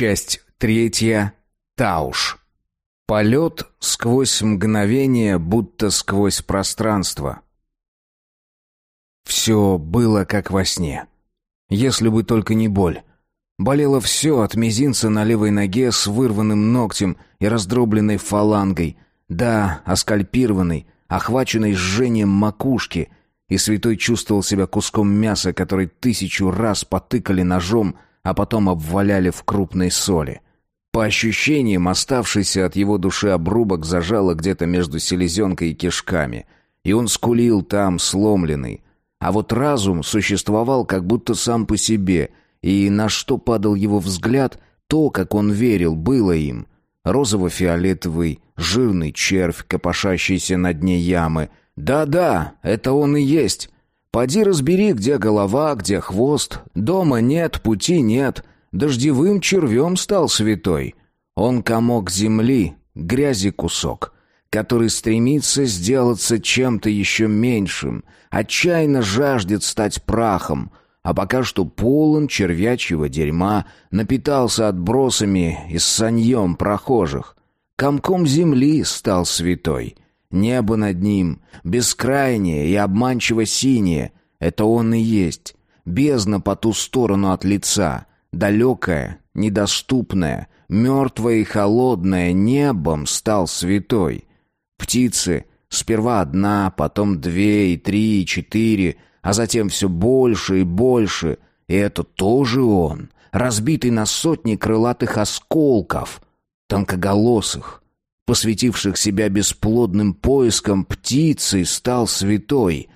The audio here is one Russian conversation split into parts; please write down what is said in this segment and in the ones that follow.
Часть третья. Тауш. Полет сквозь мгновение, будто сквозь пространство. Все было как во сне. Если бы только не боль. Болело все от мизинца на левой ноге с вырванным ногтем и раздробленной фалангой, да, оскальпированной, охваченной жжением макушки, и святой чувствовал себя куском мяса, который тысячу раз потыкали ножом, а потом обваляли в крупной соли. По ощущениям, оставшийся от его души обрубок зажало где-то между селезенкой и кишками, и он скулил там, сломленный. А вот разум существовал как будто сам по себе, и на что падал его взгляд, то, как он верил, было им. Розово-фиолетовый, жирный червь, копошащийся на дне ямы. Да-да, это он и есть. Поди разбери, где голова, где хвост. Дома нет, пути нет. Дождевым червем стал святой. Он комок земли, грязи кусок, который стремится сделаться чем-то еще меньшим, отчаянно жаждет стать прахом, а пока что полон червячьего дерьма, напитался отбросами и саньем прохожих. Комком земли стал святой — Небо над ним, бескрайнее и обманчиво синее, это он и есть. Бездна по ту сторону от лица, далекое, недоступное, мертвое и холодное небом стал святой. Птицы, сперва одна, потом две и три и четыре, а затем все больше и больше, и это тоже он, разбитый на сотни крылатых осколков, тонкоголосых, посвятивших себя бесплодным поискам птицы, стал святой.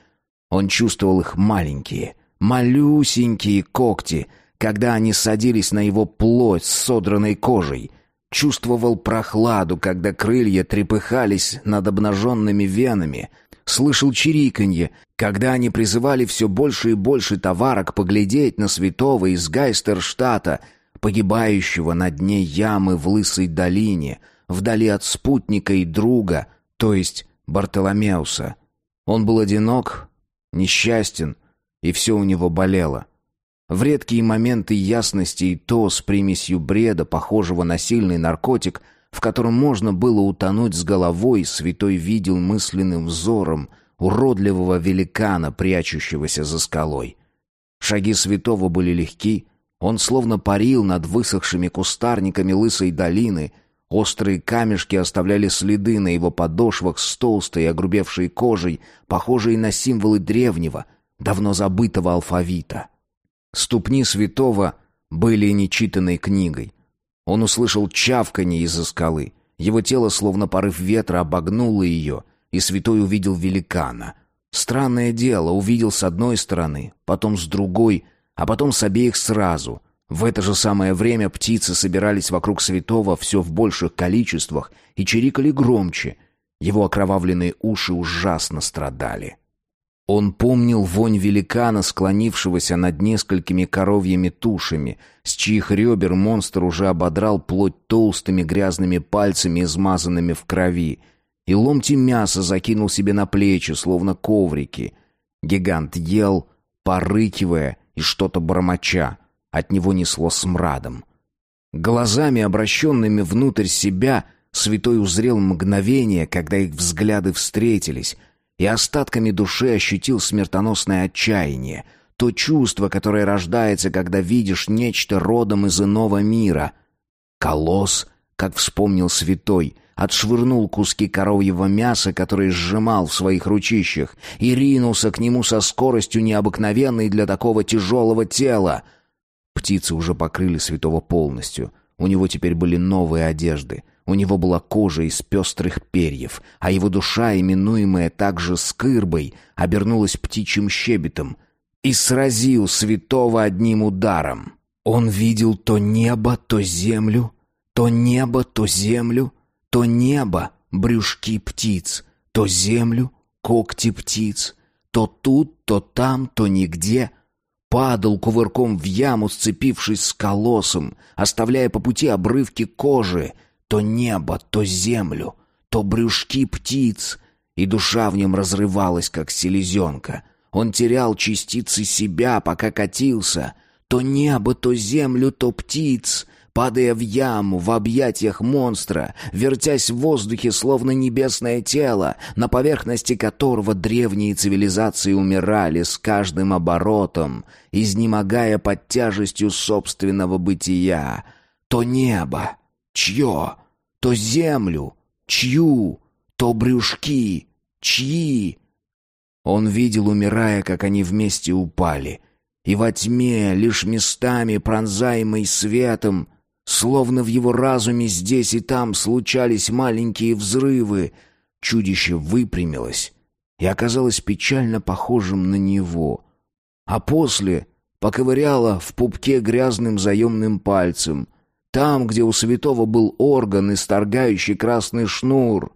Он чувствовал их маленькие, малюсенькие когти, когда они садились на его плоть с содранной кожей. Чувствовал прохладу, когда крылья трепыхались над обнаженными венами. Слышал чириканье, когда они призывали все больше и больше товарок поглядеть на святого из Гайстерштата, погибающего на дне ямы в Лысой долине — вдали от спутника и друга, то есть Бартоломеуса. Он был одинок, несчастен, и все у него болело. В редкие моменты ясности и то с примесью бреда, похожего на сильный наркотик, в котором можно было утонуть с головой, святой видел мысленным взором уродливого великана, прячущегося за скалой. Шаги святого были легки, он словно парил над высохшими кустарниками лысой долины — Острые камешки оставляли следы на его подошвах с толстой огрубевшей кожей, похожие на символы древнего, давно забытого алфавита. Ступни святого были нечитанной книгой. Он услышал чавканье из-за скалы. Его тело, словно порыв ветра, обогнуло ее, и святой увидел великана. Странное дело, увидел с одной стороны, потом с другой, а потом с обеих сразу — в это же самое время птицы собирались вокруг святого все в больших количествах и чирикали громче. Его окровавленные уши ужасно страдали. Он помнил вонь великана, склонившегося над несколькими коровьими тушами, с чьих ребер монстр уже ободрал плоть толстыми грязными пальцами, измазанными в крови, и ломти мяса закинул себе на плечи, словно коврики. Гигант ел, порыкивая и что-то бормоча. От него несло смрадом. Глазами, обращенными внутрь себя, святой узрел мгновение, когда их взгляды встретились, и остатками души ощутил смертоносное отчаяние, то чувство, которое рождается, когда видишь нечто родом из иного мира. Колосс, как вспомнил святой, отшвырнул куски коровьего мяса, которые сжимал в своих ручищах, и ринулся к нему со скоростью необыкновенной для такого тяжелого тела — Птицы уже покрыли святого полностью. У него теперь были новые одежды. У него была кожа из пестрых перьев, а его душа, именуемая также скырбой, обернулась птичьим щебетом и сразил святого одним ударом. Он видел то небо, то землю, то небо, то землю, то небо, брюшки птиц, то землю, когти птиц, то тут, то там, то нигде — падал кувырком в яму, сцепившись с колоссом, оставляя по пути обрывки кожи, то небо, то землю, то брюшки птиц, и душа в нем разрывалась, как селезенка. Он терял частицы себя, пока катился, то небо, то землю, то птиц, падая в яму в объятиях монстра, вертясь в воздухе словно небесное тело, на поверхности которого древние цивилизации умирали с каждым оборотом, изнемогая под тяжестью собственного бытия. То небо, чье, то землю, чью, то брюшки, чьи. Он видел, умирая, как они вместе упали — и во тьме, лишь местами пронзаемой светом, Словно в его разуме здесь и там случались маленькие взрывы. Чудище выпрямилось и оказалось печально похожим на него. А после поковыряло в пупке грязным заемным пальцем. Там, где у святого был орган, исторгающий красный шнур.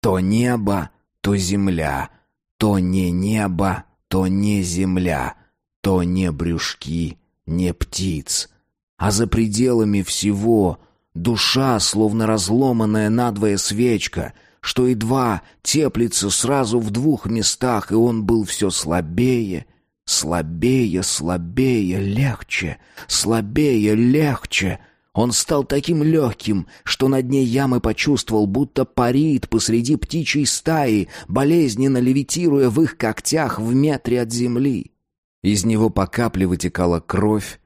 То небо, то земля, то не небо, то не земля, то не брюшки, не птиц — а за пределами всего душа, словно разломанная надвое свечка, что едва теплится сразу в двух местах, и он был все слабее, слабее, слабее, легче, слабее, легче. Он стал таким легким, что на дне ямы почувствовал, будто парит посреди птичьей стаи, болезненно левитируя в их когтях в метре от земли. Из него по капле вытекала кровь,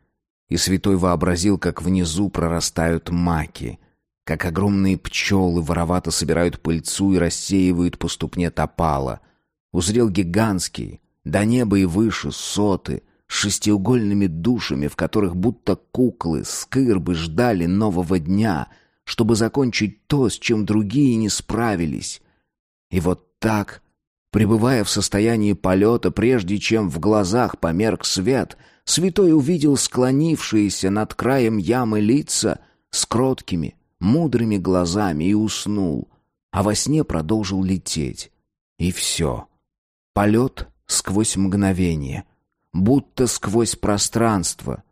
и святой вообразил, как внизу прорастают маки, как огромные пчелы воровато собирают пыльцу и рассеивают по ступне топала. Узрел гигантские, до неба и выше, соты, с шестиугольными душами, в которых будто куклы, скырбы ждали нового дня, чтобы закончить то, с чем другие не справились. И вот так, пребывая в состоянии полета, прежде чем в глазах померк свет — Святой увидел склонившиеся над краем ямы лица с кроткими, мудрыми глазами и уснул, а во сне продолжил лететь. И все. Полет сквозь мгновение, будто сквозь пространство.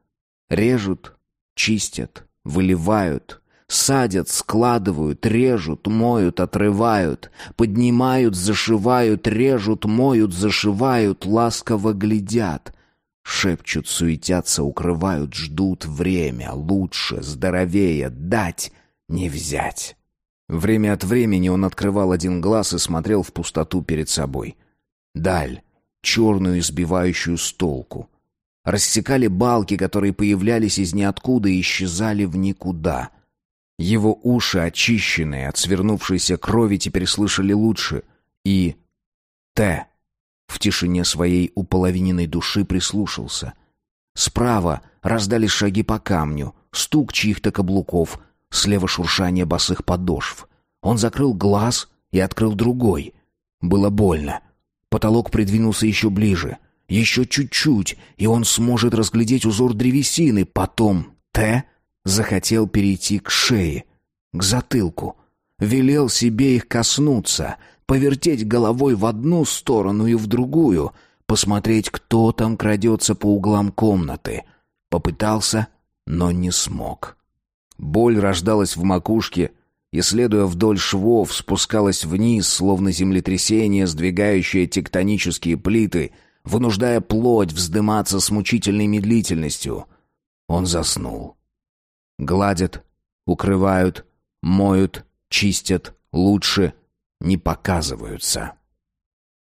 Режут, чистят, выливают, садят, складывают, режут, моют, отрывают, поднимают, зашивают, режут, моют, зашивают, ласково глядят, Шепчут, суетятся, укрывают, ждут время, лучше, здоровее, дать, не взять. Время от времени он открывал один глаз и смотрел в пустоту перед собой. Даль, черную избивающую с толку. Рассекали балки, которые появлялись из ниоткуда и исчезали в никуда. Его уши, очищенные от свернувшейся крови, теперь слышали лучше. И... Т. В тишине своей уполовиненной души прислушался. Справа раздались шаги по камню, стук чьих-то каблуков, слева шуршание босых подошв. Он закрыл глаз и открыл другой. Было больно. Потолок придвинулся еще ближе. Еще чуть-чуть, и он сможет разглядеть узор древесины. Потом Т захотел перейти к шее, к затылку. Велел себе их коснуться — повертеть головой в одну сторону и в другую, посмотреть, кто там крадется по углам комнаты. Попытался, но не смог. Боль рождалась в макушке и, следуя вдоль швов, спускалась вниз, словно землетрясение, сдвигающее тектонические плиты, вынуждая плоть вздыматься с мучительной медлительностью. Он заснул. Гладят, укрывают, моют, чистят, лучше — не показываются.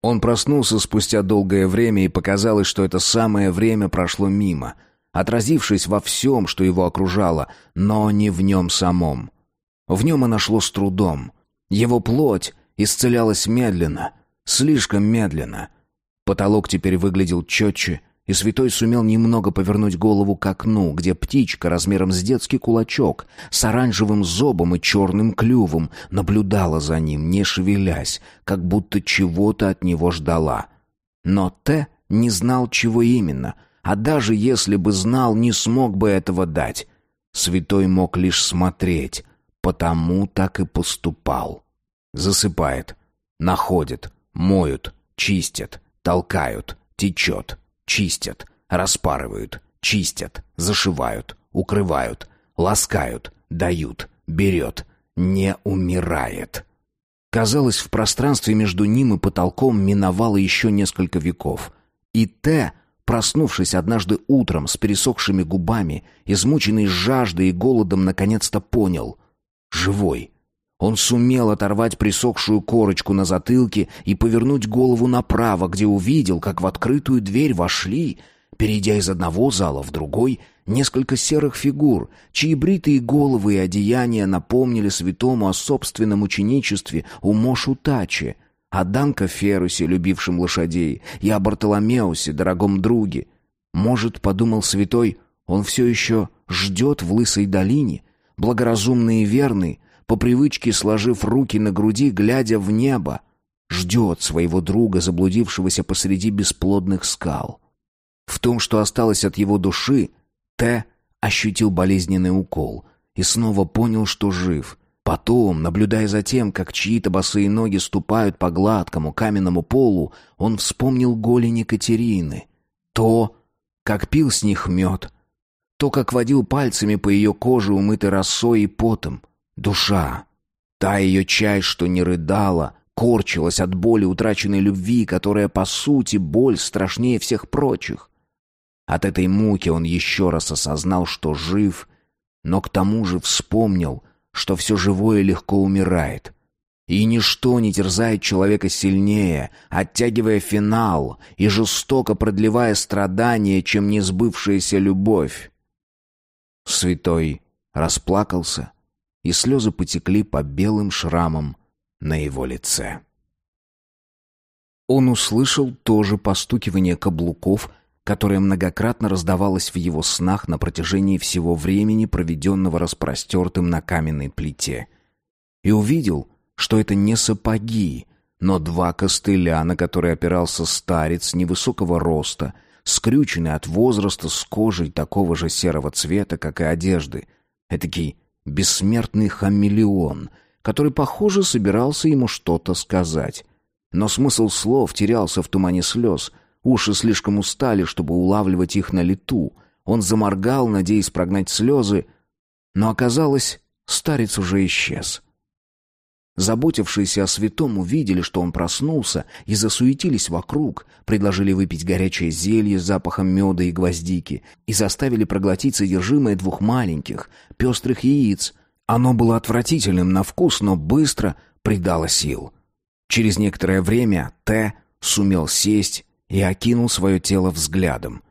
Он проснулся спустя долгое время и показалось, что это самое время прошло мимо, отразившись во всем, что его окружало, но не в нем самом. В нем оно шло с трудом. Его плоть исцелялась медленно, слишком медленно. Потолок теперь выглядел четче, и святой сумел немного повернуть голову к окну, где птичка размером с детский кулачок, с оранжевым зобом и черным клювом, наблюдала за ним, не шевелясь, как будто чего-то от него ждала. Но Т не знал, чего именно, а даже если бы знал, не смог бы этого дать. Святой мог лишь смотреть, потому так и поступал. Засыпает, находит, моют, чистят, толкают, течет Чистят, распарывают, чистят, зашивают, укрывают, ласкают, дают, берет, не умирает. Казалось, в пространстве между ним и потолком миновало еще несколько веков. И Т проснувшись однажды утром с пересохшими губами, измученный жаждой и голодом, наконец-то понял — живой. Он сумел оторвать присохшую корочку на затылке и повернуть голову направо, где увидел, как в открытую дверь вошли, перейдя из одного зала в другой, несколько серых фигур, чьи бритые головы и одеяния напомнили святому о собственном ученичестве у Мошу Тачи, о Данко Ферусе, любившем лошадей, и о Бартоломеусе, дорогом друге. Может, подумал святой, он все еще ждет в Лысой долине, благоразумный и верный, по привычке сложив руки на груди, глядя в небо, ждет своего друга, заблудившегося посреди бесплодных скал. В том, что осталось от его души, Т ощутил болезненный укол и снова понял, что жив. Потом, наблюдая за тем, как чьи-то босые ноги ступают по гладкому каменному полу, он вспомнил голень Екатерины. То, как пил с них мед, то, как водил пальцами по ее коже, умытой росой и потом — Душа. Та ее часть, что не рыдала, корчилась от боли утраченной любви, которая, по сути, боль страшнее всех прочих. От этой муки он еще раз осознал, что жив, но к тому же вспомнил, что все живое легко умирает. И ничто не терзает человека сильнее, оттягивая финал и жестоко продлевая страдания, чем несбывшаяся любовь. Святой расплакался, и слезы потекли по белым шрамам на его лице. Он услышал тоже постукивание каблуков, которое многократно раздавалось в его снах на протяжении всего времени, проведенного распростертым на каменной плите. И увидел, что это не сапоги, но два костыля, на которые опирался старец невысокого роста, скрюченный от возраста с кожей такого же серого цвета, как и одежды. Этакий бессмертный хамелеон, который, похоже, собирался ему что-то сказать. Но смысл слов терялся в тумане слез. Уши слишком устали, чтобы улавливать их на лету. Он заморгал, надеясь прогнать слезы, но оказалось, старец уже исчез. Заботившиеся о святом увидели, что он проснулся, и засуетились вокруг, предложили выпить горячее зелье с запахом меда и гвоздики и заставили проглотить содержимое двух маленьких, пестрых яиц. Оно было отвратительным на вкус, но быстро придало сил. Через некоторое время Т сумел сесть и окинул свое тело взглядом.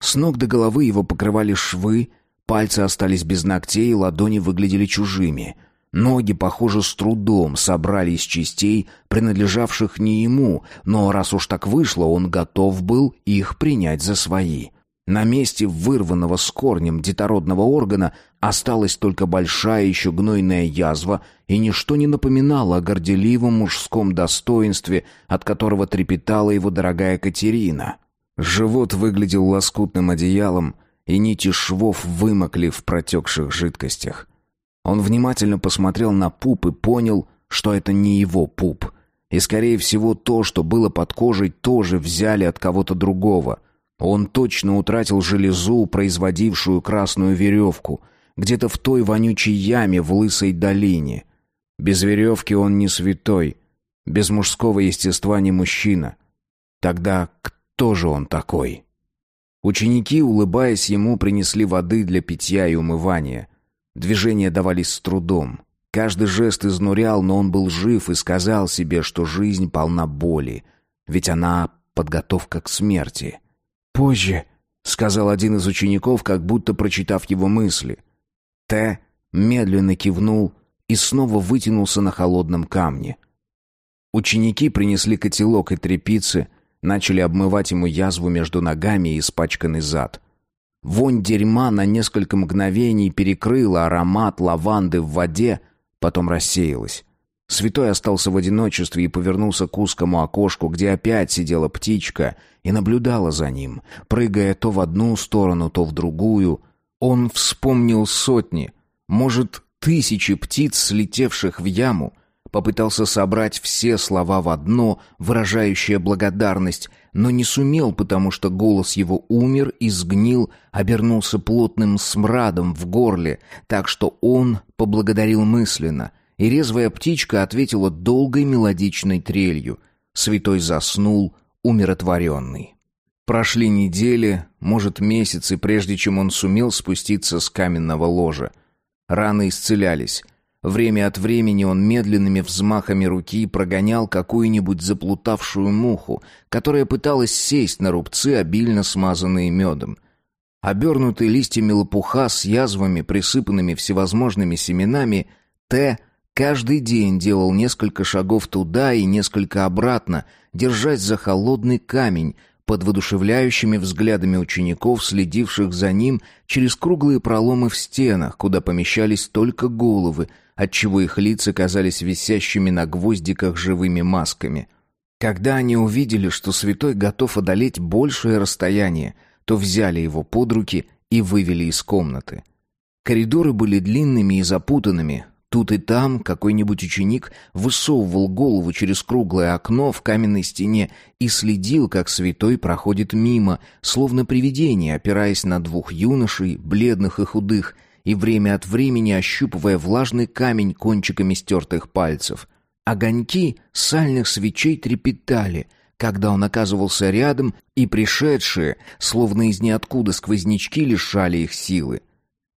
С ног до головы его покрывали швы, пальцы остались без ногтей, ладони выглядели чужими — Ноги, похоже, с трудом собрали из частей, принадлежавших не ему, но раз уж так вышло, он готов был их принять за свои. На месте вырванного с корнем детородного органа осталась только большая еще гнойная язва, и ничто не напоминало о горделивом мужском достоинстве, от которого трепетала его дорогая Катерина. Живот выглядел лоскутным одеялом, и нити швов вымокли в протекших жидкостях. Он внимательно посмотрел на пуп и понял, что это не его пуп. И, скорее всего, то, что было под кожей, тоже взяли от кого-то другого. Он точно утратил железу, производившую красную веревку, где-то в той вонючей яме в Лысой долине. Без веревки он не святой, без мужского естества не мужчина. Тогда кто же он такой? Ученики, улыбаясь ему, принесли воды для питья и умывания — Движения давались с трудом. Каждый жест изнурял, но он был жив и сказал себе, что жизнь полна боли, ведь она подготовка к смерти. «Позже», — сказал один из учеников, как будто прочитав его мысли. Т медленно кивнул и снова вытянулся на холодном камне. Ученики принесли котелок и тряпицы, начали обмывать ему язву между ногами и испачканный зад. Вонь дерьма на несколько мгновений перекрыла аромат лаванды в воде, потом рассеялась. Святой остался в одиночестве и повернулся к узкому окошку, где опять сидела птичка и наблюдала за ним, прыгая то в одну сторону, то в другую. Он вспомнил сотни, может, тысячи птиц, слетевших в яму, попытался собрать все слова в одно, выражающее благодарность, но не сумел, потому что голос его умер и сгнил, обернулся плотным смрадом в горле, так что он поблагодарил мысленно, и резвая птичка ответила долгой мелодичной трелью. Святой заснул, умиротворенный. Прошли недели, может, месяцы, прежде чем он сумел спуститься с каменного ложа. Раны исцелялись. Время от времени он медленными взмахами руки прогонял какую-нибудь заплутавшую муху, которая пыталась сесть на рубцы, обильно смазанные медом. Обернутый листьями лопуха с язвами, присыпанными всевозможными семенами, Т каждый день делал несколько шагов туда и несколько обратно, держась за холодный камень, под воодушевляющими взглядами учеников, следивших за ним через круглые проломы в стенах, куда помещались только головы, отчего их лица казались висящими на гвоздиках живыми масками. Когда они увидели, что святой готов одолеть большее расстояние, то взяли его под руки и вывели из комнаты. Коридоры были длинными и запутанными. Тут и там какой-нибудь ученик высовывал голову через круглое окно в каменной стене и следил, как святой проходит мимо, словно привидение, опираясь на двух юношей, бледных и худых, и время от времени ощупывая влажный камень кончиками стертых пальцев. Огоньки сальных свечей трепетали — когда он оказывался рядом, и пришедшие, словно из ниоткуда сквознячки, лишали их силы.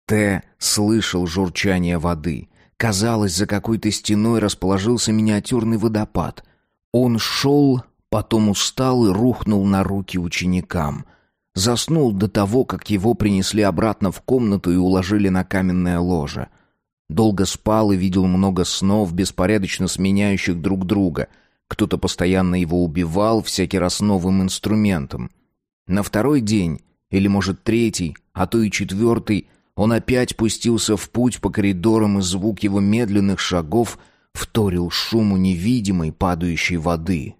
Т слышал журчание воды. Казалось, за какой-то стеной расположился миниатюрный водопад. Он шел, потом устал и рухнул на руки ученикам. Заснул до того, как его принесли обратно в комнату и уложили на каменное ложе. Долго спал и видел много снов, беспорядочно сменяющих друг друга — кто-то постоянно его убивал, всякий раз новым инструментом. На второй день, или, может, третий, а то и четвертый, он опять пустился в путь по коридорам, и звук его медленных шагов вторил шуму невидимой падающей воды.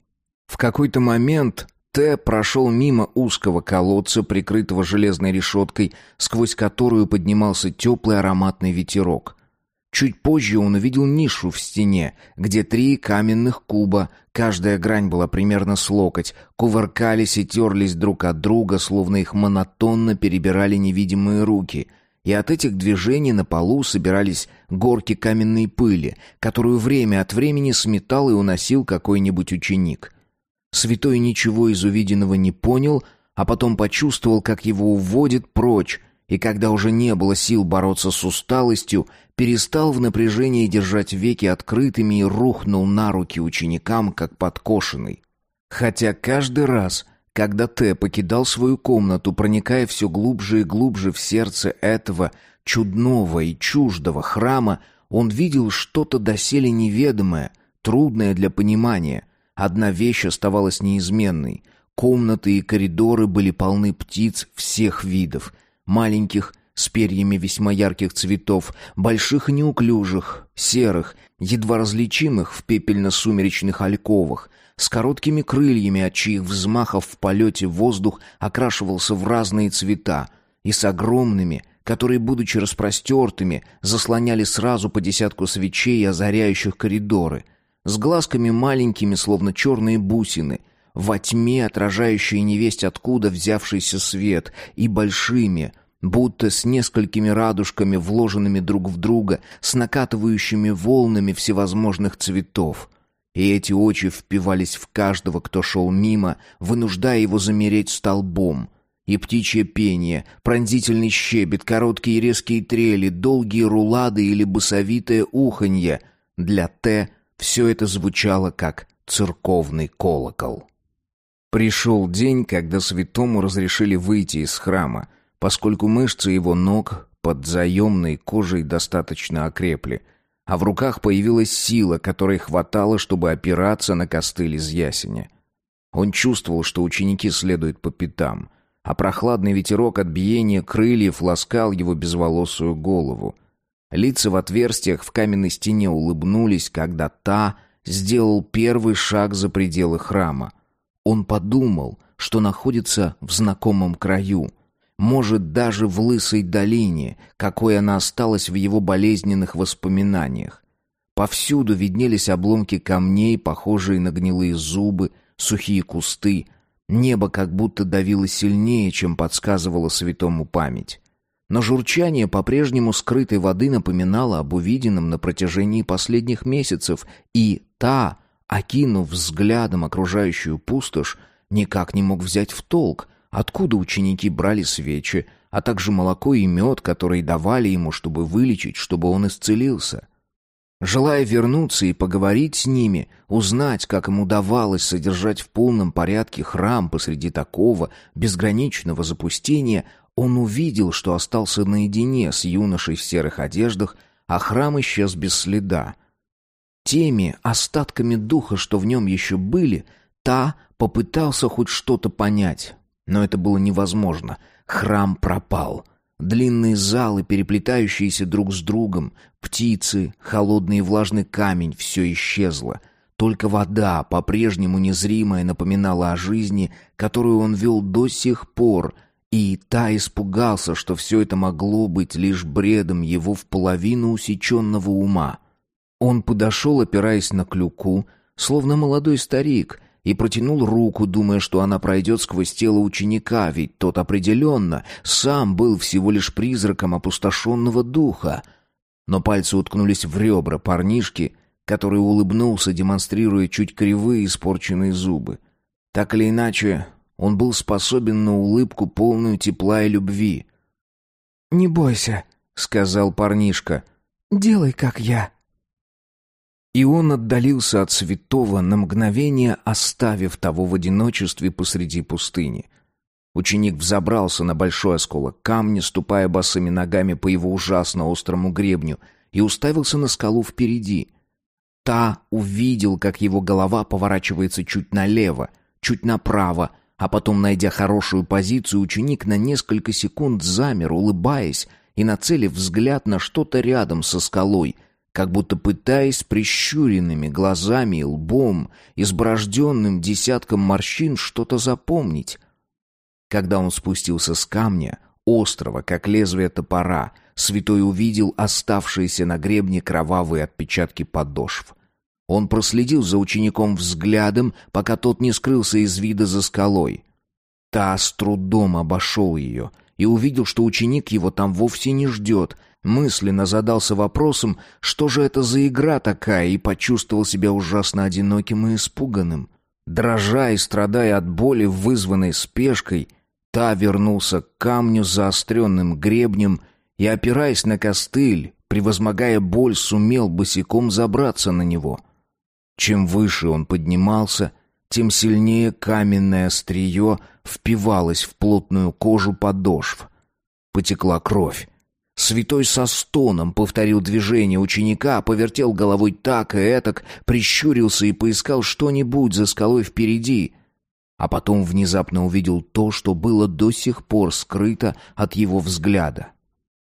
В какой-то момент Т прошел мимо узкого колодца, прикрытого железной решеткой, сквозь которую поднимался теплый ароматный ветерок. Чуть позже он увидел нишу в стене, где три каменных куба, каждая грань была примерно с локоть, кувыркались и терлись друг от друга, словно их монотонно перебирали невидимые руки. И от этих движений на полу собирались горки каменной пыли, которую время от времени сметал и уносил какой-нибудь ученик. Святой ничего из увиденного не понял, а потом почувствовал, как его уводит прочь, и когда уже не было сил бороться с усталостью, перестал в напряжении держать веки открытыми и рухнул на руки ученикам, как подкошенный. Хотя каждый раз, когда Т покидал свою комнату, проникая все глубже и глубже в сердце этого чудного и чуждого храма, он видел что-то доселе неведомое, трудное для понимания. Одна вещь оставалась неизменной. Комнаты и коридоры были полны птиц всех видов — маленьких, с перьями весьма ярких цветов, больших и неуклюжих, серых, едва различимых в пепельно-сумеречных альковах, с короткими крыльями, от чьих взмахов в полете воздух окрашивался в разные цвета, и с огромными, которые, будучи распростертыми, заслоняли сразу по десятку свечей, озаряющих коридоры, с глазками маленькими, словно черные бусины — во тьме, отражающие невесть откуда взявшийся свет, и большими, будто с несколькими радужками, вложенными друг в друга, с накатывающими волнами всевозможных цветов. И эти очи впивались в каждого, кто шел мимо, вынуждая его замереть столбом. И птичье пение, пронзительный щебет, короткие резкие трели, долгие рулады или басовитое уханье. Для Т все это звучало как церковный колокол. Пришел день, когда святому разрешили выйти из храма, поскольку мышцы его ног под заемной кожей достаточно окрепли, а в руках появилась сила, которой хватало, чтобы опираться на костыль из ясеня. Он чувствовал, что ученики следуют по пятам, а прохладный ветерок от биения крыльев ласкал его безволосую голову. Лица в отверстиях в каменной стене улыбнулись, когда та сделал первый шаг за пределы храма. Он подумал, что находится в знакомом краю, может, даже в лысой долине, какой она осталась в его болезненных воспоминаниях. Повсюду виднелись обломки камней, похожие на гнилые зубы, сухие кусты. Небо как будто давило сильнее, чем подсказывало святому память. Но журчание по-прежнему скрытой воды напоминало об увиденном на протяжении последних месяцев, и та, Окинув взглядом окружающую пустошь, никак не мог взять в толк, откуда ученики брали свечи, а также молоко и мед, которые давали ему, чтобы вылечить, чтобы он исцелился. Желая вернуться и поговорить с ними, узнать, как им удавалось содержать в полном порядке храм посреди такого безграничного запустения, он увидел, что остался наедине с юношей в серых одеждах, а храм исчез без следа. Теми остатками духа, что в нем еще были, та попытался хоть что-то понять, но это было невозможно. Храм пропал — Длинные залы, переплетающиеся друг с другом, птицы, холодный и влажный камень — все исчезло. Только вода, по-прежнему незримая, напоминала о жизни, которую он вел до сих пор, и та испугался, что все это могло быть лишь бредом его в половину усеченного ума. Он подошел, опираясь на клюку, словно молодой старик — и протянул руку, думая, что она пройдет сквозь тело ученика, ведь тот определенно сам был всего лишь призраком опустошенного духа. Но пальцы уткнулись в ребра парнишки, который улыбнулся, демонстрируя чуть кривые испорченные зубы. Так или иначе, он был способен на улыбку, полную тепла и любви. «Не бойся», — сказал парнишка. «Делай, как я». И он отдалился от святого на мгновение, оставив того в одиночестве посреди пустыни. Ученик взобрался на большой осколок камня, ступая босыми ногами по его ужасно острому гребню, и уставился на скалу впереди. Та увидел, как его голова поворачивается чуть налево, чуть направо, а потом, найдя хорошую позицию, ученик на несколько секунд замер, улыбаясь и нацелив взгляд на что-то рядом со скалой — как будто пытаясь прищуренными глазами и лбом, изборожденным десятком морщин, что-то запомнить. Когда он спустился с камня, острого, как лезвие топора, святой увидел оставшиеся на гребне кровавые отпечатки подошв. Он проследил за учеником взглядом, пока тот не скрылся из вида за скалой. Та с трудом обошел ее и увидел, что ученик его там вовсе не ждет, Мысленно задался вопросом, что же это за игра такая, и почувствовал себя ужасно одиноким и испуганным. Дрожа и страдая от боли, вызванной спешкой, та вернулся к камню с заостренным гребнем и, опираясь на костыль, превозмогая боль, сумел босиком забраться на него. Чем выше он поднимался, тем сильнее каменное острие впивалось в плотную кожу подошв. Потекла кровь. Святой со стоном повторил движение ученика, повертел головой так и этак, прищурился и поискал что-нибудь за скалой впереди. А потом внезапно увидел то, что было до сих пор скрыто от его взгляда.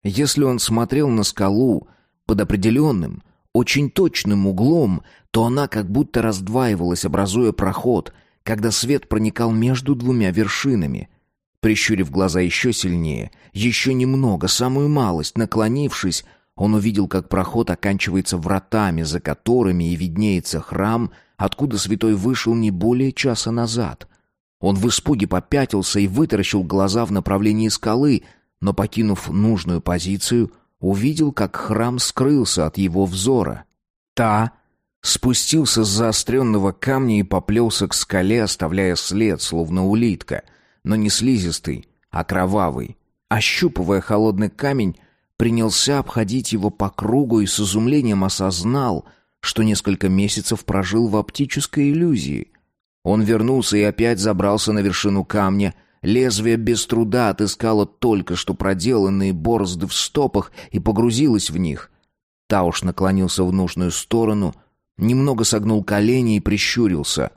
Если он смотрел на скалу под определенным, очень точным углом, то она как будто раздваивалась, образуя проход, когда свет проникал между двумя вершинами — Прищурив глаза еще сильнее, еще немного, самую малость, наклонившись, он увидел, как проход оканчивается вратами, за которыми и виднеется храм, откуда святой вышел не более часа назад. Он в испуге попятился и вытаращил глаза в направлении скалы, но, покинув нужную позицию, увидел, как храм скрылся от его взора. Та спустился с заостренного камня и поплелся к скале, оставляя след, словно улитка — но не слизистый, а кровавый. Ощупывая холодный камень, принялся обходить его по кругу и с изумлением осознал, что несколько месяцев прожил в оптической иллюзии. Он вернулся и опять забрался на вершину камня. Лезвие без труда отыскало только что проделанные борозды в стопах и погрузилось в них. Тауш наклонился в нужную сторону, немного согнул колени и прищурился.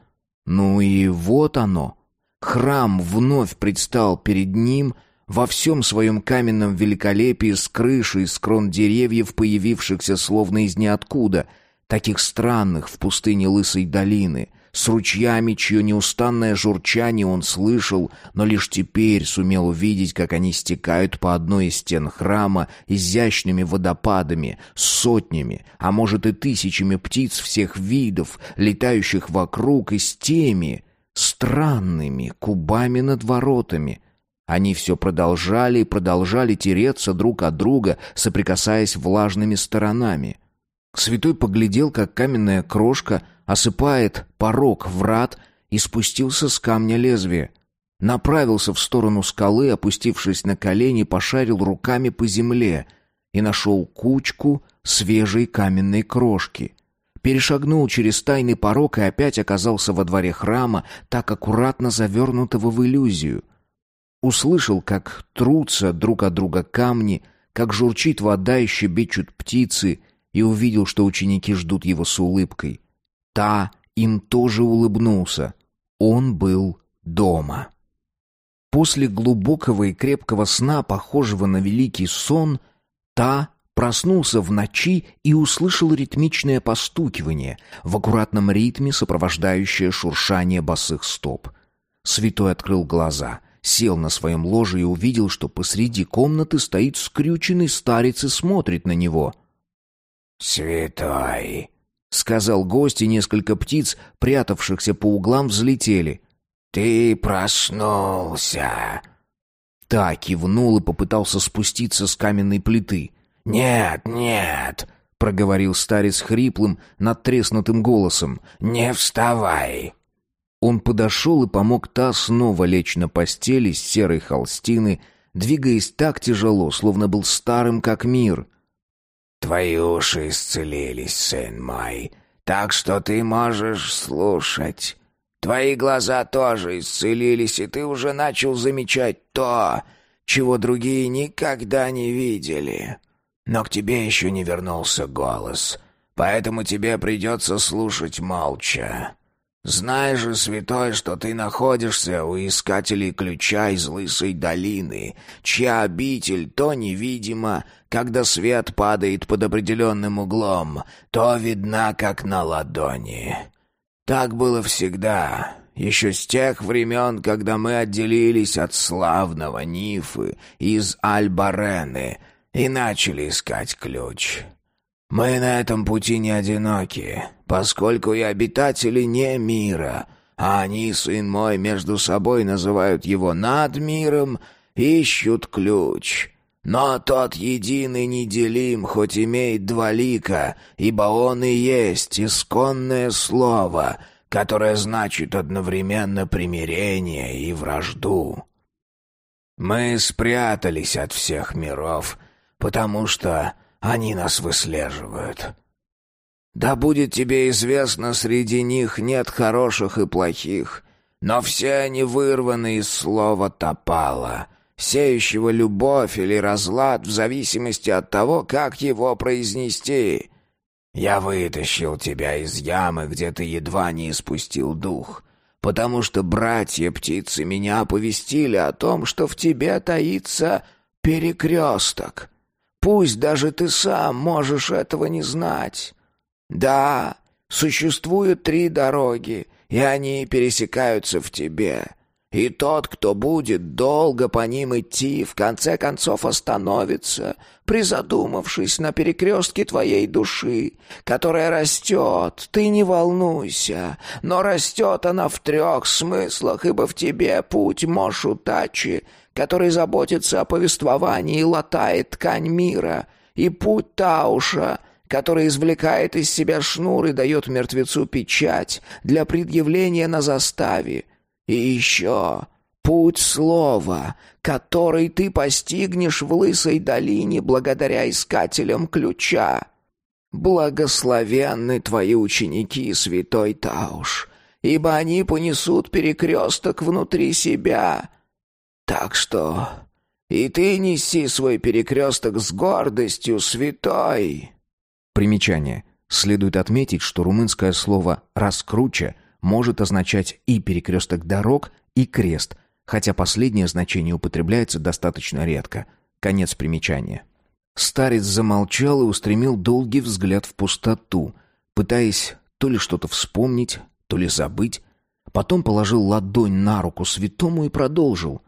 Ну и вот оно — Храм вновь предстал перед ним во всем своем каменном великолепии с крышей из крон деревьев, появившихся словно из ниоткуда, таких странных в пустыне Лысой долины, с ручьями, чье неустанное журчание он слышал, но лишь теперь сумел увидеть, как они стекают по одной из стен храма изящными водопадами, сотнями, а может и тысячами птиц всех видов, летающих вокруг и с теми, странными кубами над воротами. Они все продолжали и продолжали тереться друг от друга, соприкасаясь влажными сторонами. Святой поглядел, как каменная крошка осыпает порог врат и спустился с камня лезвия. направился в сторону скалы, опустившись на колени, пошарил руками по земле и нашел кучку свежей каменной крошки. Перешагнул через тайный порог и опять оказался во дворе храма, так аккуратно завернутого в иллюзию. Услышал, как трутся друг от друга камни, как журчит вода и щебечут птицы, и увидел, что ученики ждут его с улыбкой. Та им тоже улыбнулся. Он был дома. После глубокого и крепкого сна, похожего на великий сон, Та проснулся в ночи и услышал ритмичное постукивание, в аккуратном ритме сопровождающее шуршание босых стоп. Святой открыл глаза, сел на своем ложе и увидел, что посреди комнаты стоит скрюченный старец и смотрит на него. «Святой!» — сказал гость, и несколько птиц, прятавшихся по углам, взлетели. «Ты проснулся!» Та кивнул и попытался спуститься с каменной плиты. «Нет, нет!» — проговорил старец хриплым, надтреснутым голосом. «Не вставай!» Он подошел и помог та снова лечь на постели с серой холстины, двигаясь так тяжело, словно был старым, как мир. «Твои уши исцелились, сын мой, так что ты можешь слушать. Твои глаза тоже исцелились, и ты уже начал замечать то, чего другие никогда не видели. Но к тебе еще не вернулся голос, поэтому тебе придется слушать молча. Знай же, святой, что ты находишься у искателей ключа из Лысой долины, чья обитель то невидима, когда свет падает под определенным углом, то видна, как на ладони. Так было всегда, еще с тех времен, когда мы отделились от славного Нифы из Альбарены и начали искать ключ. Мы на этом пути не одиноки, поскольку и обитатели не мира, а они, сын мой, между собой называют его над миром, ищут ключ». Но тот единый неделим, хоть имеет два лика, ибо он и есть исконное слово, которое значит одновременно примирение и вражду. Мы спрятались от всех миров, потому что они нас выслеживают. Да будет тебе известно, среди них нет хороших и плохих, но все они вырваны из слова «топала», сеющего любовь или разлад в зависимости от того, как его произнести. Я вытащил тебя из ямы, где ты едва не испустил дух, потому что братья-птицы меня оповестили о том, что в тебе таится перекресток. Пусть даже ты сам можешь этого не знать. Да, существуют три дороги, и они пересекаются в тебе — и тот, кто будет долго по ним идти, в конце концов остановится, призадумавшись на перекрестке твоей души, которая растет, ты не волнуйся, но растет она в трех смыслах, ибо в тебе путь Мошутачи, который заботится о повествовании и латает ткань мира, и путь Тауша — который извлекает из себя шнур и дает мертвецу печать для предъявления на заставе, и еще путь слова, который ты постигнешь в лысой долине благодаря искателям ключа. Благословенны твои ученики, святой Тауш, ибо они понесут перекресток внутри себя. Так что и ты неси свой перекресток с гордостью, святой. Примечание. Следует отметить, что румынское слово «раскруча» может означать и перекресток дорог, и крест, хотя последнее значение употребляется достаточно редко. Конец примечания. Старец замолчал и устремил долгий взгляд в пустоту, пытаясь то ли что-то вспомнить, то ли забыть. Потом положил ладонь на руку святому и продолжил.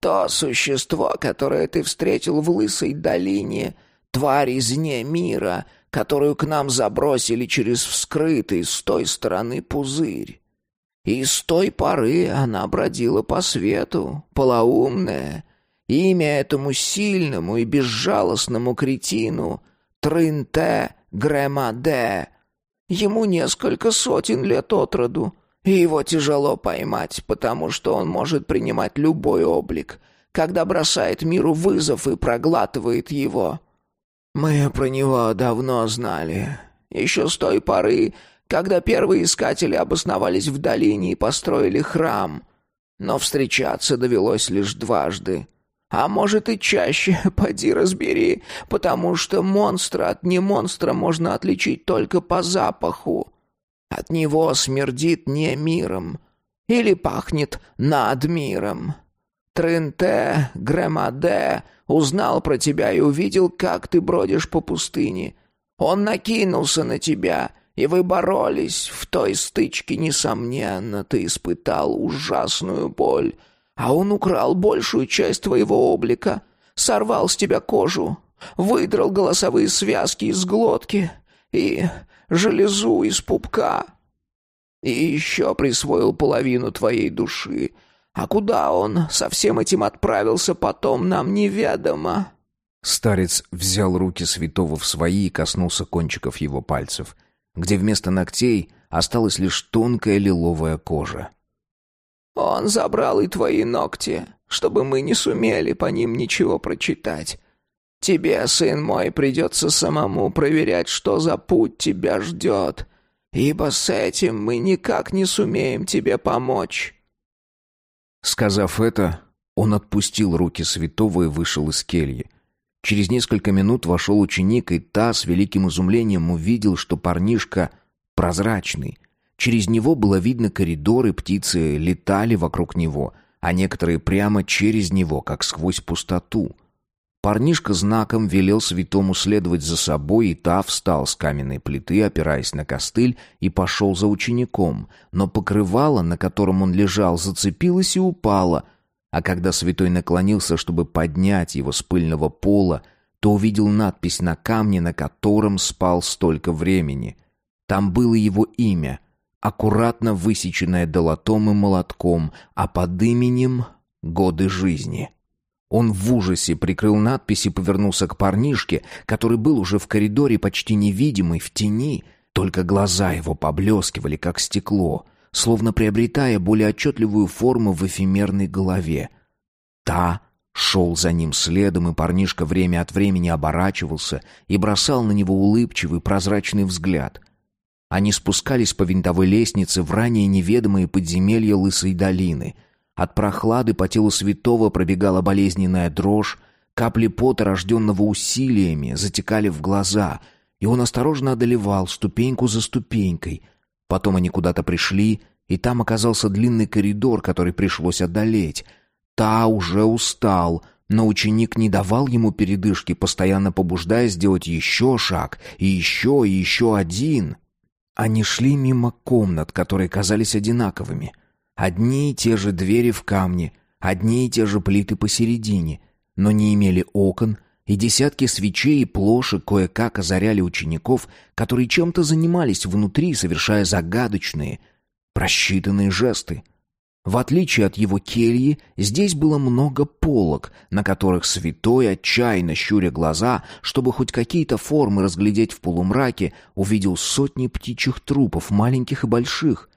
«То существо, которое ты встретил в Лысой долине, тварь из мира, которую к нам забросили через вскрытый с той стороны пузырь. И с той поры она бродила по свету, полоумная. Имя этому сильному и безжалостному кретину — Тринте Гремаде. Ему несколько сотен лет от роду, И его тяжело поймать, потому что он может принимать любой облик, когда бросает миру вызов и проглатывает его. Мы про него давно знали. Еще с той поры, когда первые искатели обосновались в долине и построили храм. Но встречаться довелось лишь дважды. А может и чаще, поди разбери, потому что монстра от не монстра можно отличить только по запаху. От него смердит не миром или пахнет над миром. Тренте, Гремаде узнал про тебя и увидел, как ты бродишь по пустыне. Он накинулся на тебя, и вы боролись. В той стычке, несомненно, ты испытал ужасную боль, а он украл большую часть твоего облика, сорвал с тебя кожу, выдрал голосовые связки из глотки и железу из пупка. И еще присвоил половину твоей души. А куда он со всем этим отправился потом, нам неведомо». Старец взял руки святого в свои и коснулся кончиков его пальцев, где вместо ногтей осталась лишь тонкая лиловая кожа. «Он забрал и твои ногти, чтобы мы не сумели по ним ничего прочитать. Тебе, сын мой, придется самому проверять, что за путь тебя ждет, ибо с этим мы никак не сумеем тебе помочь». Сказав это, он отпустил руки святого и вышел из кельи. Через несколько минут вошел ученик, и та с великим изумлением увидел, что парнишка прозрачный. Через него было видно коридоры, птицы летали вокруг него, а некоторые прямо через него, как сквозь пустоту. Парнишка знаком велел святому следовать за собой, и та встал с каменной плиты, опираясь на костыль, и пошел за учеником, но покрывало, на котором он лежал, зацепилось и упало — а когда святой наклонился, чтобы поднять его с пыльного пола, то увидел надпись на камне, на котором спал столько времени. Там было его имя, аккуратно высеченное долотом и молотком, а под именем — годы жизни. Он в ужасе прикрыл надпись и повернулся к парнишке, который был уже в коридоре почти невидимый, в тени, только глаза его поблескивали, как стекло — словно приобретая более отчетливую форму в эфемерной голове. Та шел за ним следом, и парнишка время от времени оборачивался и бросал на него улыбчивый прозрачный взгляд. Они спускались по винтовой лестнице в ранее неведомые подземелья Лысой долины. От прохлады по телу святого пробегала болезненная дрожь, капли пота, рожденного усилиями, затекали в глаза, и он осторожно одолевал ступеньку за ступенькой — Потом они куда-то пришли, и там оказался длинный коридор, который пришлось одолеть. Та уже устал, но ученик не давал ему передышки, постоянно побуждая сделать еще шаг, и еще, и еще один. Они шли мимо комнат, которые казались одинаковыми. Одни и те же двери в камне, одни и те же плиты посередине, но не имели окон, и десятки свечей и плошек кое-как озаряли учеников, которые чем-то занимались внутри, совершая загадочные, просчитанные жесты. В отличие от его кельи, здесь было много полок, на которых святой, отчаянно щуря глаза, чтобы хоть какие-то формы разглядеть в полумраке, увидел сотни птичьих трупов, маленьких и больших.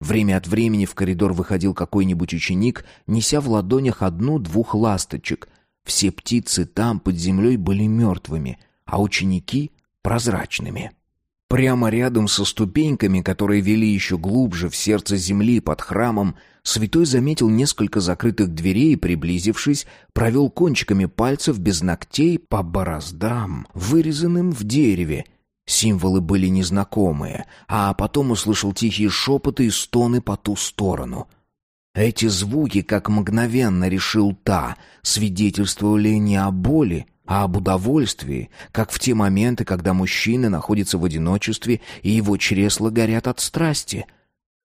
Время от времени в коридор выходил какой-нибудь ученик, неся в ладонях одну-двух ласточек — все птицы там под землей были мертвыми, а ученики — прозрачными. Прямо рядом со ступеньками, которые вели еще глубже в сердце земли под храмом, святой заметил несколько закрытых дверей и, приблизившись, провел кончиками пальцев без ногтей по бороздам, вырезанным в дереве. Символы были незнакомые, а потом услышал тихие шепоты и стоны по ту сторону — эти звуки, как мгновенно решил та, свидетельствовали не о боли, а об удовольствии, как в те моменты, когда мужчина находится в одиночестве и его чресла горят от страсти.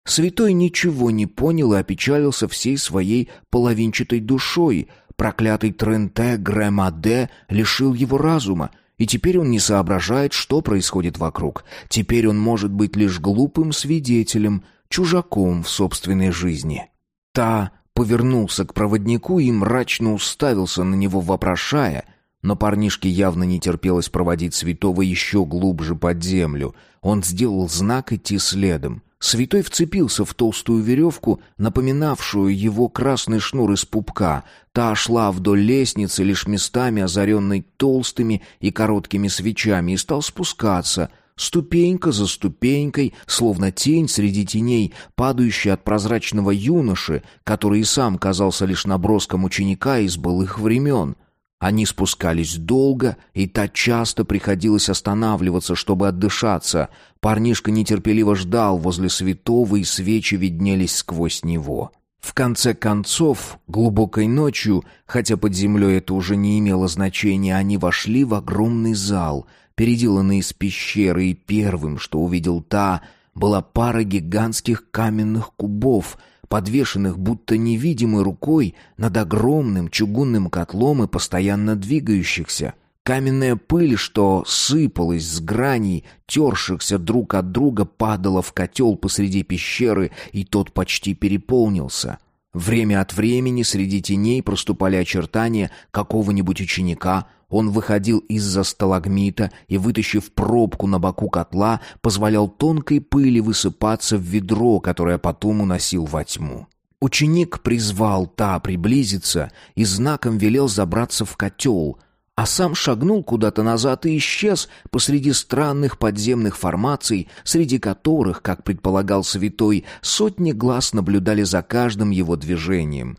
Святой ничего не понял и опечалился всей своей половинчатой душой. Проклятый Тренте Гремаде лишил его разума, и теперь он не соображает, что происходит вокруг. Теперь он может быть лишь глупым свидетелем, чужаком в собственной жизни. Та повернулся к проводнику и мрачно уставился на него, вопрошая, но парнишке явно не терпелось проводить святого еще глубже под землю. Он сделал знак идти следом. Святой вцепился в толстую веревку, напоминавшую его красный шнур из пупка. Та шла вдоль лестницы, лишь местами озаренной толстыми и короткими свечами, и стал спускаться, ступенька за ступенькой, словно тень среди теней, падающая от прозрачного юноши, который и сам казался лишь наброском ученика из былых времен — они спускались долго, и так часто приходилось останавливаться, чтобы отдышаться. Парнишка нетерпеливо ждал возле святого, и свечи виднелись сквозь него. В конце концов, глубокой ночью, хотя под землей это уже не имело значения, они вошли в огромный зал, переделанный из пещеры, и первым, что увидел та, была пара гигантских каменных кубов — подвешенных будто невидимой рукой над огромным чугунным котлом и постоянно двигающихся. Каменная пыль, что сыпалась с граней, тершихся друг от друга, падала в котел посреди пещеры, и тот почти переполнился. Время от времени среди теней проступали очертания какого-нибудь ученика, он выходил из-за сталагмита и, вытащив пробку на боку котла, позволял тонкой пыли высыпаться в ведро, которое потом уносил во тьму. Ученик призвал та приблизиться и знаком велел забраться в котел, а сам шагнул куда-то назад и исчез посреди странных подземных формаций, среди которых, как предполагал святой, сотни глаз наблюдали за каждым его движением.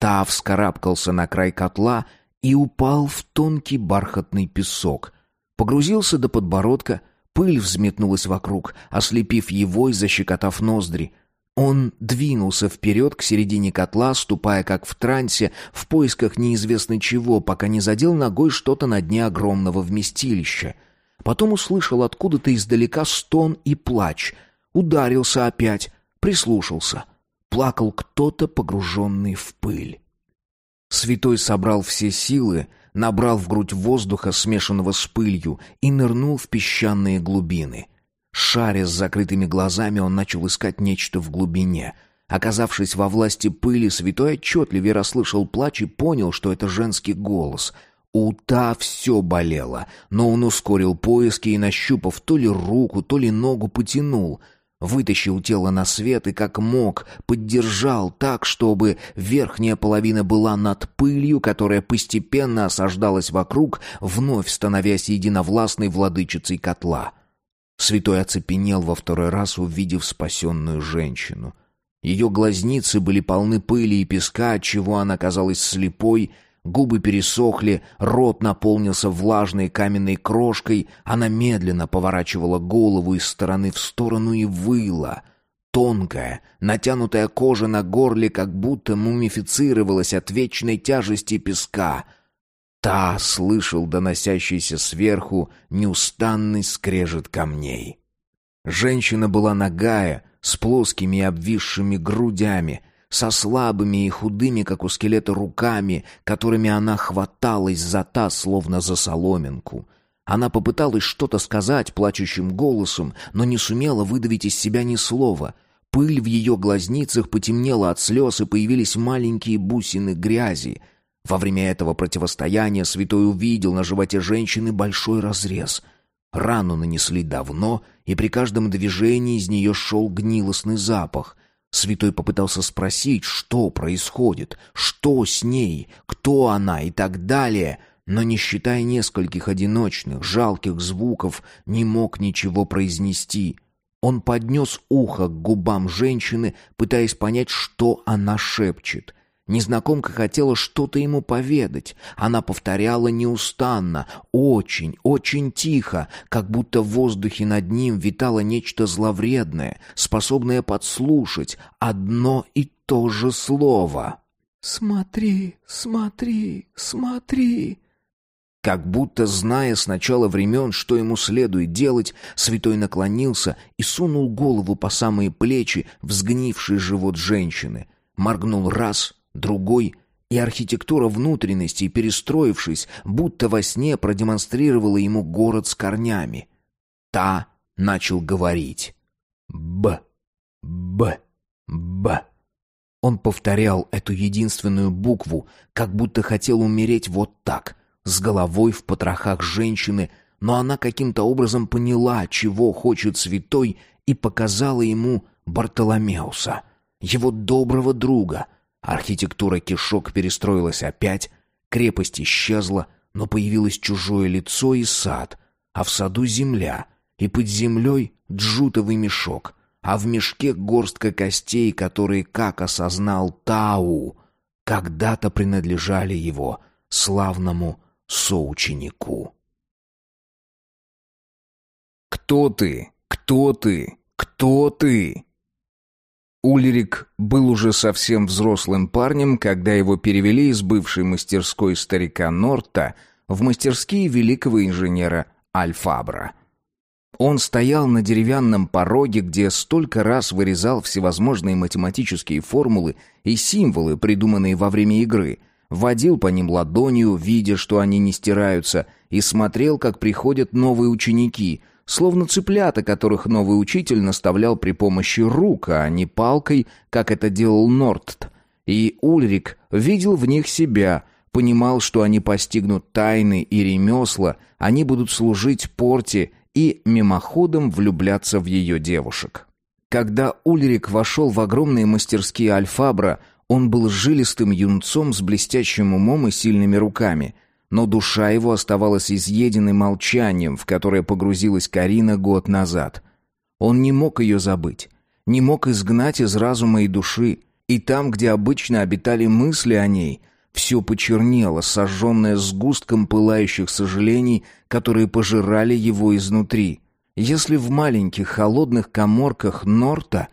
Та вскарабкался на край котла и упал в тонкий бархатный песок. Погрузился до подбородка, пыль взметнулась вокруг, ослепив его и защекотав ноздри. Он двинулся вперед к середине котла, ступая как в трансе, в поисках неизвестно чего, пока не задел ногой что-то на дне огромного вместилища. Потом услышал откуда-то издалека стон и плач. Ударился опять, прислушался. Плакал кто-то, погруженный в пыль. Святой собрал все силы, набрал в грудь воздуха, смешанного с пылью, и нырнул в песчаные глубины. Шаря с закрытыми глазами, он начал искать нечто в глубине. Оказавшись во власти пыли, святой отчетливее расслышал плач и понял, что это женский голос. У та все болело, но он ускорил поиски и, нащупав то ли руку, то ли ногу, потянул — Вытащил тело на свет и как мог поддержал так, чтобы верхняя половина была над пылью, которая постепенно осаждалась вокруг, вновь становясь единовластной владычицей котла. Святой оцепенел во второй раз, увидев спасенную женщину. Ее глазницы были полны пыли и песка, отчего она казалась слепой Губы пересохли, рот наполнился влажной каменной крошкой, она медленно поворачивала голову из стороны в сторону и выла. Тонкая, натянутая кожа на горле как будто мумифицировалась от вечной тяжести песка. Та слышал доносящийся сверху неустанный скрежет камней. Женщина была нагая, с плоскими и обвисшими грудями — со слабыми и худыми, как у скелета, руками, которыми она хваталась за таз, словно за соломинку. Она попыталась что-то сказать плачущим голосом, но не сумела выдавить из себя ни слова. Пыль в ее глазницах потемнела от слез, и появились маленькие бусины грязи. Во время этого противостояния святой увидел на животе женщины большой разрез. Рану нанесли давно, и при каждом движении из нее шел гнилостный запах — Святой попытался спросить, что происходит, что с ней, кто она и так далее, но, не считая нескольких одиночных, жалких звуков, не мог ничего произнести. Он поднес ухо к губам женщины, пытаясь понять, что она шепчет. Незнакомка хотела что-то ему поведать. Она повторяла неустанно, очень, очень тихо, как будто в воздухе над ним витало нечто зловредное, способное подслушать одно и то же слово. «Смотри, смотри, смотри!» Как будто, зная с начала времен, что ему следует делать, святой наклонился и сунул голову по самые плечи в сгнивший живот женщины. Моргнул раз, другой, и архитектура внутренностей, перестроившись, будто во сне продемонстрировала ему город с корнями. Та начал говорить. «Б, Б, Б». Он повторял эту единственную букву, как будто хотел умереть вот так, с головой в потрохах женщины, но она каким-то образом поняла, чего хочет святой, и показала ему Бартоломеуса, его доброго друга. Архитектура кишок перестроилась опять, крепость исчезла, но появилось чужое лицо и сад, а в саду земля, и под землей джутовый мешок, а в мешке горстка костей, которые, как осознал Тау, когда-то принадлежали его славному соученику. «Кто ты? Кто ты? Кто ты?» Ульрик был уже совсем взрослым парнем, когда его перевели из бывшей мастерской старика Норта в мастерские великого инженера Альфабра. Он стоял на деревянном пороге, где столько раз вырезал всевозможные математические формулы и символы, придуманные во время игры, водил по ним ладонью, видя, что они не стираются, и смотрел, как приходят новые ученики — словно цыплята, которых новый учитель наставлял при помощи рук, а не палкой, как это делал Нортт. И Ульрик видел в них себя, понимал, что они постигнут тайны и ремесла, они будут служить порте и мимоходом влюбляться в ее девушек. Когда Ульрик вошел в огромные мастерские Альфабра, он был жилистым юнцом с блестящим умом и сильными руками – но душа его оставалась изъеденной молчанием, в которое погрузилась Карина год назад. Он не мог ее забыть, не мог изгнать из разума и души, и там, где обычно обитали мысли о ней, все почернело, сожженное сгустком пылающих сожалений, которые пожирали его изнутри. Если в маленьких холодных коморках Норта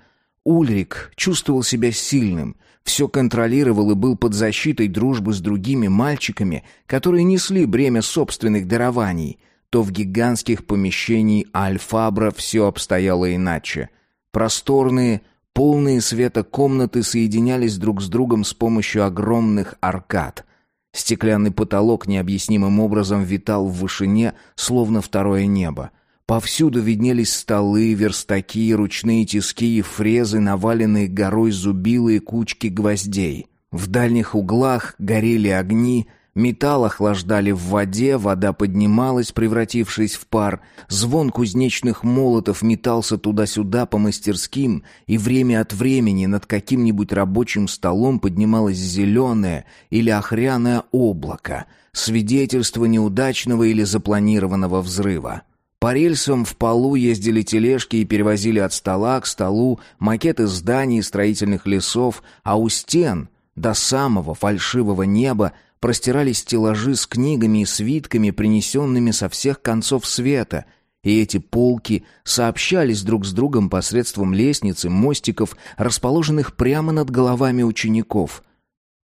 Ульрик чувствовал себя сильным, все контролировал и был под защитой дружбы с другими мальчиками, которые несли бремя собственных дарований, то в гигантских помещениях Альфабра все обстояло иначе. Просторные, полные света комнаты соединялись друг с другом с помощью огромных аркад. Стеклянный потолок необъяснимым образом витал в вышине, словно второе небо — Повсюду виднелись столы, верстаки, ручные тиски и фрезы, наваленные горой зубилы и кучки гвоздей. В дальних углах горели огни, металл охлаждали в воде, вода поднималась, превратившись в пар, звон кузнечных молотов метался туда-сюда по мастерским, и время от времени над каким-нибудь рабочим столом поднималось зеленое или охряное облако, свидетельство неудачного или запланированного взрыва. По рельсам в полу ездили тележки и перевозили от стола к столу макеты зданий и строительных лесов, а у стен до самого фальшивого неба простирались стеллажи с книгами и свитками, принесенными со всех концов света, и эти полки сообщались друг с другом посредством лестниц и мостиков, расположенных прямо над головами учеников —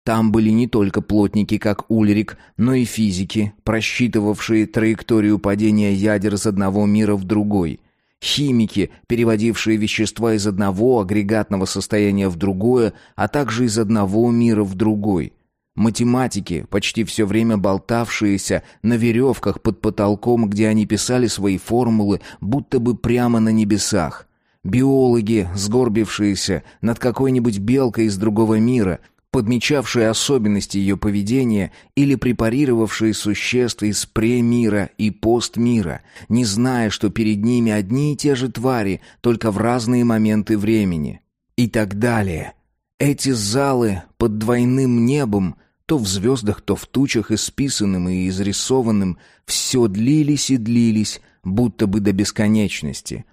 там были не только плотники, как Ульрик, но и физики, просчитывавшие траекторию падения ядер из одного мира в другой. Химики, переводившие вещества из одного агрегатного состояния в другое, а также из одного мира в другой. Математики, почти все время болтавшиеся на веревках под потолком, где они писали свои формулы, будто бы прямо на небесах. Биологи, сгорбившиеся над какой-нибудь белкой из другого мира, подмечавшие особенности ее поведения или препарировавшие существ из премира и постмира, не зная, что перед ними одни и те же твари, только в разные моменты времени. И так далее. Эти залы под двойным небом, то в звездах, то в тучах исписанным и изрисованным, все длились и длились, будто бы до бесконечности.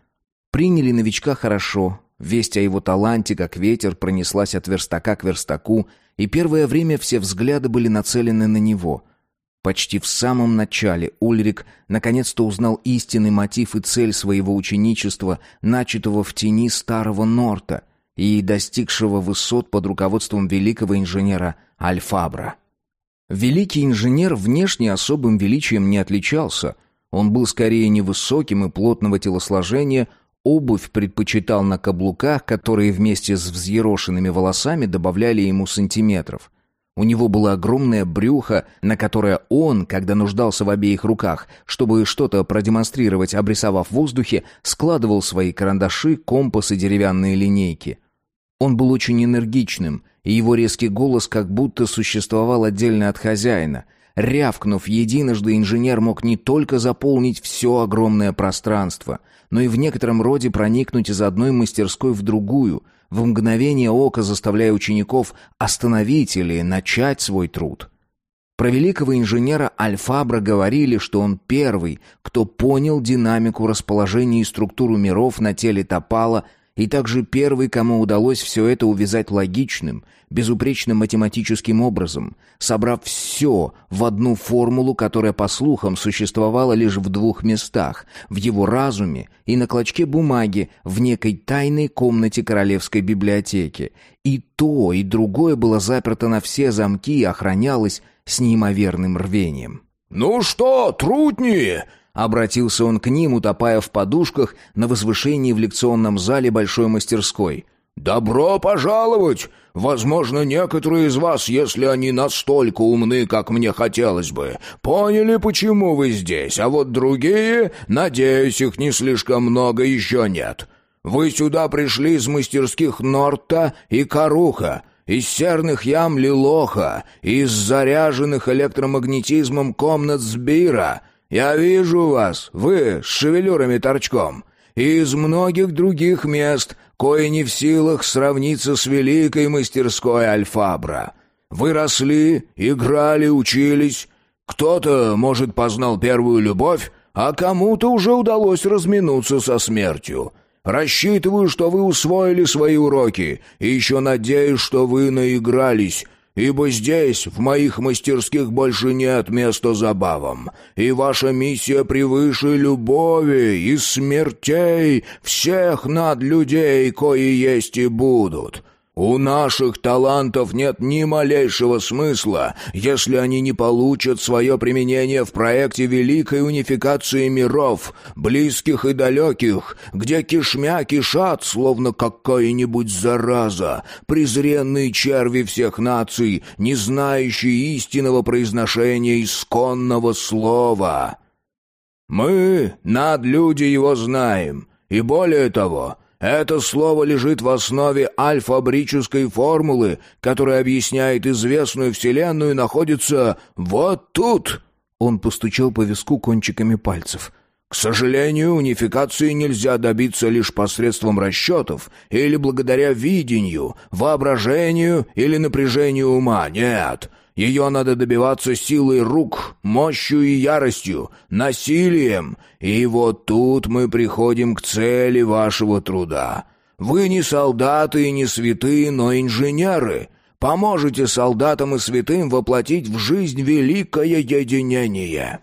Приняли новичка хорошо, Весть о его таланте, как ветер, пронеслась от верстака к верстаку, и первое время все взгляды были нацелены на него. Почти в самом начале Ульрик наконец-то узнал истинный мотив и цель своего ученичества, начатого в тени старого Норта и достигшего высот под руководством великого инженера Альфабра. Великий инженер внешне особым величием не отличался. Он был скорее невысоким и плотного телосложения, Обувь предпочитал на каблуках, которые вместе с взъерошенными волосами добавляли ему сантиметров. У него было огромное брюхо, на которое он, когда нуждался в обеих руках, чтобы что-то продемонстрировать, обрисовав в воздухе, складывал свои карандаши, компасы, деревянные линейки. Он был очень энергичным, и его резкий голос как будто существовал отдельно от хозяина. Рявкнув единожды, инженер мог не только заполнить все огромное пространство, но и в некотором роде проникнуть из одной мастерской в другую, в мгновение ока заставляя учеников остановить или начать свой труд. Про великого инженера Альфабра говорили, что он первый, кто понял динамику расположения и структуру миров на теле Топала и также первый, кому удалось все это увязать логичным, безупречным математическим образом, собрав все в одну формулу, которая, по слухам, существовала лишь в двух местах — в его разуме и на клочке бумаги в некой тайной комнате Королевской библиотеки. И то, и другое было заперто на все замки и охранялось с неимоверным рвением. «Ну что, труднее!» Обратился он к ним, утопая в подушках на возвышении в лекционном зале большой мастерской. «Добро пожаловать! Возможно, некоторые из вас, если они настолько умны, как мне хотелось бы, поняли, почему вы здесь, а вот другие, надеюсь, их не слишком много еще нет. Вы сюда пришли из мастерских Норта и Каруха, из серных ям Лилоха, из заряженных электромагнетизмом комнат Сбира — я вижу вас, вы с шевелюрами торчком, и из многих других мест, кое не в силах сравниться с великой мастерской Альфабра. Вы росли, играли, учились. Кто-то, может, познал первую любовь, а кому-то уже удалось разминуться со смертью. Рассчитываю, что вы усвоили свои уроки, и еще надеюсь, что вы наигрались, ибо здесь, в моих мастерских, больше нет места забавам, и ваша миссия превыше любови и смертей всех над людей, кои есть и будут. У наших талантов нет ни малейшего смысла, если они не получат свое применение в проекте великой унификации миров, близких и далеких, где кишмя кишат, словно какая-нибудь зараза, презренные черви всех наций, не знающие истинного произношения исконного слова. Мы, над люди, его знаем, и более того — это слово лежит в основе альфабрической формулы, которая объясняет известную Вселенную, находится вот тут». Он постучал по виску кончиками пальцев. «К сожалению, унификации нельзя добиться лишь посредством расчетов или благодаря видению, воображению или напряжению ума. Нет, ее надо добиваться силой рук, мощью и яростью, насилием. И вот тут мы приходим к цели вашего труда. Вы не солдаты и не святые, но инженеры. Поможете солдатам и святым воплотить в жизнь великое единение.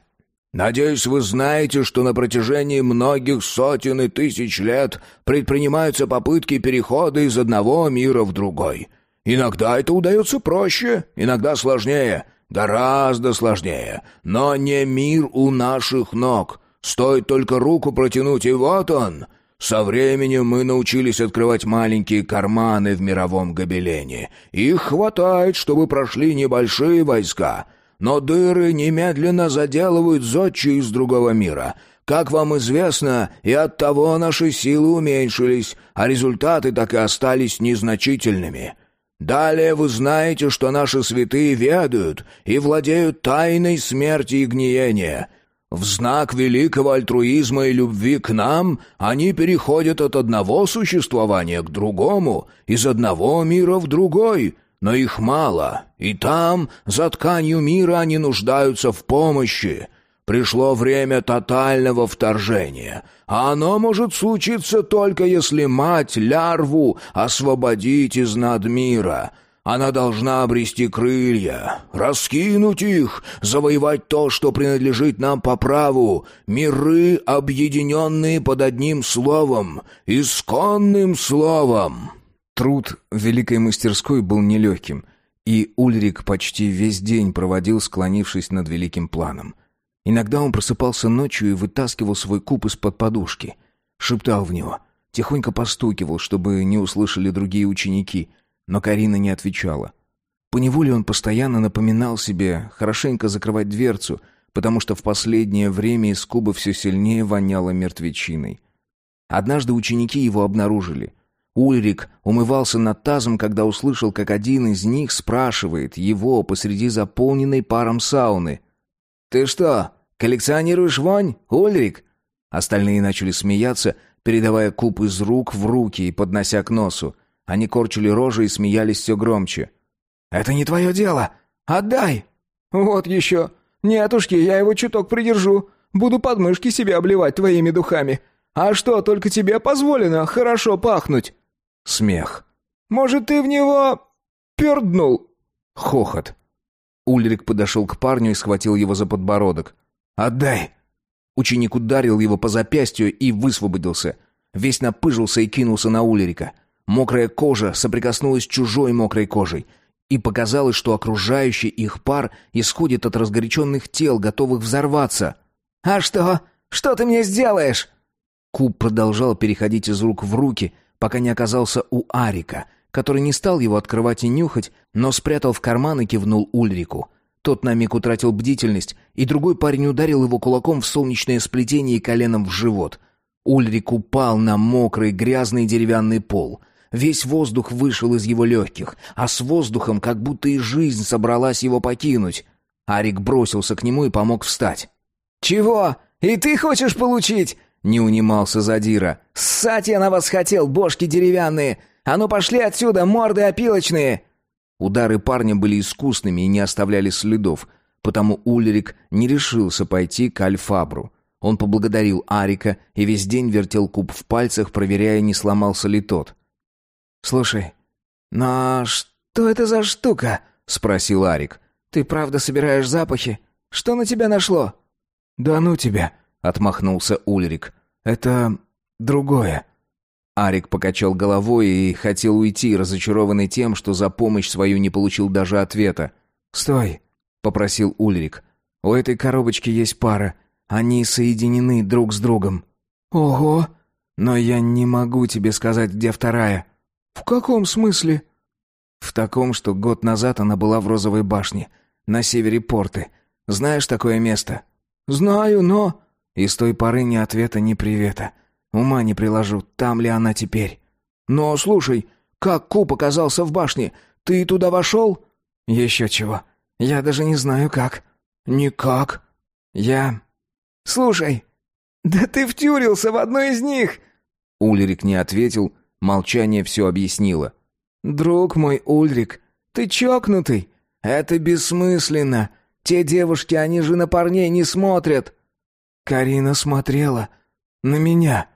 Надеюсь, вы знаете, что на протяжении многих сотен и тысяч лет предпринимаются попытки перехода из одного мира в другой — Иногда это удается проще, иногда сложнее, гораздо сложнее. Но не мир у наших ног. Стоит только руку протянуть, и вот он. Со временем мы научились открывать маленькие карманы в мировом гобелене. Их хватает, чтобы прошли небольшие войска. Но дыры немедленно заделывают зодчие из другого мира. Как вам известно, и от того наши силы уменьшились, а результаты так и остались незначительными. Далее вы знаете, что наши святые ведают и владеют тайной смерти и гниения. В знак великого альтруизма и любви к нам они переходят от одного существования к другому, из одного мира в другой, но их мало, и там, за тканью мира, они нуждаются в помощи. Пришло время тотального вторжения, а оно может случиться только если мать лярву освободить из надмира. Она должна обрести крылья, раскинуть их, завоевать то, что принадлежит нам по праву, миры, объединенные под одним словом, исконным словом». Труд в великой мастерской был нелегким, и Ульрик почти весь день проводил, склонившись над великим планом. Иногда он просыпался ночью и вытаскивал свой куб из-под подушки. Шептал в него. Тихонько постукивал, чтобы не услышали другие ученики. Но Карина не отвечала. Поневоле он постоянно напоминал себе хорошенько закрывать дверцу, потому что в последнее время из куба все сильнее воняло мертвечиной. Однажды ученики его обнаружили. Ульрик умывался над тазом, когда услышал, как один из них спрашивает его посреди заполненной паром сауны — «Ты что, коллекционируешь вонь, Ульрик?» Остальные начали смеяться, передавая куб из рук в руки и поднося к носу. Они корчили рожи и смеялись все громче. «Это не твое дело! Отдай!» «Вот еще! Нетушки, я его чуток придержу. Буду подмышки себе обливать твоими духами. А что, только тебе позволено хорошо пахнуть?» Смех. «Может, ты в него перднул?» Хохот. Ульрик подошел к парню и схватил его за подбородок. «Отдай!» Ученик ударил его по запястью и высвободился. Весь напыжился и кинулся на Ульрика. Мокрая кожа соприкоснулась с чужой мокрой кожей. И показалось, что окружающий их пар исходит от разгоряченных тел, готовых взорваться. «А что? Что ты мне сделаешь?» Куб продолжал переходить из рук в руки, пока не оказался у Арика, который не стал его открывать и нюхать, но спрятал в карман и кивнул Ульрику. Тот на миг утратил бдительность, и другой парень ударил его кулаком в солнечное сплетение и коленом в живот. Ульрик упал на мокрый грязный деревянный пол. Весь воздух вышел из его легких, а с воздухом как будто и жизнь собралась его покинуть. Арик бросился к нему и помог встать. «Чего? И ты хочешь получить?» — не унимался Задира. «Ссать я на вас хотел, бошки деревянные! А ну пошли отсюда, морды опилочные!» Удары парня были искусными и не оставляли следов, потому Ульрик не решился пойти к Альфабру. Он поблагодарил Арика и весь день вертел куб в пальцах, проверяя, не сломался ли тот. «Слушай, но что это за штука?» — спросил Арик. «Ты правда собираешь запахи? Что на тебя нашло?» «Да ну тебя!» — отмахнулся Ульрик. «Это другое». Арик покачал головой и хотел уйти, разочарованный тем, что за помощь свою не получил даже ответа. «Стой!» — попросил Ульрик. «У этой коробочки есть пара. Они соединены друг с другом». «Ого! Но я не могу тебе сказать, где вторая». «В каком смысле?» «В таком, что год назад она была в Розовой башне, на севере порты. Знаешь такое место?» «Знаю, но...» И с той поры ни ответа, ни привета. Ума не приложу, там ли она теперь. «Но слушай, как Куб оказался в башне? Ты туда вошел?» «Еще чего. Я даже не знаю, как». «Никак». «Я...» «Слушай, да ты втюрился в одной из них!» Ульрик не ответил, молчание все объяснило. «Друг мой Ульрик, ты чокнутый. Это бессмысленно. Те девушки, они же на парней не смотрят». Карина смотрела на меня.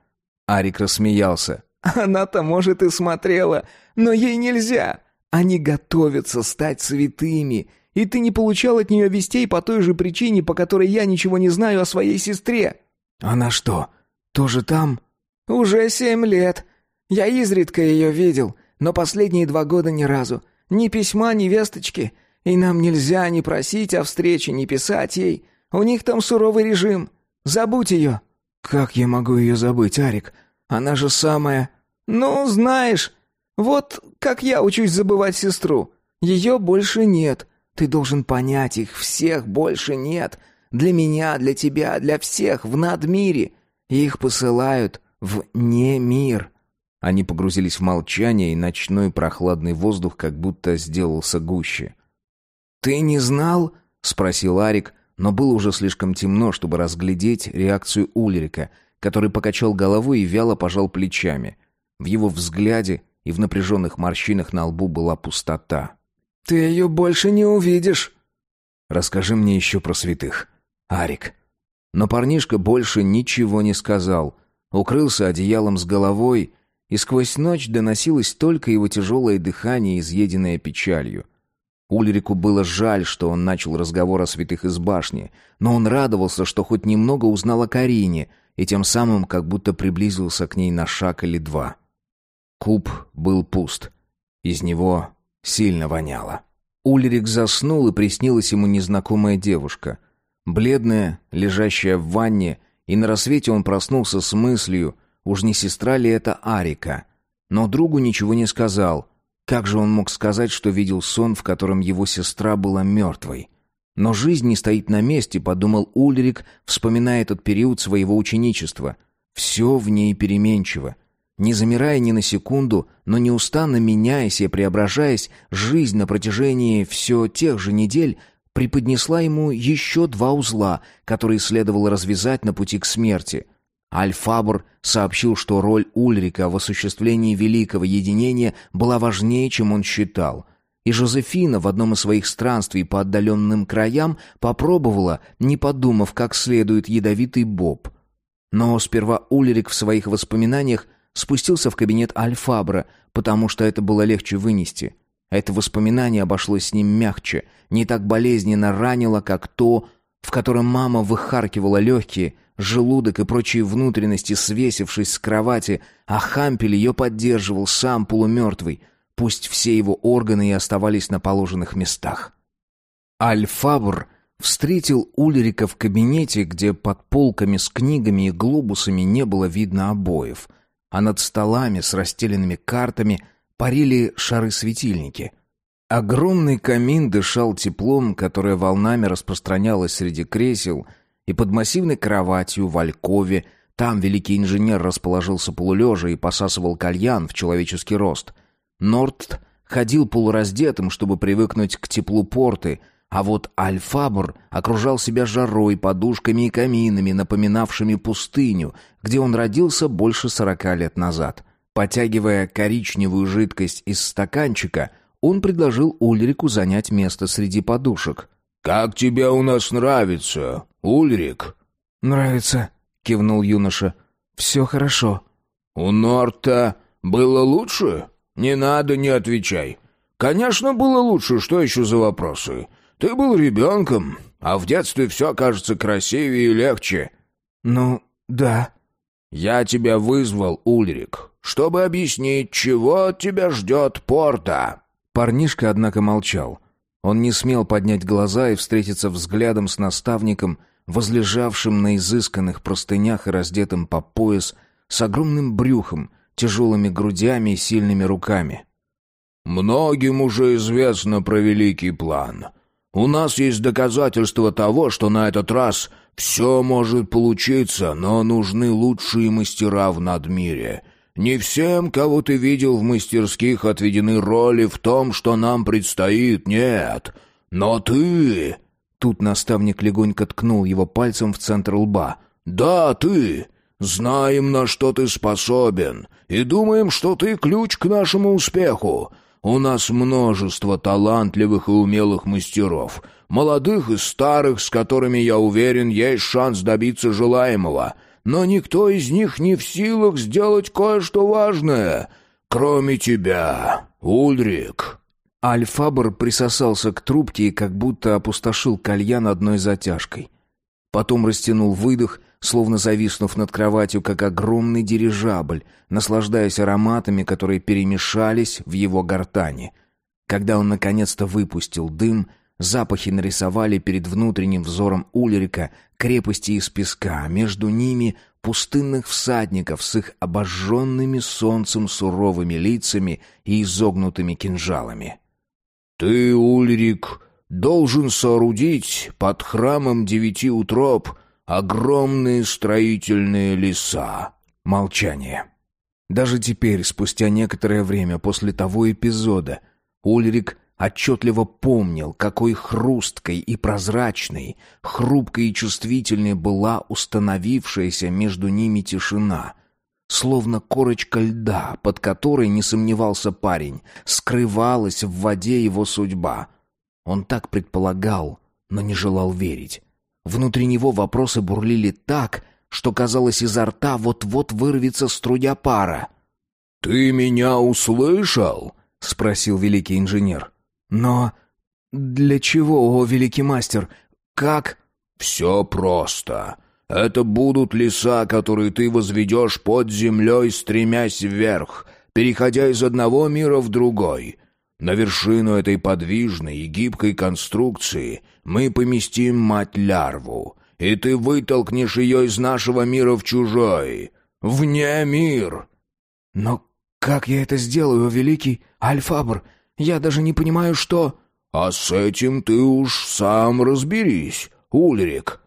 Арик рассмеялся. Она-то, может, и смотрела, но ей нельзя. Они готовятся стать святыми, и ты не получал от нее вестей по той же причине, по которой я ничего не знаю о своей сестре. Она что, тоже там? Уже семь лет. Я изредка ее видел, но последние два года ни разу. Ни письма, ни весточки. И нам нельзя ни просить о встрече, ни писать ей. У них там суровый режим. Забудь ее». «Как я могу ее забыть, Арик? Она же самая...» «Ну, знаешь, вот как я учусь забывать сестру. Ее больше нет. Ты должен понять, их всех больше нет. Для меня, для тебя, для всех в надмире. Их посылают в не мир». Они погрузились в молчание, и ночной прохладный воздух как будто сделался гуще. «Ты не знал?» — спросил Арик, но было уже слишком темно, чтобы разглядеть реакцию Ульрика, который покачал головой и вяло пожал плечами. В его взгляде и в напряженных морщинах на лбу была пустота. «Ты ее больше не увидишь!» «Расскажи мне еще про святых, Арик». Но парнишка больше ничего не сказал, укрылся одеялом с головой, и сквозь ночь доносилось только его тяжелое дыхание, изъеденное печалью — Ульрику было жаль, что он начал разговор о святых из башни, но он радовался, что хоть немного узнал о Карине, и тем самым как будто приблизился к ней на шаг или два. Куб был пуст. Из него сильно воняло. Ульрик заснул, и приснилась ему незнакомая девушка. Бледная, лежащая в ванне, и на рассвете он проснулся с мыслью, уж не сестра ли это Арика. Но другу ничего не сказал — как же он мог сказать, что видел сон, в котором его сестра была мертвой? Но жизнь не стоит на месте, подумал Ульрик, вспоминая этот период своего ученичества. Все в ней переменчиво. Не замирая ни на секунду, но неустанно меняясь и преображаясь, жизнь на протяжении все тех же недель преподнесла ему еще два узла, которые следовало развязать на пути к смерти. Альфабр сообщил, что роль Ульрика в осуществлении великого единения была важнее, чем он считал. И Жозефина в одном из своих странствий по отдаленным краям попробовала, не подумав как следует, ядовитый боб. Но сперва Ульрик в своих воспоминаниях спустился в кабинет Альфабра, потому что это было легче вынести. Это воспоминание обошлось с ним мягче, не так болезненно ранило, как то, в котором мама выхаркивала легкие, желудок и прочие внутренности, свесившись с кровати, а Хампель ее поддерживал сам полумертвый, пусть все его органы и оставались на положенных местах. Альфабр встретил Ульрика в кабинете, где под полками с книгами и глобусами не было видно обоев, а над столами с расстеленными картами парили шары-светильники. Огромный камин дышал теплом, которое волнами распространялось среди кресел, и под массивной кроватью в Алькове там великий инженер расположился полулежа и посасывал кальян в человеческий рост. Норд ходил полураздетым, чтобы привыкнуть к теплу порты — а вот Альфабр окружал себя жарой, подушками и каминами, напоминавшими пустыню, где он родился больше сорока лет назад. Потягивая коричневую жидкость из стаканчика, он предложил Ульрику занять место среди подушек. «Как тебе у нас нравится, Ульрик?» «Нравится», — кивнул юноша. «Все хорошо». «У Норта было лучше? Не надо, не отвечай. Конечно, было лучше, что еще за вопросы? Ты был ребенком, а в детстве все кажется красивее и легче». «Ну, да». «Я тебя вызвал, Ульрик, чтобы объяснить, чего тебя ждет Порта». Парнишка, однако, молчал. Он не смел поднять глаза и встретиться взглядом с наставником, возлежавшим на изысканных простынях и раздетым по пояс, с огромным брюхом, тяжелыми грудями и сильными руками. «Многим уже известно про великий план. У нас есть доказательства того, что на этот раз все может получиться, но нужны лучшие мастера в надмире. Не всем, кого ты видел в мастерских, отведены роли в том, что нам предстоит, нет. Но ты...» Тут наставник легонько ткнул его пальцем в центр лба. «Да, ты. Знаем, на что ты способен, и думаем, что ты ключ к нашему успеху. У нас множество талантливых и умелых мастеров, молодых и старых, с которыми, я уверен, есть шанс добиться желаемого. Но никто из них не в силах сделать кое-что важное, кроме тебя, Ульрик». Альфабр присосался к трубке и как будто опустошил кальян одной затяжкой. Потом растянул выдох словно зависнув над кроватью, как огромный дирижабль, наслаждаясь ароматами, которые перемешались в его гортани. Когда он наконец-то выпустил дым, запахи нарисовали перед внутренним взором Ульрика крепости из песка, между ними пустынных всадников с их обожженными солнцем суровыми лицами и изогнутыми кинжалами. «Ты, Ульрик, должен соорудить под храмом девяти утроб огромные строительные леса. Молчание. Даже теперь, спустя некоторое время после того эпизода, Ульрик отчетливо помнил, какой хрусткой и прозрачной, хрупкой и чувствительной была установившаяся между ними тишина, словно корочка льда, под которой, не сомневался парень, скрывалась в воде его судьба. Он так предполагал, но не желал верить. Внутри него вопросы бурлили так, что, казалось, изо рта вот-вот вырвется струя пара. «Ты меня услышал?» — спросил великий инженер. «Но для чего, о великий мастер? Как?» «Все просто. Это будут леса, которые ты возведешь под землей, стремясь вверх, переходя из одного мира в другой. На вершину этой подвижной и гибкой конструкции мы поместим мать-лярву, и ты вытолкнешь ее из нашего мира в чужой, вне мир». «Но как я это сделаю, великий Альфабр? Я даже не понимаю, что...» «А с этим ты уж сам разберись, Ульрик».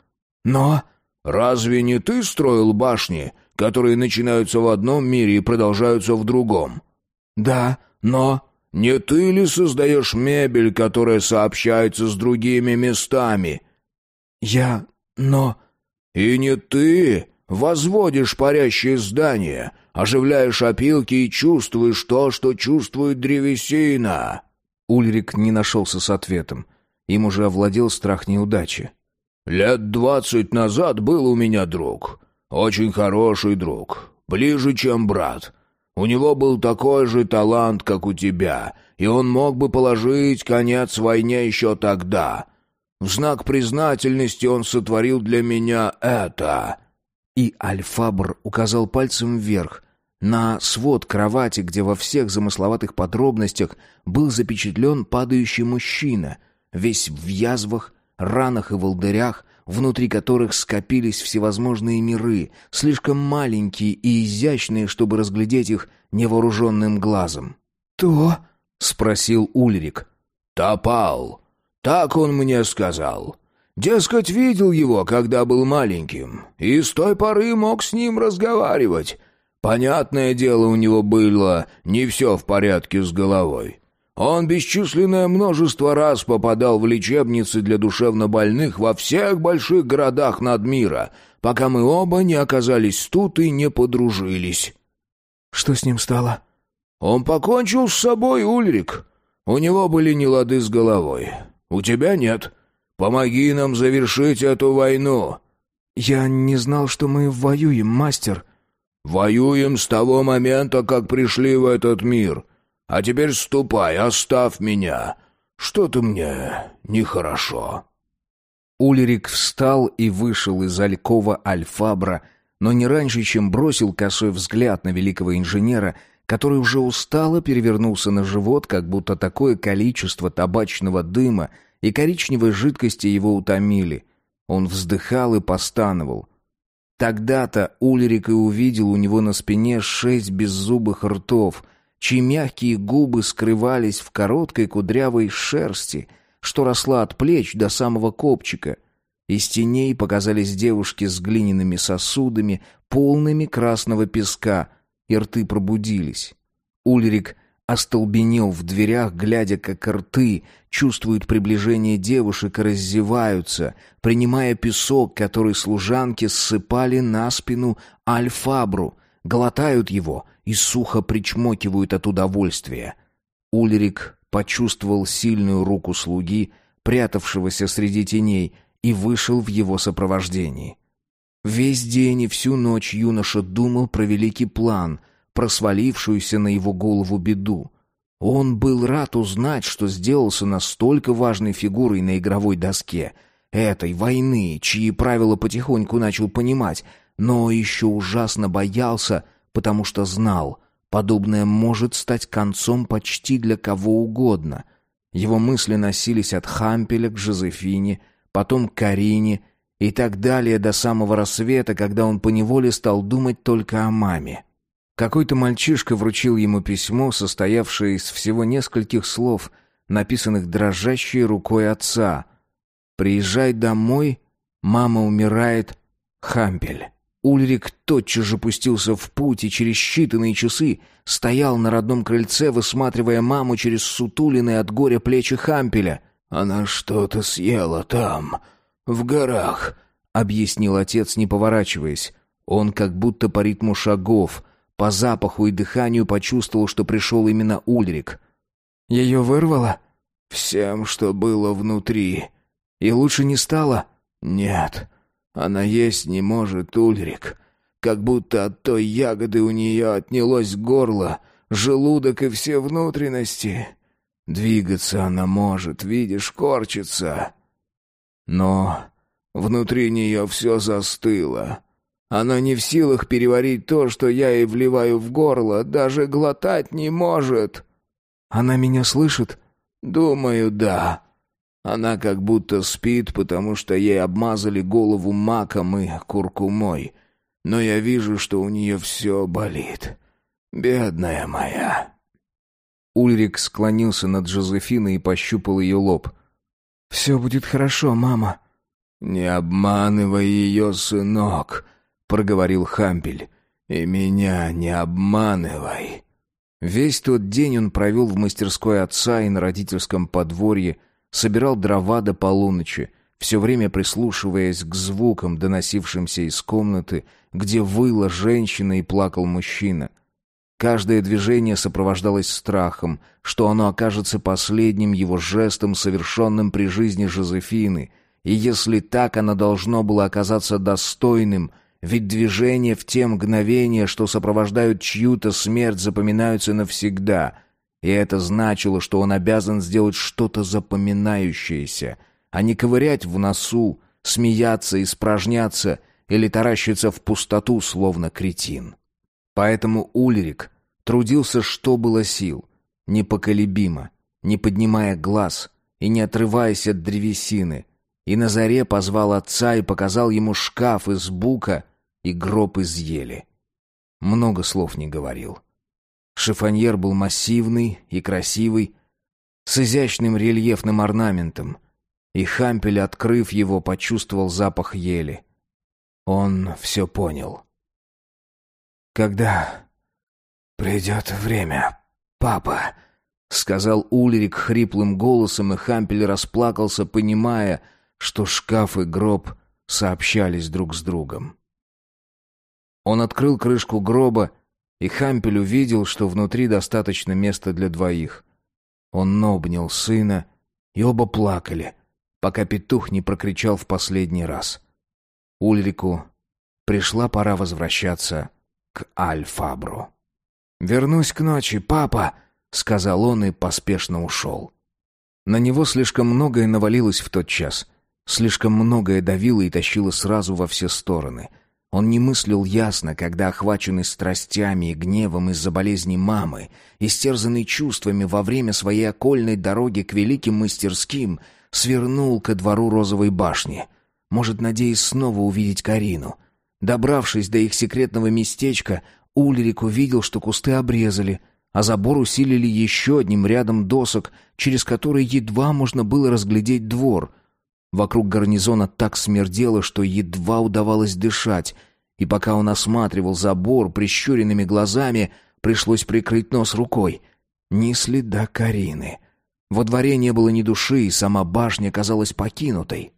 «Но...» «Разве не ты строил башни, которые начинаются в одном мире и продолжаются в другом?» «Да, но...» Не ты ли создаешь мебель, которая сообщается с другими местами?» «Я... но...» «И не ты возводишь парящие здания, оживляешь опилки и чувствуешь то, что чувствует древесина». Ульрик не нашелся с ответом. Им уже овладел страх неудачи. «Лет двадцать назад был у меня друг. Очень хороший друг. Ближе, чем брат. У него был такой же талант, как у тебя, и он мог бы положить конец войне еще тогда. В знак признательности он сотворил для меня это». И Альфабр указал пальцем вверх, на свод кровати, где во всех замысловатых подробностях был запечатлен падающий мужчина, весь в язвах, ранах и волдырях, внутри которых скопились всевозможные миры, слишком маленькие и изящные, чтобы разглядеть их невооруженным глазом. «То?» — спросил Ульрик. «Топал. Так он мне сказал. Дескать, видел его, когда был маленьким, и с той поры мог с ним разговаривать. Понятное дело, у него было не все в порядке с головой. Он бесчисленное множество раз попадал в лечебницы для душевнобольных во всех больших городах над мира, пока мы оба не оказались тут и не подружились. Что с ним стало? Он покончил с собой, Ульрик. У него были нелады с головой. У тебя нет. Помоги нам завершить эту войну. Я не знал, что мы воюем, мастер. Воюем с того момента, как пришли в этот мир. А теперь ступай, оставь меня. Что-то мне нехорошо». Ульрик встал и вышел из алькова Альфабра, но не раньше, чем бросил косой взгляд на великого инженера, который уже устало перевернулся на живот, как будто такое количество табачного дыма и коричневой жидкости его утомили. Он вздыхал и постановал. Тогда-то Ульрик и увидел у него на спине шесть беззубых ртов — чьи мягкие губы скрывались в короткой кудрявой шерсти, что росла от плеч до самого копчика. Из теней показались девушки с глиняными сосудами, полными красного песка, и рты пробудились. Ульрик остолбенел в дверях, глядя, как рты чувствуют приближение девушек и раздеваются, принимая песок, который служанки ссыпали на спину Альфабру, глотают его и сухо причмокивают от удовольствия. Ульрик почувствовал сильную руку слуги, прятавшегося среди теней, и вышел в его сопровождении. Весь день и всю ночь юноша думал про великий план, про свалившуюся на его голову беду. Он был рад узнать, что сделался настолько важной фигурой на игровой доске, этой войны, чьи правила потихоньку начал понимать, но еще ужасно боялся, потому что знал, подобное может стать концом почти для кого угодно. Его мысли носились от Хампеля к Жозефине, потом к Карине и так далее до самого рассвета, когда он поневоле стал думать только о маме. Какой-то мальчишка вручил ему письмо, состоявшее из всего нескольких слов, написанных дрожащей рукой отца. «Приезжай домой, мама умирает, Хампель». Ульрик тотчас же пустился в путь и через считанные часы стоял на родном крыльце, высматривая маму через сутулины от горя плечи Хампеля. «Она что-то съела там, в горах», — объяснил отец, не поворачиваясь. Он как будто по ритму шагов, по запаху и дыханию почувствовал, что пришел именно Ульрик. «Ее вырвало?» «Всем, что было внутри». «И лучше не стало?» «Нет». Она есть не может, Ульрик. Как будто от той ягоды у нее отнялось горло, желудок и все внутренности. Двигаться она может, видишь, корчится. Но внутри нее все застыло. Она не в силах переварить то, что я ей вливаю в горло, даже глотать не может. Она меня слышит? Думаю, да. Она как будто спит, потому что ей обмазали голову маком и куркумой. Но я вижу, что у нее все болит. Бедная моя. Ульрик склонился над Жозефиной и пощупал ее лоб. «Все будет хорошо, мама». «Не обманывай ее, сынок», — проговорил Хампель. «И меня не обманывай». Весь тот день он провел в мастерской отца и на родительском подворье, собирал дрова до полуночи, все время прислушиваясь к звукам, доносившимся из комнаты, где выла женщина и плакал мужчина. Каждое движение сопровождалось страхом, что оно окажется последним его жестом, совершенным при жизни Жозефины, и если так, оно должно было оказаться достойным, ведь движения в те мгновения, что сопровождают чью-то смерть, запоминаются навсегда, и это значило, что он обязан сделать что-то запоминающееся, а не ковырять в носу, смеяться, испражняться или таращиться в пустоту, словно кретин. Поэтому Ульрик трудился, что было сил, непоколебимо, не поднимая глаз и не отрываясь от древесины, и на заре позвал отца и показал ему шкаф из бука и гроб из. Много слов не говорил. Шифоньер был массивный и красивый, с изящным рельефным орнаментом, и Хампель, открыв его, почувствовал запах ели. Он все понял. «Когда придет время, папа», — сказал Ульрик хриплым голосом, и Хампель расплакался, понимая, что шкаф и гроб сообщались друг с другом. Он открыл крышку гроба, и Хампель увидел, что внутри достаточно места для двоих. Он обнял сына, и оба плакали, пока петух не прокричал в последний раз. Ульрику пришла пора возвращаться к Альфабру. «Вернусь к ночи, папа!» — сказал он и поспешно ушел. На него слишком многое навалилось в тот час. Слишком многое давило и тащило сразу во все стороны — он не мыслил ясно, когда, охваченный страстями и гневом из-за болезни мамы, истерзанный чувствами во время своей окольной дороги к великим мастерским, свернул ко двору розовой башни, может, надеясь снова увидеть Карину. Добравшись до их секретного местечка, Ульрик увидел, что кусты обрезали, а забор усилили еще одним рядом досок, через которые едва можно было разглядеть двор — Вокруг гарнизона так смердело, что едва удавалось дышать, и пока он осматривал забор прищуренными глазами, пришлось прикрыть нос рукой. Ни следа Карины. Во дворе не было ни души, и сама башня казалась покинутой.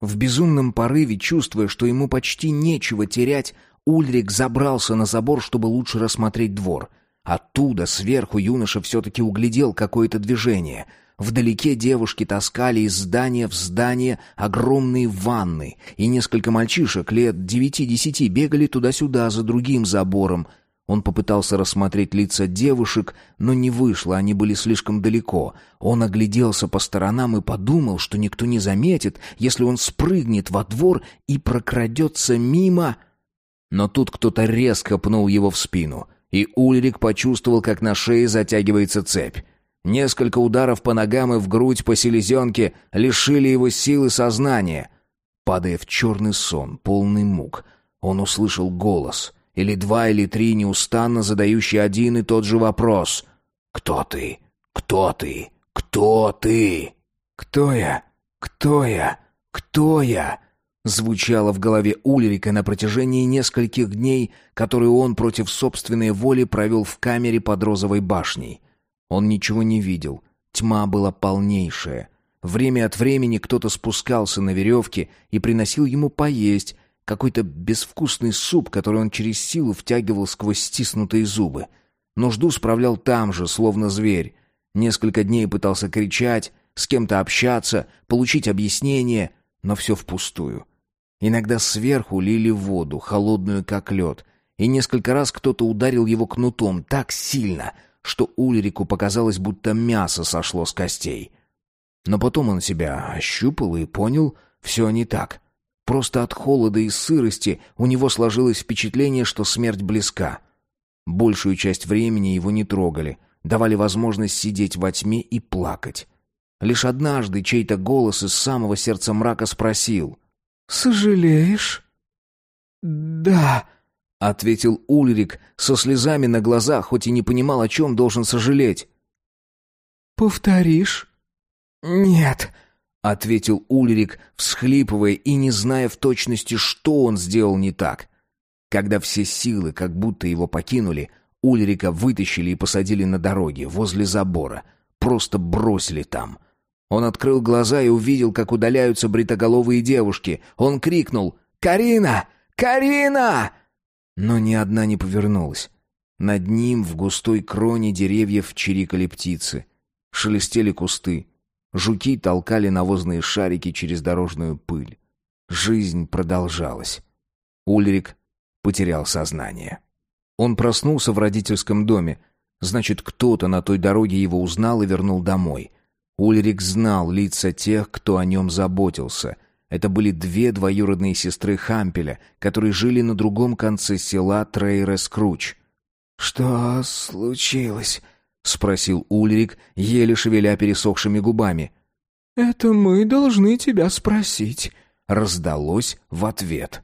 В безумном порыве, чувствуя, что ему почти нечего терять, Ульрик забрался на забор, чтобы лучше рассмотреть двор. Оттуда, сверху, юноша все-таки углядел какое-то движение — Вдалеке девушки таскали из здания в здание огромные ванны, и несколько мальчишек лет девяти-десяти бегали туда-сюда за другим забором. Он попытался рассмотреть лица девушек, но не вышло, они были слишком далеко. Он огляделся по сторонам и подумал, что никто не заметит, если он спрыгнет во двор и прокрадется мимо... Но тут кто-то резко пнул его в спину, и Ульрик почувствовал, как на шее затягивается цепь. Несколько ударов по ногам и в грудь по селезенке лишили его силы сознания. Падая в черный сон, полный мук, он услышал голос, или два, или три, неустанно задающий один и тот же вопрос. «Кто ты? Кто ты? Кто ты?» «Кто я? Кто я? Кто я?» звучало в голове Ульрика на протяжении нескольких дней, которые он против собственной воли провел в камере под розовой башней. Он ничего не видел. Тьма была полнейшая. Время от времени кто-то спускался на веревке и приносил ему поесть, какой-то безвкусный суп, который он через силу втягивал сквозь стиснутые зубы. Нужду справлял там же, словно зверь. Несколько дней пытался кричать, с кем-то общаться, получить объяснение, но все впустую. Иногда сверху лили воду, холодную как лед, и несколько раз кто-то ударил его кнутом так сильно — что Ульрику показалось, будто мясо сошло с костей. Но потом он себя ощупал и понял, все не так. Просто от холода и сырости у него сложилось впечатление, что смерть близка. Большую часть времени его не трогали, давали возможность сидеть во тьме и плакать. Лишь однажды чей-то голос из самого сердца мрака спросил. «Сожалеешь?» «Да», — ответил Ульрик со слезами на глазах, хоть и не понимал, о чем должен сожалеть. «Повторишь?» «Нет», — ответил Ульрик, всхлипывая и не зная в точности, что он сделал не так. Когда все силы как будто его покинули, Ульрика вытащили и посадили на дороге, возле забора. Просто бросили там. Он открыл глаза и увидел, как удаляются бритоголовые девушки. Он крикнул «Карина! Карина!» Но ни одна не повернулась. Над ним в густой кроне деревьев чирикали птицы. Шелестели кусты. Жуки толкали навозные шарики через дорожную пыль. Жизнь продолжалась. Ульрик потерял сознание. Он проснулся в родительском доме. Значит, кто-то на той дороге его узнал и вернул домой. Ульрик знал лица тех, кто о нем заботился. Это были две двоюродные сестры Хампеля, которые жили на другом конце села Трейрес-Круч. «Что случилось?» — спросил Ульрик, еле шевеля пересохшими губами. «Это мы должны тебя спросить», — раздалось в ответ.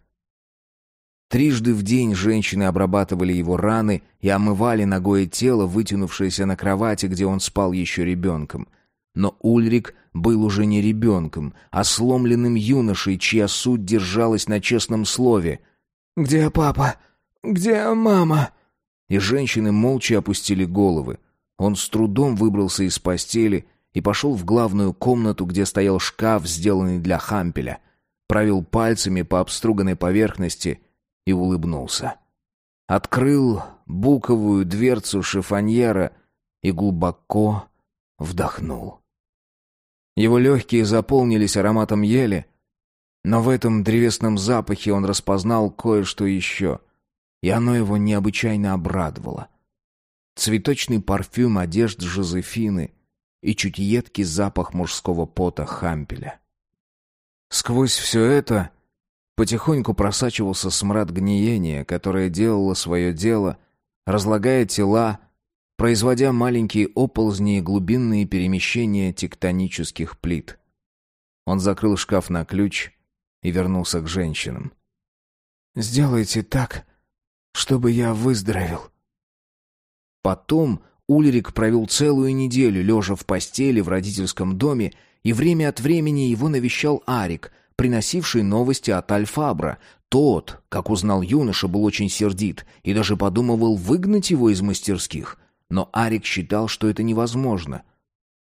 Трижды в день женщины обрабатывали его раны и омывали ногое тело, вытянувшееся на кровати, где он спал еще ребенком. Но Ульрик был уже не ребенком, а сломленным юношей, чья суть держалась на честном слове. «Где папа? Где мама?» и женщины молча опустили головы. Он с трудом выбрался из постели и пошел в главную комнату, где стоял шкаф, сделанный для хампеля, провел пальцами по обструганной поверхности и улыбнулся. Открыл буковую дверцу шифоньера и глубоко вдохнул. Его легкие заполнились ароматом ели, но в этом древесном запахе он распознал кое-что еще — и оно его необычайно обрадовало. Цветочный парфюм одежд Жозефины и чуть едкий запах мужского пота Хампеля. Сквозь все это потихоньку просачивался смрад гниения, которое делало свое дело, разлагая тела, производя маленькие оползни и глубинные перемещения тектонических плит. Он закрыл шкаф на ключ и вернулся к женщинам. «Сделайте так, чтобы я выздоровел. Потом Ульрик провел целую неделю, лежа в постели в родительском доме, и время от времени его навещал Арик, приносивший новости от Альфабра. Тот, как узнал юноша, был очень сердит и даже подумывал выгнать его из мастерских. Но Арик считал, что это невозможно.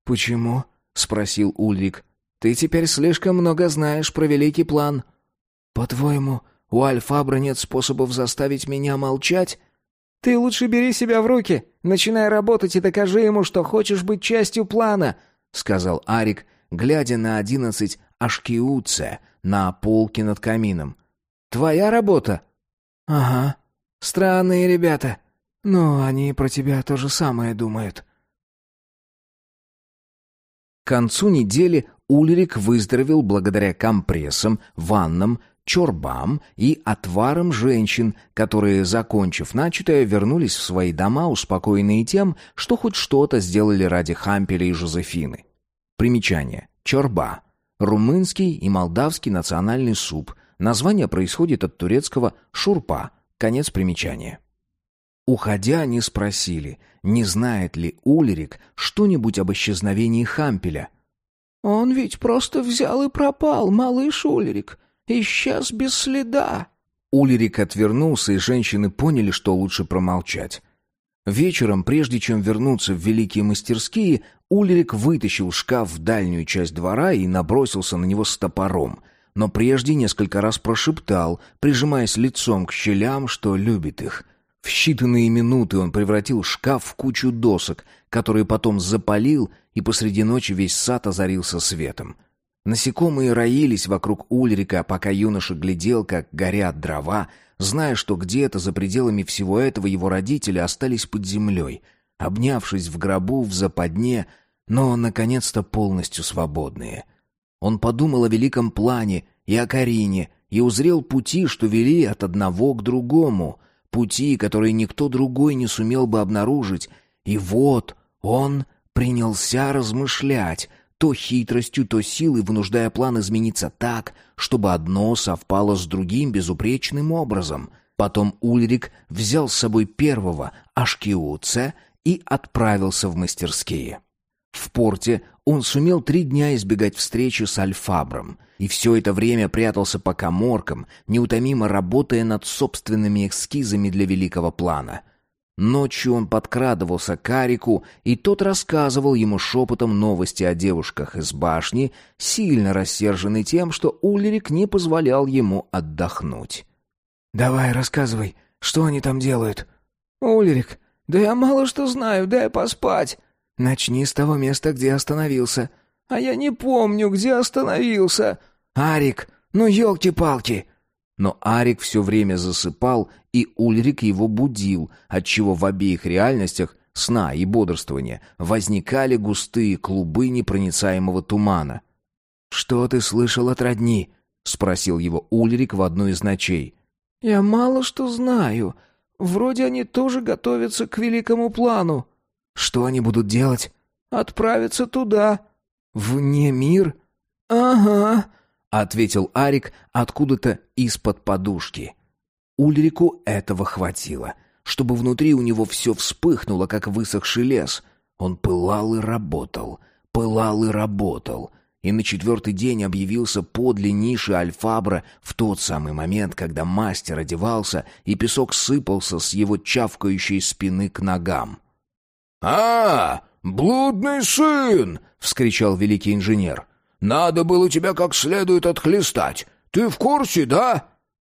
«Почему?» — спросил Ульрик. «Ты теперь слишком много знаешь про великий план». «По-твоему, у Альфабра нет способов заставить меня молчать? Ты лучше бери себя в руки, начинай работать и докажи ему, что хочешь быть частью плана, сказал Арик, глядя на одиннадцать ашкиуце на полке над камином. Твоя работа? Ага. Странные ребята. Но они про тебя то же самое думают. К концу недели Ульрик выздоровел благодаря компрессам, ваннам, чорбам и отваром женщин, которые, закончив начатое, вернулись в свои дома, успокоенные тем, что хоть что-то сделали ради Хампеля и Жозефины. Примечание. Чорба. Румынский и молдавский национальный суп. Название происходит от турецкого «шурпа». Конец примечания. Уходя, они спросили, не знает ли Ульрик что-нибудь об исчезновении Хампеля. «Он ведь просто взял и пропал, малыш Ульрик. Исчез без следа». Улерик отвернулся, и женщины поняли, что лучше промолчать. Вечером, прежде чем вернуться в великие мастерские, Улерик вытащил шкаф в дальнюю часть двора и набросился на него с топором. Но прежде несколько раз прошептал, прижимаясь лицом к щелям, что любит их. В считанные минуты он превратил шкаф в кучу досок, которые потом запалил, и посреди ночи весь сад озарился светом. Насекомые роились вокруг Ульрика, пока юноша глядел, как горят дрова, зная, что где-то за пределами всего этого его родители остались под землей, обнявшись в гробу в западне, но, наконец-то, полностью свободные. Он подумал о великом плане и о Карине, и узрел пути, что вели от одного к другому, пути, которые никто другой не сумел бы обнаружить, и вот он принялся размышлять — то хитростью, то силой вынуждая план измениться так, чтобы одно совпало с другим безупречным образом. Потом Ульрик взял с собой первого Ашкиуце и отправился в мастерские. В порте он сумел три дня избегать встречи с Альфабром, и все это время прятался по коморкам, неутомимо работая над собственными эскизами для великого плана. Ночью он подкрадывался к Арику, и тот рассказывал ему шепотом новости о девушках из башни, сильно рассерженный тем, что Ульрик не позволял ему отдохнуть. «Давай, рассказывай, что они там делают?» «Ульрик, да я мало что знаю, дай поспать». «Начни с того места, где остановился». «А я не помню, где остановился». «Арик, ну елки-палки!» Но Арик все время засыпал, и Ульрик его будил, отчего в обеих реальностях сна и бодрствования возникали густые клубы непроницаемого тумана. «Что ты слышал от родни?» — спросил его Ульрик в одну из ночей. «Я мало что знаю. Вроде они тоже готовятся к великому плану». «Что они будут делать?» «Отправиться туда». «Вне мир?» «Ага», ответил Арик откуда-то из-под подушки. Ульрику этого хватило, чтобы внутри у него все вспыхнуло, как высохший лес. Он пылал и работал, пылал и работал, и на четвертый день объявился подле ниши Альфабра в тот самый момент, когда мастер одевался, и песок сыпался с его чавкающей спины к ногам. «А, блудный сын!» — вскричал великий инженер. Надо было тебя как следует отхлестать. Ты в курсе, да?»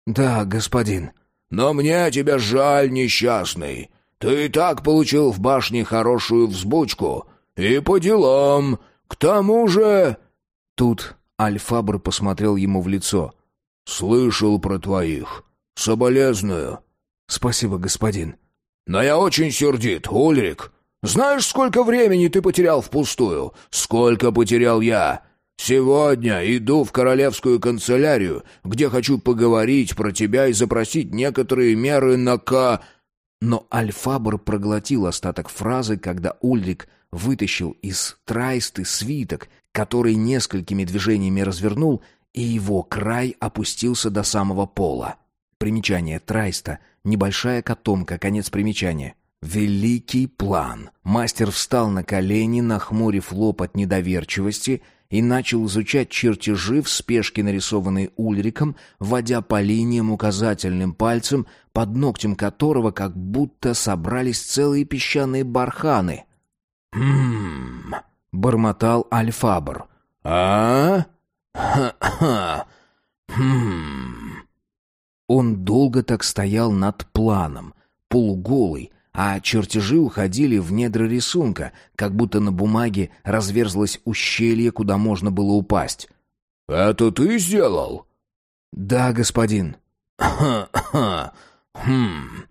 «Да, господин». «Но мне тебя жаль, несчастный. Ты и так получил в башне хорошую взбучку. И по делам. К тому же...» Тут Альфабр посмотрел ему в лицо. «Слышал про твоих. Соболезную». «Спасибо, господин». «Но я очень сердит, Ульрик. Знаешь, сколько времени ты потерял впустую? Сколько потерял я? Сегодня иду в королевскую канцелярию, где хочу поговорить про тебя и запросить некоторые меры на ка...» Но Альфабр проглотил остаток фразы, когда Ульрик вытащил из трайсты свиток, который несколькими движениями развернул, и его край опустился до самого пола. Примечание трайста — небольшая котомка, конец примечания. Великий план. Мастер встал на колени, нахмурив лоб от недоверчивости — и начал изучать чертежи в спешке, нарисованные Ульриком, водя по линиям указательным пальцем, под ногтем которого как будто собрались целые песчаные барханы. «Хм...» — бормотал Альфабр. «А? Ха-ха... Хм...» Он долго так стоял над планом, полуголый, а чертежи уходили в недра рисунка, как будто на бумаге разверзлось ущелье, куда можно было упасть. «Это ты сделал?» «Да, господин». «Ха-ха... Хм...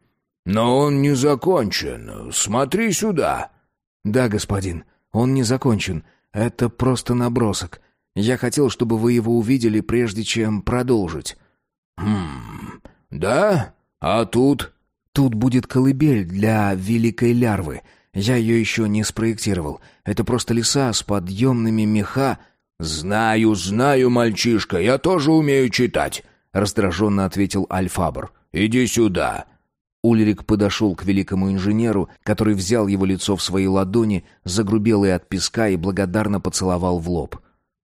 Но он не закончен. Смотри сюда». «Да, господин, он не закончен. Это просто набросок. Я хотел, чтобы вы его увидели, прежде чем продолжить». «Хм... Да? А тут?» Тут будет колыбель для великой лярвы. Я ее еще не спроектировал. Это просто леса с подъемными меха...» «Знаю, знаю, мальчишка, я тоже умею читать», — раздраженно ответил Альфабр. «Иди сюда». Ульрик подошел к великому инженеру, который взял его лицо в свои ладони, загрубелый от песка и благодарно поцеловал в лоб.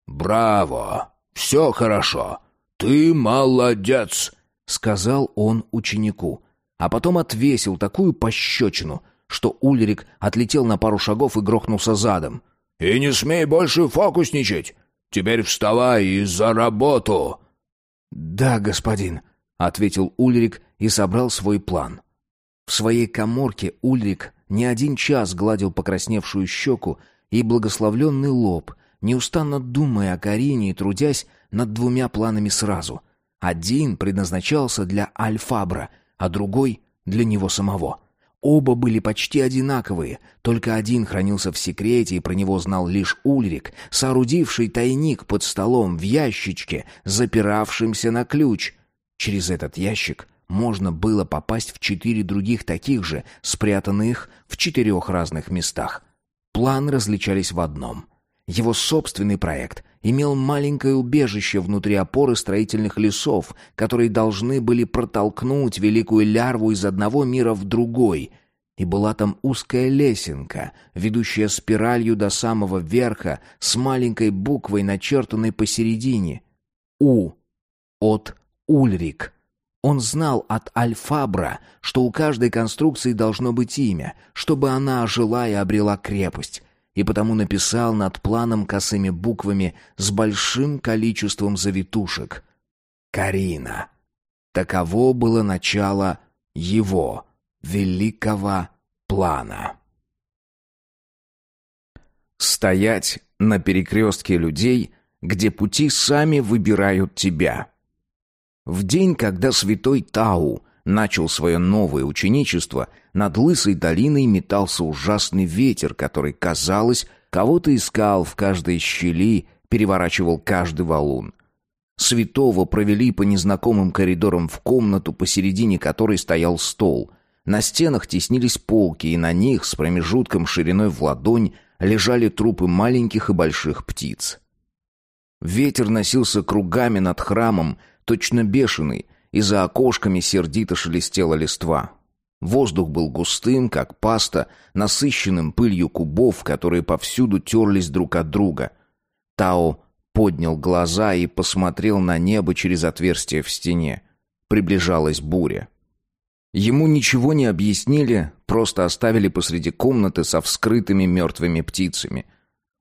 «Браво! Все хорошо! Ты молодец!» — сказал он ученику а потом отвесил такую пощечину, что Ульрик отлетел на пару шагов и грохнулся задом. «И не смей больше фокусничать! Теперь вставай и за работу!» «Да, господин», — ответил Ульрик и собрал свой план. В своей коморке Ульрик не один час гладил покрасневшую щеку и благословленный лоб, неустанно думая о Карине и трудясь над двумя планами сразу. Один предназначался для Альфабра — а другой — для него самого. Оба были почти одинаковые, только один хранился в секрете, и про него знал лишь Ульрик, соорудивший тайник под столом в ящичке, запиравшимся на ключ. Через этот ящик можно было попасть в четыре других таких же, спрятанных в четырех разных местах. Планы различались в одном. Его собственный проект имел маленькое убежище внутри опоры строительных лесов, которые должны были протолкнуть великую лярву из одного мира в другой. И была там узкая лесенка, ведущая спиралью до самого верха, с маленькой буквой, начертанной посередине. «У» от Ульрик. Он знал от Альфабра, что у каждой конструкции должно быть имя, чтобы она ожила и обрела крепость, и потому написал над планом косыми буквами с большим количеством завитушек. «Карина». Таково было начало его великого плана. Стоять на перекрестке людей, где пути сами выбирают тебя. В день, когда святой Тау начал свое новое ученичество, над лысой долиной метался ужасный ветер, который, казалось, кого-то искал в каждой щели, переворачивал каждый валун. Святого провели по незнакомым коридорам в комнату, посередине которой стоял стол. На стенах теснились полки, и на них, с промежутком шириной в ладонь, лежали трупы маленьких и больших птиц. Ветер носился кругами над храмом, точно бешеный, и за окошками сердито шелестела листва. Воздух был густым, как паста, насыщенным пылью кубов, которые повсюду терлись друг от друга. Тао поднял глаза и посмотрел на небо через отверстие в стене. Приближалась буря. Ему ничего не объяснили, просто оставили посреди комнаты со вскрытыми мертвыми птицами.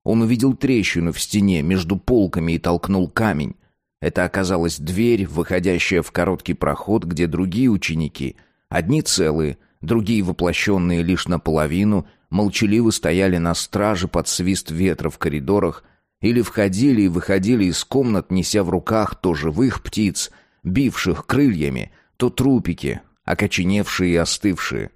Он увидел трещину в стене между полками и толкнул камень. Это оказалась дверь, выходящая в короткий проход, где другие ученики, одни целые, другие воплощенные лишь наполовину, молчаливо стояли на страже под свист ветра в коридорах или входили и выходили из комнат, неся в руках то живых птиц, бивших крыльями, то трупики, окоченевшие и остывшие.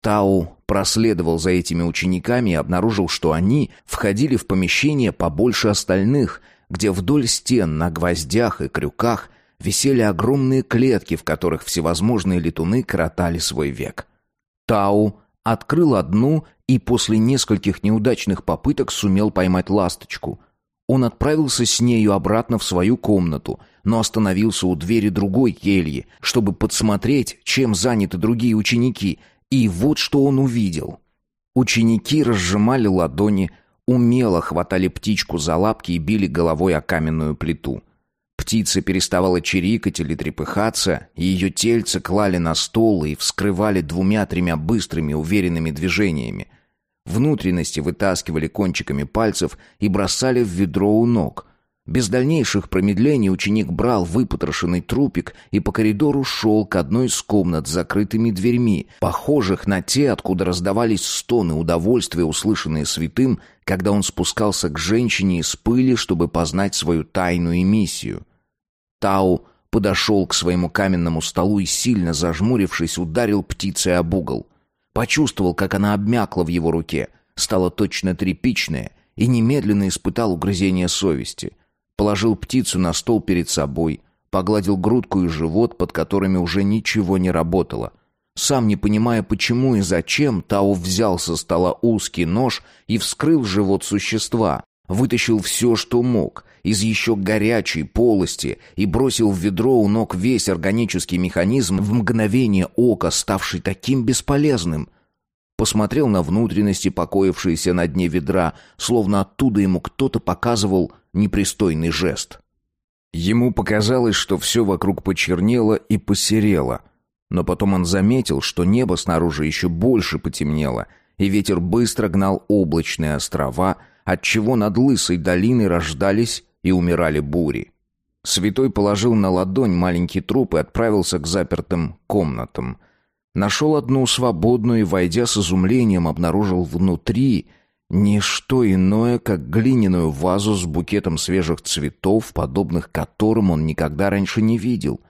Тау проследовал за этими учениками и обнаружил, что они входили в помещение побольше остальных — где вдоль стен на гвоздях и крюках висели огромные клетки, в которых всевозможные летуны коротали свой век. Тау открыл одну и после нескольких неудачных попыток сумел поймать ласточку. Он отправился с нею обратно в свою комнату, но остановился у двери другой кельи, чтобы подсмотреть, чем заняты другие ученики, и вот что он увидел. Ученики разжимали ладони, умело хватали птичку за лапки и били головой о каменную плиту. Птица переставала чирикать или трепыхаться, и ее тельце клали на стол и вскрывали двумя-тремя быстрыми уверенными движениями. Внутренности вытаскивали кончиками пальцев и бросали в ведро у ног. Без дальнейших промедлений ученик брал выпотрошенный трупик и по коридору шел к одной из комнат с закрытыми дверьми, похожих на те, откуда раздавались стоны удовольствия, услышанные святым, когда он спускался к женщине из пыли, чтобы познать свою тайную миссию. Тау подошел к своему каменному столу и, сильно зажмурившись, ударил птицей об угол. Почувствовал, как она обмякла в его руке, стала точно тряпичная, и немедленно испытал угрызение совести — Положил птицу на стол перед собой, погладил грудку и живот, под которыми уже ничего не работало. Сам не понимая почему и зачем, Тао взял со стола узкий нож и вскрыл живот существа, вытащил все, что мог, из еще горячей полости и бросил в ведро у ног весь органический механизм в мгновение ока, ставший таким бесполезным. Посмотрел на внутренности, покоившиеся на дне ведра, словно оттуда ему кто-то показывал непристойный жест. Ему показалось, что все вокруг почернело и посерело. Но потом он заметил, что небо снаружи еще больше потемнело, и ветер быстро гнал облачные острова, отчего над лысой долиной рождались и умирали бури. Святой положил на ладонь маленький труп и отправился к запертым комнатам. Нашел одну свободную и, войдя с изумлением, обнаружил внутри не что иное, как глиняную вазу с букетом свежих цветов, подобных которым он никогда раньше не видел.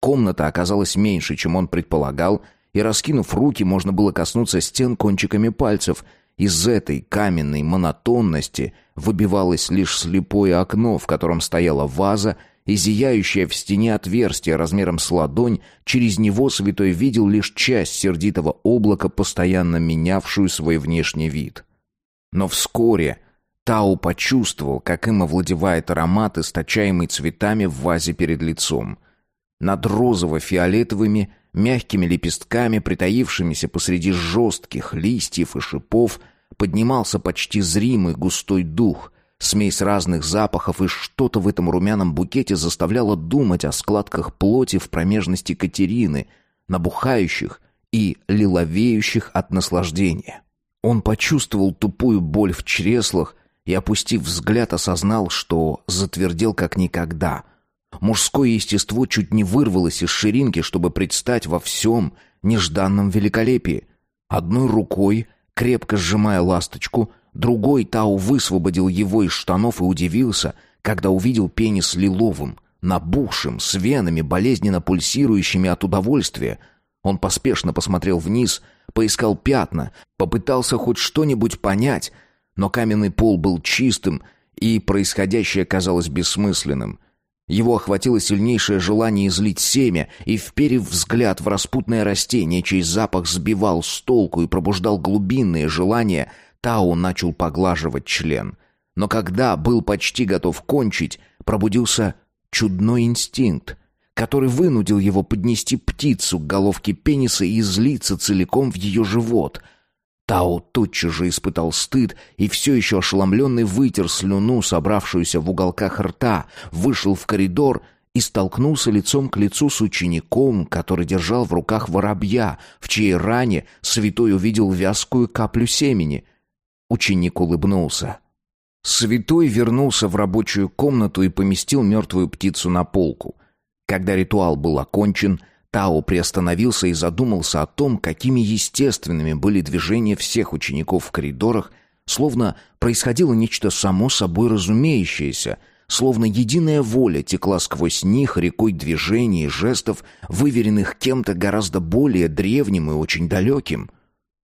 Комната оказалась меньше, чем он предполагал, и, раскинув руки, можно было коснуться стен кончиками пальцев. Из этой каменной монотонности выбивалось лишь слепое окно, в котором стояла ваза, и зияющее в стене отверстие размером с ладонь, через него святой видел лишь часть сердитого облака, постоянно менявшую свой внешний вид. Но вскоре Тау почувствовал, как им овладевает аромат, источаемый цветами в вазе перед лицом. Над розово-фиолетовыми, мягкими лепестками, притаившимися посреди жестких листьев и шипов, поднимался почти зримый густой дух, Смесь разных запахов и что-то в этом румяном букете заставляло думать о складках плоти в промежности Катерины, набухающих и лиловеющих от наслаждения. Он почувствовал тупую боль в чреслах и, опустив взгляд, осознал, что затвердел как никогда. Мужское естество чуть не вырвалось из ширинки, чтобы предстать во всем нежданном великолепии. Одной рукой, крепко сжимая ласточку, другой Тау высвободил его из штанов и удивился, когда увидел пенис лиловым, набухшим, с венами, болезненно пульсирующими от удовольствия. Он поспешно посмотрел вниз, поискал пятна, попытался хоть что-нибудь понять, но каменный пол был чистым, и происходящее казалось бессмысленным — его охватило сильнейшее желание излить семя, и, вперев взгляд в распутное растение, чей запах сбивал с толку и пробуждал глубинные желания, Тау начал поглаживать член. Но когда был почти готов кончить, пробудился чудной инстинкт, который вынудил его поднести птицу к головке пениса и излиться целиком в ее живот — Тао тотчас же испытал стыд и все еще ошеломленный вытер слюну, собравшуюся в уголках рта, вышел в коридор и столкнулся лицом к лицу с учеником, который держал в руках воробья, в чьей ране святой увидел вязкую каплю семени. Ученик улыбнулся. Святой вернулся в рабочую комнату и поместил мертвую птицу на полку. Когда ритуал был окончен, Тао приостановился и задумался о том, какими естественными были движения всех учеников в коридорах, словно происходило нечто само собой разумеющееся, словно единая воля текла сквозь них рекой движений и жестов, выверенных кем-то гораздо более древним и очень далеким.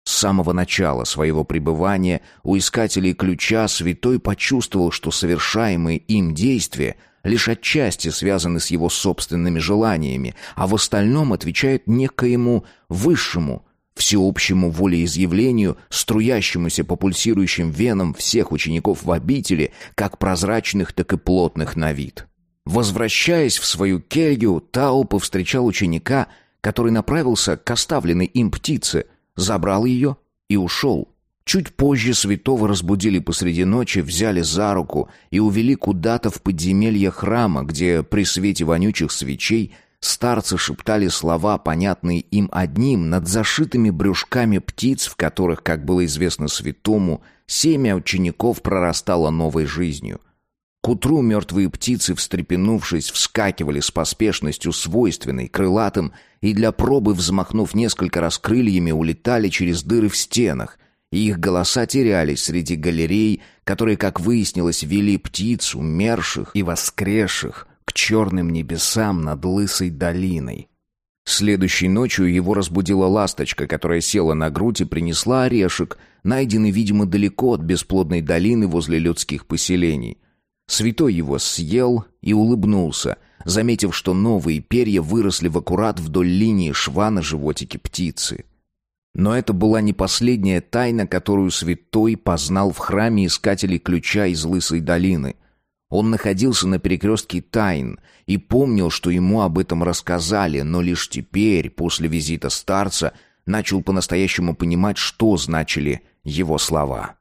С самого начала своего пребывания у искателей ключа святой почувствовал, что совершаемые им действия — лишь отчасти связаны с его собственными желаниями, а в остальном отвечает некоему высшему, всеобщему волеизъявлению, струящемуся по пульсирующим венам всех учеников в обители, как прозрачных, так и плотных на вид. Возвращаясь в свою келью, Тао повстречал ученика, который направился к оставленной им птице, забрал ее и ушел. Чуть позже святого разбудили посреди ночи, взяли за руку и увели куда-то в подземелье храма, где при свете вонючих свечей старцы шептали слова, понятные им одним, над зашитыми брюшками птиц, в которых, как было известно святому, семя учеников прорастало новой жизнью. К утру мертвые птицы, встрепенувшись, вскакивали с поспешностью свойственной крылатым и для пробы, взмахнув несколько раз крыльями, улетали через дыры в стенах, и их голоса терялись среди галерей, которые, как выяснилось, вели птиц, умерших и воскресших к черным небесам над лысой долиной. Следующей ночью его разбудила ласточка, которая села на грудь и принесла орешек, найденный, видимо, далеко от бесплодной долины возле людских поселений. Святой его съел и улыбнулся, заметив, что новые перья выросли в аккурат вдоль линии шва на животике птицы. Но это была не последняя тайна, которую святой познал в храме искателей ключа из Лысой долины. Он находился на перекрестке тайн и помнил, что ему об этом рассказали, но лишь теперь, после визита старца, начал по-настоящему понимать, что значили его слова.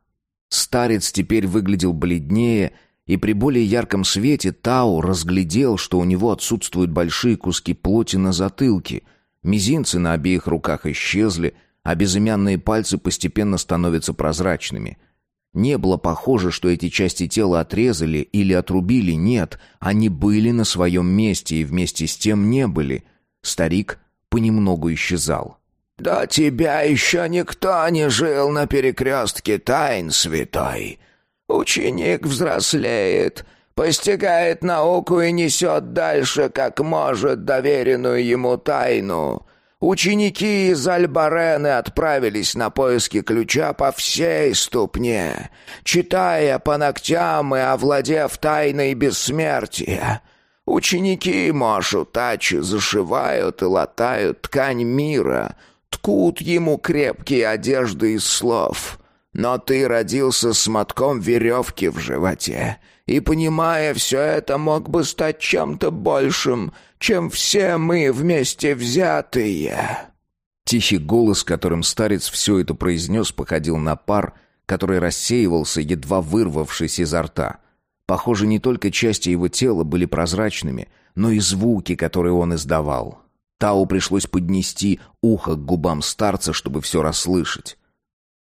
Старец теперь выглядел бледнее, и при более ярком свете Тау разглядел, что у него отсутствуют большие куски плоти на затылке, мизинцы на обеих руках исчезли — а безымянные пальцы постепенно становятся прозрачными. Не было похоже, что эти части тела отрезали или отрубили, нет, они были на своем месте и вместе с тем не были. Старик понемногу исчезал. «До тебя еще никто не жил на перекрестке тайн, святой. Ученик взрослеет, постигает науку и несет дальше, как может, доверенную ему тайну. Ученики из Альбарены отправились на поиски ключа по всей ступне, читая по ногтям и овладев тайной бессмертия. Ученики Мошу Тачи зашивают и латают ткань мира, ткут ему крепкие одежды из слов. Но ты родился с мотком веревки в животе, и, понимая все это, мог бы стать чем-то большим — чем все мы вместе взятые». Тихий голос, которым старец все это произнес, походил на пар, который рассеивался, едва вырвавшись изо рта. Похоже, не только части его тела были прозрачными, но и звуки, которые он издавал. Тау пришлось поднести ухо к губам старца, чтобы все расслышать.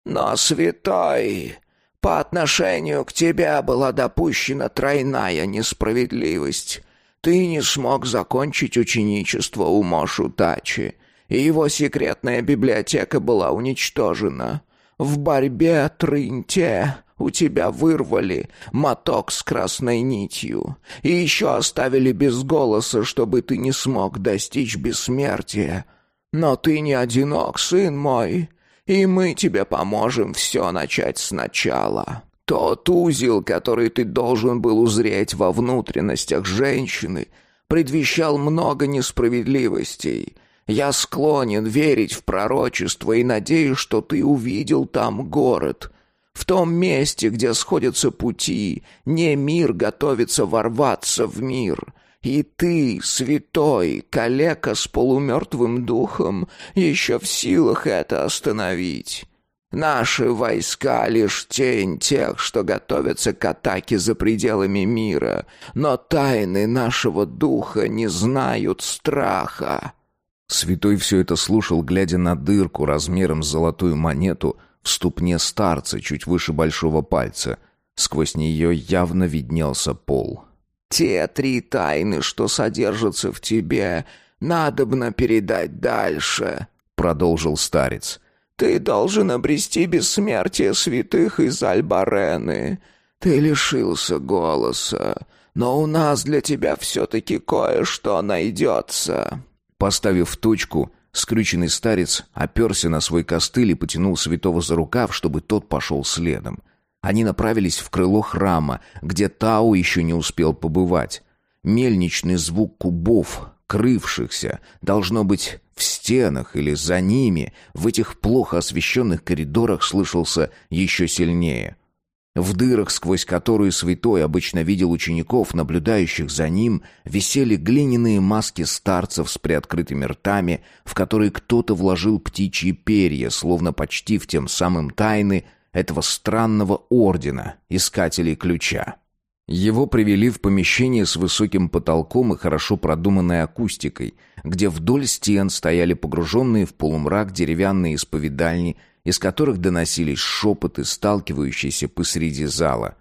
«Но, святой, по отношению к тебе была допущена тройная несправедливость. Ты не смог закончить ученичество у Мошу Тачи, и его секретная библиотека была уничтожена. В борьбе Трынте у тебя вырвали моток с красной нитью, и еще оставили без голоса, чтобы ты не смог достичь бессмертия. Но ты не одинок, сын мой, и мы тебе поможем все начать сначала». Тот узел, который ты должен был узреть во внутренностях женщины, предвещал много несправедливостей. Я склонен верить в пророчество и надеюсь, что ты увидел там город. В том месте, где сходятся пути, не мир готовится ворваться в мир. И ты, святой, калека с полумертвым духом, еще в силах это остановить. Наши войска — лишь тень тех, что готовятся к атаке за пределами мира, но тайны нашего духа не знают страха». Святой все это слушал, глядя на дырку размером с золотую монету в ступне старца чуть выше большого пальца. Сквозь нее явно виднелся пол. «Те три тайны, что содержатся в тебе, надобно передать дальше», — продолжил старец. Ты должен обрести бессмертие святых из Альбарены. Ты лишился голоса, но у нас для тебя все-таки кое-что найдется». Поставив точку, скрюченный старец оперся на свой костыль и потянул святого за рукав, чтобы тот пошел следом. Они направились в крыло храма, где Тау еще не успел побывать. Мельничный звук кубов, крывшихся, должно быть, в стенах или за ними, в этих плохо освещенных коридорах слышался еще сильнее. В дырах, сквозь которые святой обычно видел учеников, наблюдающих за ним, висели глиняные маски старцев с приоткрытыми ртами, в которые кто-то вложил птичьи перья, словно почтив тем самым тайны этого странного ордена, искателей ключа. Его привели в помещение с высоким потолком и хорошо продуманной акустикой, где вдоль стен стояли погруженные в полумрак деревянные исповедальни, из которых доносились шепоты, сталкивающиеся посреди зала.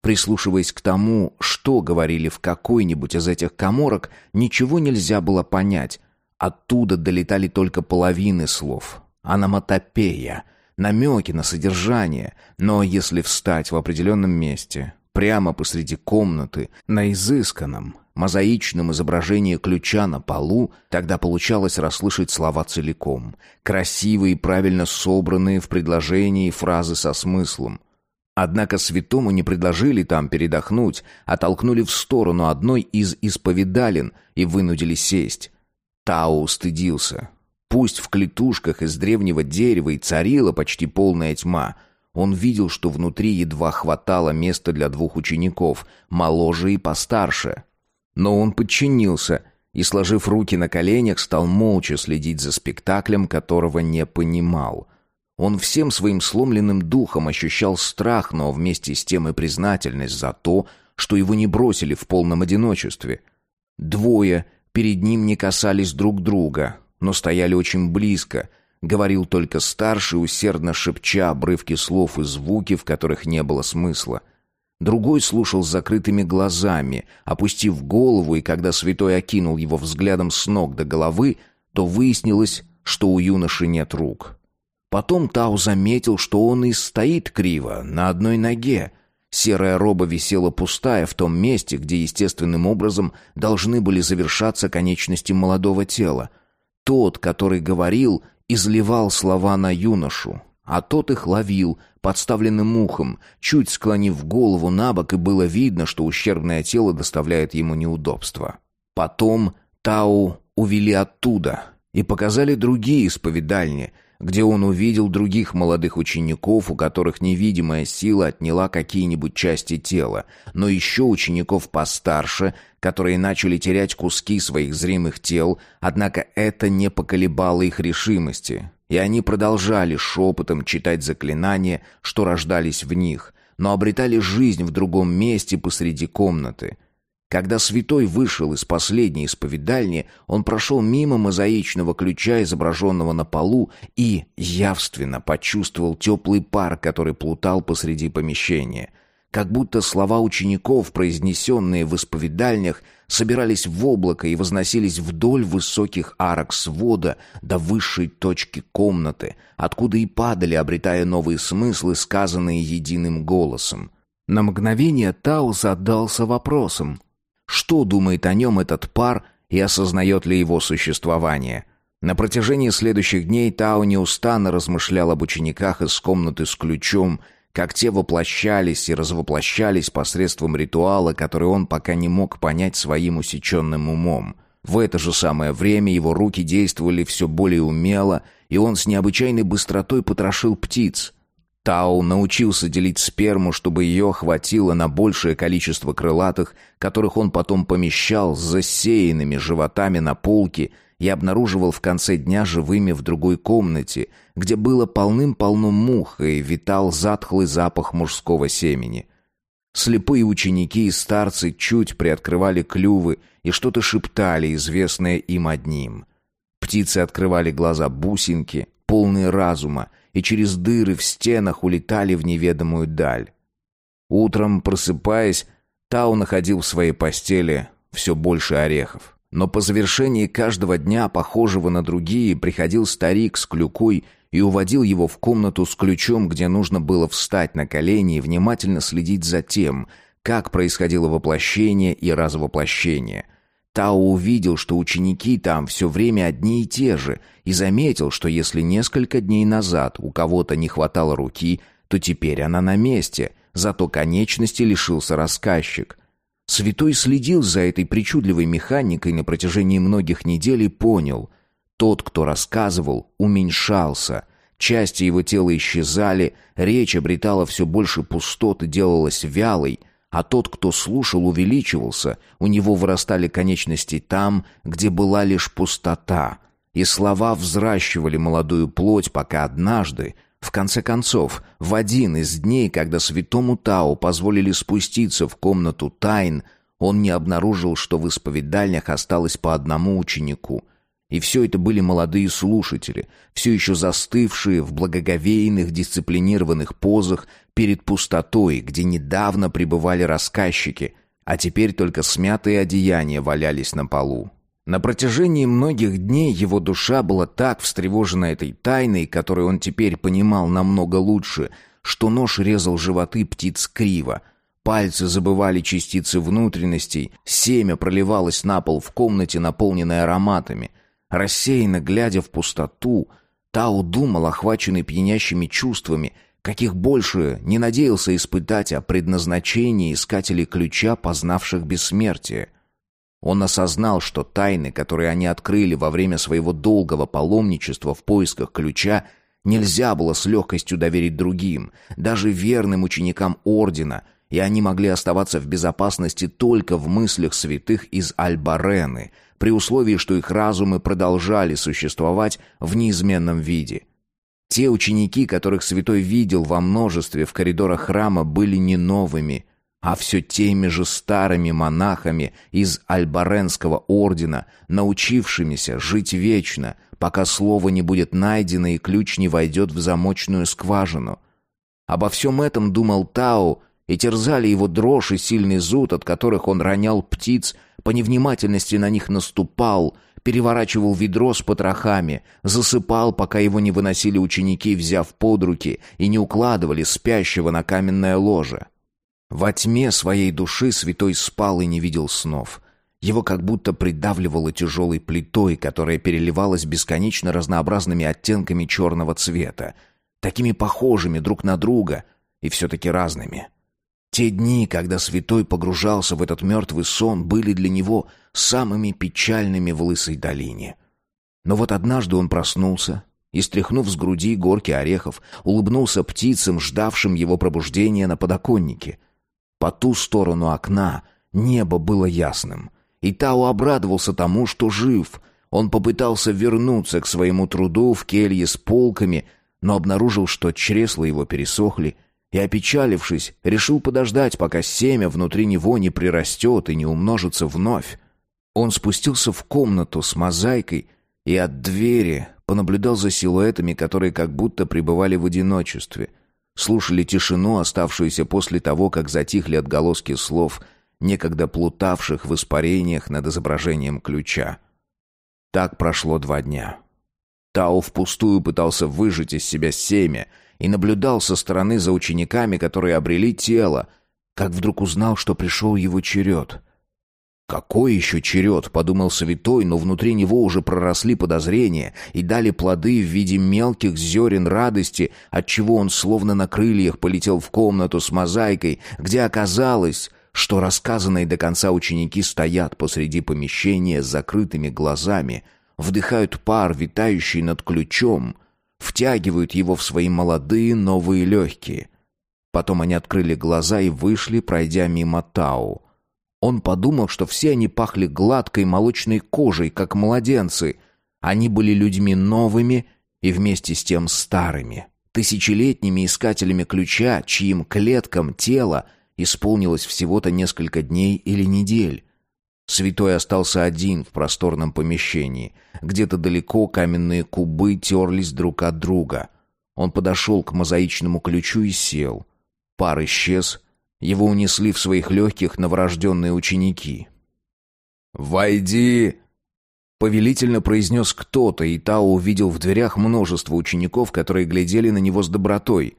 Прислушиваясь к тому, что говорили в какой-нибудь из этих коморок, ничего нельзя было понять. Оттуда долетали только половины слов. Аноматопея, намеки на содержание, но если встать в определенном месте, прямо посреди комнаты, на изысканном, мозаичном изображении ключа на полу, тогда получалось расслышать слова целиком, красивые и правильно собранные в предложении фразы со смыслом. Однако святому не предложили там передохнуть, а толкнули в сторону одной из исповедалин и вынудили сесть. Тау стыдился. Пусть в клетушках из древнего дерева и царила почти полная тьма — он видел, что внутри едва хватало места для двух учеников, моложе и постарше. Но он подчинился и, сложив руки на коленях, стал молча следить за спектаклем, которого не понимал. Он всем своим сломленным духом ощущал страх, но вместе с тем и признательность за то, что его не бросили в полном одиночестве. Двое перед ним не касались друг друга, но стояли очень близко, Говорил только старший, усердно шепча обрывки слов и звуки, в которых не было смысла. Другой слушал с закрытыми глазами, опустив голову, и когда святой окинул его взглядом с ног до головы, то выяснилось, что у юноши нет рук. Потом Тау заметил, что он и стоит криво, на одной ноге. Серая роба висела пустая в том месте, где естественным образом должны были завершаться конечности молодого тела. Тот, который говорил, изливал слова на юношу, а тот их ловил подставленным ухом, чуть склонив голову на бок, и было видно, что ущербное тело доставляет ему неудобства. Потом Тау увели оттуда и показали другие исповедальни, где он увидел других молодых учеников, у которых невидимая сила отняла какие-нибудь части тела, но еще учеников постарше, которые начали терять куски своих зримых тел, однако это не поколебало их решимости. и они продолжали шепотом читать заклинания, что рождались в них, но обретали жизнь в другом месте посреди комнаты. Когда святой вышел из последней исповедальни, он прошел мимо мозаичного ключа, изображенного на полу, и явственно почувствовал теплый пар, который плутал посреди помещения — как будто слова учеников, произнесенные в исповедальнях, собирались в облако и возносились вдоль высоких арок свода до высшей точки комнаты, откуда и падали, обретая новые смыслы, сказанные единым голосом. На мгновение Таус отдался вопросом, что думает о нем этот пар и осознает ли его существование. На протяжении следующих дней Тау неустанно размышлял об учениках из комнаты с ключом — как те воплощались и развоплощались посредством ритуала, который он пока не мог понять своим усеченным умом. В это же самое время его руки действовали все более умело, и он с необычайной быстротой потрошил птиц. Тау научился делить сперму, чтобы ее хватило на большее количество крылатых, которых он потом помещал с засеянными животами на полке и обнаруживал в конце дня живыми в другой комнате, где было полным-полно мух и витал затхлый запах мужского семени. Слепые ученики и старцы чуть приоткрывали клювы и что-то шептали, известное им одним. Птицы открывали глаза бусинки, полные разума, и через дыры в стенах улетали в неведомую даль. Утром, просыпаясь, Тау находил в своей постели все больше орехов. Но по завершении каждого дня, похожего на другие, приходил старик с клюкой и уводил его в комнату с ключом, где нужно было встать на колени и внимательно следить за тем, как происходило воплощение и развоплощение. Тао увидел, что ученики там все время одни и те же, и заметил, что если несколько дней назад у кого-то не хватало руки, то теперь она на месте, зато конечности лишился рассказчик — Святой следил за этой причудливой механикой на протяжении многих недель и понял. Тот, кто рассказывал, уменьшался. Части его тела исчезали, речь обретала все больше пустот и делалась вялой, а тот, кто слушал, увеличивался, у него вырастали конечности там, где была лишь пустота, и слова взращивали молодую плоть, пока однажды, в конце концов, в один из дней, когда святому Тау позволили спуститься в комнату тайн, он не обнаружил, что в исповедальнях осталось по одному ученику. И все это были молодые слушатели, все еще застывшие в благоговейных дисциплинированных позах перед пустотой, где недавно пребывали рассказчики, а теперь только смятые одеяния валялись на полу. На протяжении многих дней его душа была так встревожена этой тайной, которую он теперь понимал намного лучше, что нож резал животы птиц криво. Пальцы забывали частицы внутренностей, семя проливалось на пол в комнате, наполненной ароматами. Рассеянно глядя в пустоту, Тау думал, охваченный пьянящими чувствами, каких больше не надеялся испытать о предназначении искателей ключа, познавших бессмертие — он осознал, что тайны, которые они открыли во время своего долгого паломничества в поисках ключа, нельзя было с легкостью доверить другим, даже верным ученикам Ордена, и они могли оставаться в безопасности только в мыслях святых из Альбарены, при условии, что их разумы продолжали существовать в неизменном виде. Те ученики, которых святой видел во множестве в коридорах храма, были не новыми – а все теми же старыми монахами из Альбаренского ордена, научившимися жить вечно, пока слово не будет найдено и ключ не войдет в замочную скважину. Обо всем этом думал Тао, и терзали его дрожь и сильный зуд, от которых он ронял птиц, по невнимательности на них наступал, переворачивал ведро с потрохами, засыпал, пока его не выносили ученики, взяв под руки, и не укладывали спящего на каменное ложе. Во тьме своей души святой спал и не видел снов. Его как будто придавливало тяжелой плитой, которая переливалась бесконечно разнообразными оттенками черного цвета, такими похожими друг на друга и все-таки разными. Те дни, когда святой погружался в этот мертвый сон, были для него самыми печальными в Лысой долине. Но вот однажды он проснулся и, стряхнув с груди горки орехов, улыбнулся птицам, ждавшим его пробуждения на подоконнике — по ту сторону окна небо было ясным, и Тао обрадовался тому, что жив. Он попытался вернуться к своему труду в келье с полками, но обнаружил, что чресла его пересохли, и, опечалившись, решил подождать, пока семя внутри него не прирастет и не умножится вновь. Он спустился в комнату с мозаикой и от двери понаблюдал за силуэтами, которые как будто пребывали в одиночестве, слушали тишину, оставшуюся после того, как затихли отголоски слов, некогда плутавших в испарениях над изображением ключа. Так прошло два дня. Тау впустую пытался выжать из себя семя и наблюдал со стороны за учениками, которые обрели тело, как вдруг узнал, что пришел его черед. «Какой еще черед?» — подумал Святой, но внутри него уже проросли подозрения и дали плоды в виде мелких зерен радости, отчего он словно на крыльях полетел в комнату с мозаикой, где оказалось, что рассказанные до конца ученики стоят посреди помещения с закрытыми глазами, вдыхают пар, витающий над ключом, втягивают его в свои молодые новые легкие. Потом они открыли глаза и вышли, пройдя мимо Тау. Он подумал, что все они пахли гладкой молочной кожей, как младенцы. Они были людьми новыми и вместе с тем старыми, тысячелетними искателями ключа, чьим клеткам тела исполнилось всего-то несколько дней или недель. Святой остался один в просторном помещении. Где-то далеко каменные кубы терлись друг от друга. Он подошел к мозаичному ключу и сел. Пар исчез, его унесли в своих легких новорожденные ученики. «Войди!» Повелительно произнес кто-то, и Тао увидел в дверях множество учеников, которые глядели на него с добротой.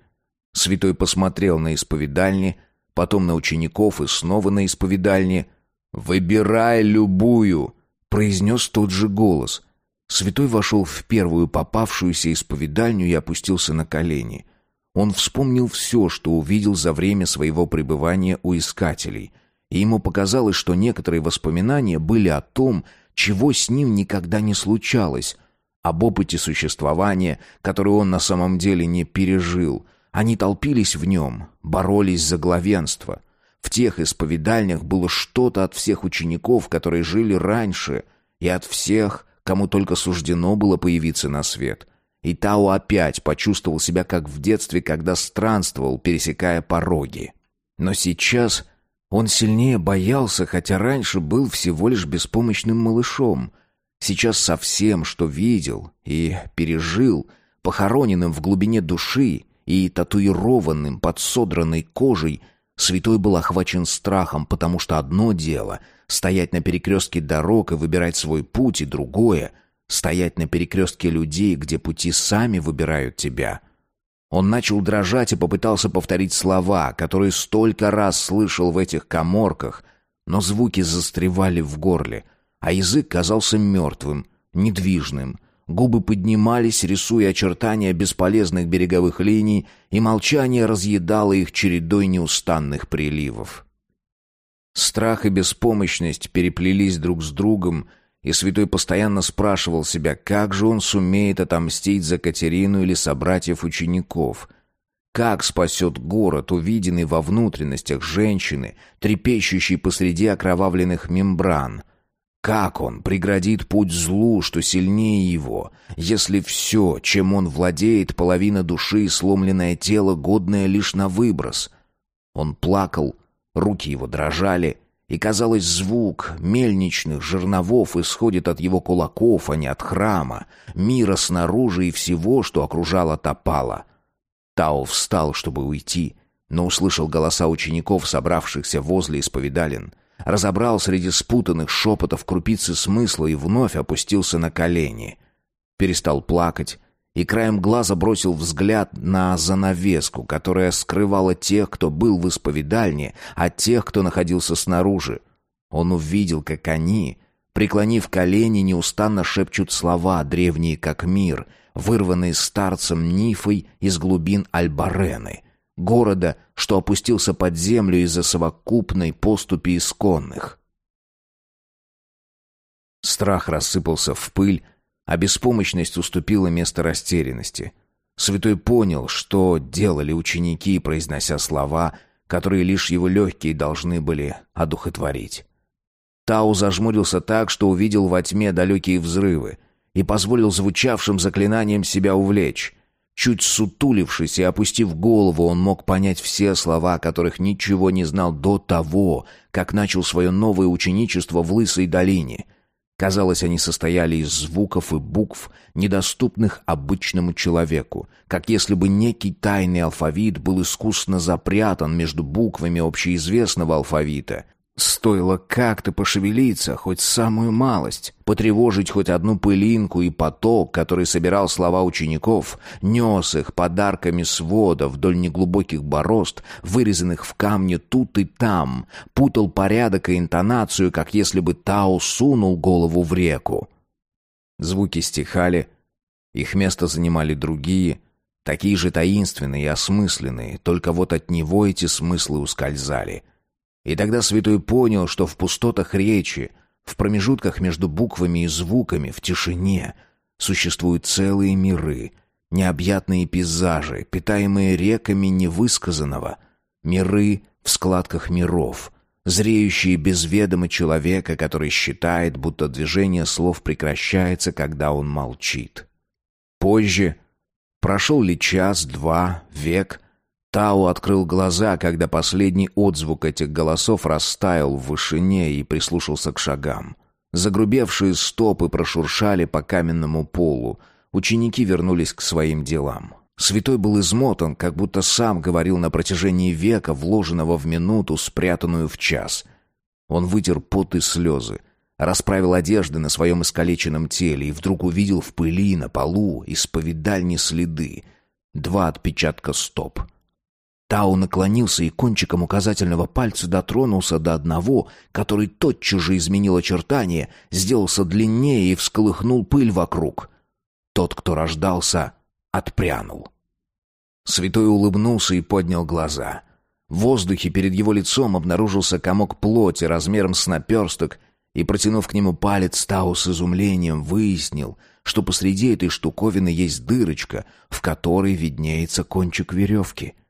Святой посмотрел на исповедальни, потом на учеников и снова на исповедальни. «Выбирай любую!» — произнес тот же голос. Святой вошел в первую попавшуюся исповедальню и опустился на колени. Он вспомнил все, что увидел за время своего пребывания у искателей, и ему показалось, что некоторые воспоминания были о том, чего с ним никогда не случалось, об опыте существования, который он на самом деле не пережил. Они толпились в нем, боролись за главенство. В тех исповедальнях было что-то от всех учеников, которые жили раньше, и от всех, кому только суждено было появиться на свет — и Тао опять почувствовал себя как в детстве, когда странствовал, пересекая пороги. Но сейчас он сильнее боялся, хотя раньше был всего лишь беспомощным малышом. Сейчас со всем, что видел и пережил, похороненным в глубине души и татуированным под содранной кожей, святой был охвачен страхом, потому что одно дело — стоять на перекрестке дорог и выбирать свой путь, и другое — Стоять на перекрестке людей, где пути сами выбирают тебя. Он начал дрожать и попытался повторить слова, которые столько раз слышал в этих коморках, но звуки застревали в горле, а язык казался мертвым, недвижным. Губы поднимались, рисуя очертания бесполезных береговых линий, и молчание разъедало их чередой неустанных приливов. Страх и беспомощность переплелись друг с другом, и святой постоянно спрашивал себя, как же он сумеет отомстить за Катерину или собратьев-учеников. Как спасет город, увиденный во внутренностях женщины, трепещущей посреди окровавленных мембран? Как он преградит путь злу, что сильнее его, если все, чем он владеет, половина души и сломленное тело, годное лишь на выброс? Он плакал, руки его дрожали — и, казалось, звук мельничных жерновов исходит от его кулаков, а не от храма, мира снаружи и всего, что окружало Топала. Тао встал, чтобы уйти, но услышал голоса учеников, собравшихся возле исповедален, разобрал среди спутанных шепотов крупицы смысла и вновь опустился на колени. Перестал плакать, и краем глаза бросил взгляд на занавеску, которая скрывала тех, кто был в исповедальне, от тех, кто находился снаружи. Он увидел, как они, преклонив колени, неустанно шепчут слова, древние как мир, вырванные старцем Нифой из глубин Альбарены, города, что опустился под землю из-за совокупной поступи исконных. Страх рассыпался в пыль, а беспомощность уступила место растерянности. Святой понял, что делали ученики, произнося слова, которые лишь его легкие должны были одухотворить. Тау зажмурился так, что увидел во тьме далекие взрывы и позволил звучавшим заклинаниям себя увлечь. Чуть сутулившись и опустив голову, он мог понять все слова, которых ничего не знал до того, как начал свое новое ученичество в Лысой долине. Казалось, они состояли из звуков и букв, недоступных обычному человеку, как если бы некий тайный алфавит был искусно запрятан между буквами общеизвестного алфавита — Стоило как-то пошевелиться, хоть самую малость, потревожить хоть одну пылинку, и поток, который собирал слова учеников, нес их подарками свода вдоль неглубоких борозд, вырезанных в камне тут и там, путал порядок и интонацию, как если бы Тао сунул голову в реку. Звуки стихали, их место занимали другие, такие же таинственные и осмысленные, только вот от него эти смыслы ускользали — и тогда святой понял, что в пустотах речи, в промежутках между буквами и звуками, в тишине, существуют целые миры, необъятные пейзажи, питаемые реками невысказанного, миры в складках миров, зреющие без ведома человека, который считает, будто движение слов прекращается, когда он молчит. Позже, прошел ли час, два, век — Тау открыл глаза, когда последний отзвук этих голосов растаял в вышине и прислушался к шагам. Загрубевшие стопы прошуршали по каменному полу. Ученики вернулись к своим делам. Святой был измотан, как будто сам говорил на протяжении века, вложенного в минуту, спрятанную в час. Он вытер пот и слезы, расправил одежды на своем искалеченном теле и вдруг увидел в пыли на полу исповедальни следы. Два отпечатка стоп — Тау наклонился и кончиком указательного пальца дотронулся до одного, который тотчас же изменил очертания, сделался длиннее и всколыхнул пыль вокруг. Тот, кто рождался, отпрянул. Святой улыбнулся и поднял глаза. В воздухе перед его лицом обнаружился комок плоти размером с наперсток, и, протянув к нему палец, Тау с изумлением выяснил, что посреди этой штуковины есть дырочка, в которой виднеется кончик веревки —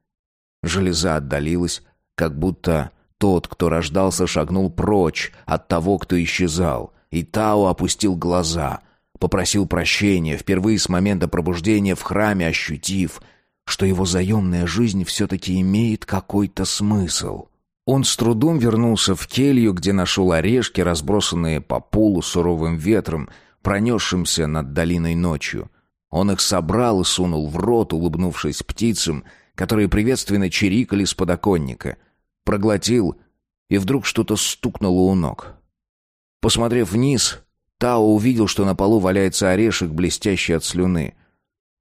Железа отдалилась, как будто тот, кто рождался, шагнул прочь от того, кто исчезал. И Тао опустил глаза, попросил прощения, впервые с момента пробуждения в храме ощутив, что его заемная жизнь все-таки имеет какой-то смысл. Он с трудом вернулся в келью, где нашел орешки, разбросанные по полу суровым ветром, пронесшимся над долиной ночью. Он их собрал и сунул в рот, улыбнувшись птицам, которые приветственно чирикали с подоконника. Проглотил, и вдруг что-то стукнуло у ног. Посмотрев вниз, Тао увидел, что на полу валяется орешек, блестящий от слюны.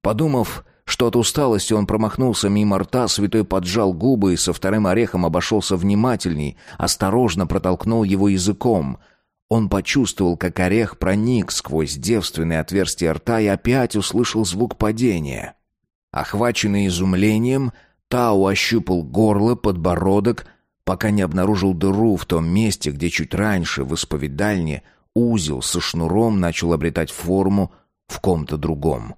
Подумав, что от усталости он промахнулся мимо рта, святой поджал губы и со вторым орехом обошелся внимательней, осторожно протолкнул его языком. Он почувствовал, как орех проник сквозь девственное отверстие рта и опять услышал звук падения. Охваченный изумлением, Тау ощупал горло, подбородок, пока не обнаружил дыру в том месте, где чуть раньше, в исповедальне, узел со шнуром начал обретать форму в ком-то другом.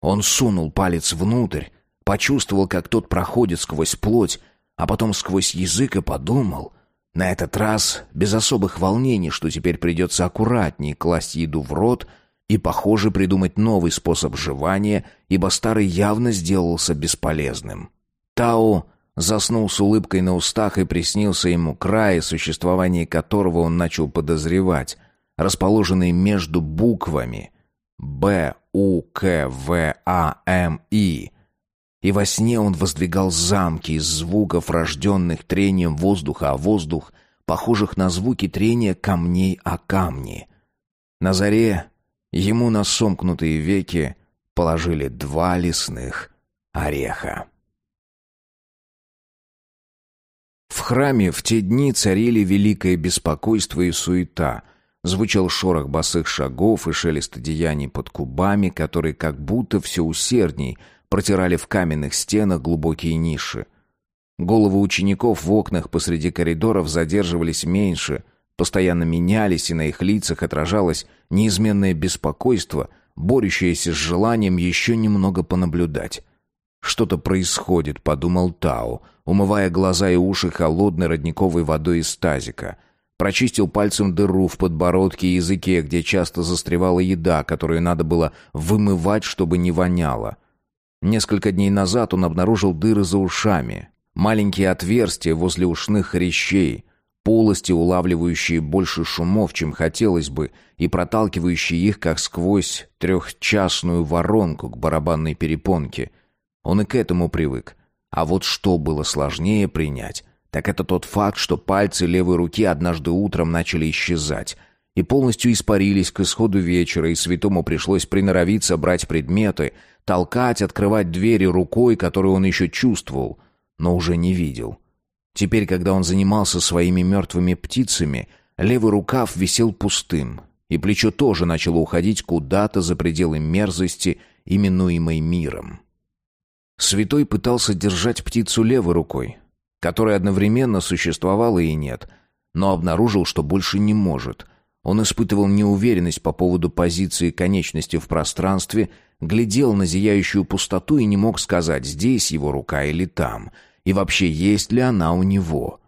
Он сунул палец внутрь, почувствовал, как тот проходит сквозь плоть, а потом сквозь язык и подумал, на этот раз без особых волнений, что теперь придется аккуратнее класть еду в рот — и, похоже, придумать новый способ жевания, ибо старый явно сделался бесполезным. Тао заснул с улыбкой на устах и приснился ему край, существование которого он начал подозревать, расположенный между буквами «Б», «У», «К», «В», «А», «М», «И». И во сне он воздвигал замки из звуков, рожденных трением воздуха о воздух, похожих на звуки трения камней о камни. На заре Ему на сомкнутые веки положили два лесных ореха. В храме в те дни царили великое беспокойство и суета. Звучал шорох босых шагов и шелест одеяний под кубами, которые как будто все усердней протирали в каменных стенах глубокие ниши. Головы учеников в окнах посреди коридоров задерживались меньше, постоянно менялись, и на их лицах отражалось неизменное беспокойство, борющееся с желанием еще немного понаблюдать. «Что-то происходит», — подумал Тао, умывая глаза и уши холодной родниковой водой из тазика. Прочистил пальцем дыру в подбородке и языке, где часто застревала еда, которую надо было вымывать, чтобы не воняло. Несколько дней назад он обнаружил дыры за ушами, маленькие отверстия возле ушных хрящей, полости, улавливающие больше шумов, чем хотелось бы, и проталкивающие их, как сквозь трехчастную воронку к барабанной перепонке. Он и к этому привык. А вот что было сложнее принять, так это тот факт, что пальцы левой руки однажды утром начали исчезать и полностью испарились к исходу вечера, и святому пришлось приноровиться брать предметы, толкать, открывать двери рукой, которую он еще чувствовал, но уже не видел. Теперь, когда он занимался своими мертвыми птицами, левый рукав висел пустым, и плечо тоже начало уходить куда-то за пределы мерзости, именуемой миром. Святой пытался держать птицу левой рукой, которая одновременно существовала и нет, но обнаружил, что больше не может. Он испытывал неуверенность по поводу позиции конечности в пространстве, глядел на зияющую пустоту и не мог сказать, здесь его рука или там, и вообще есть ли она у него.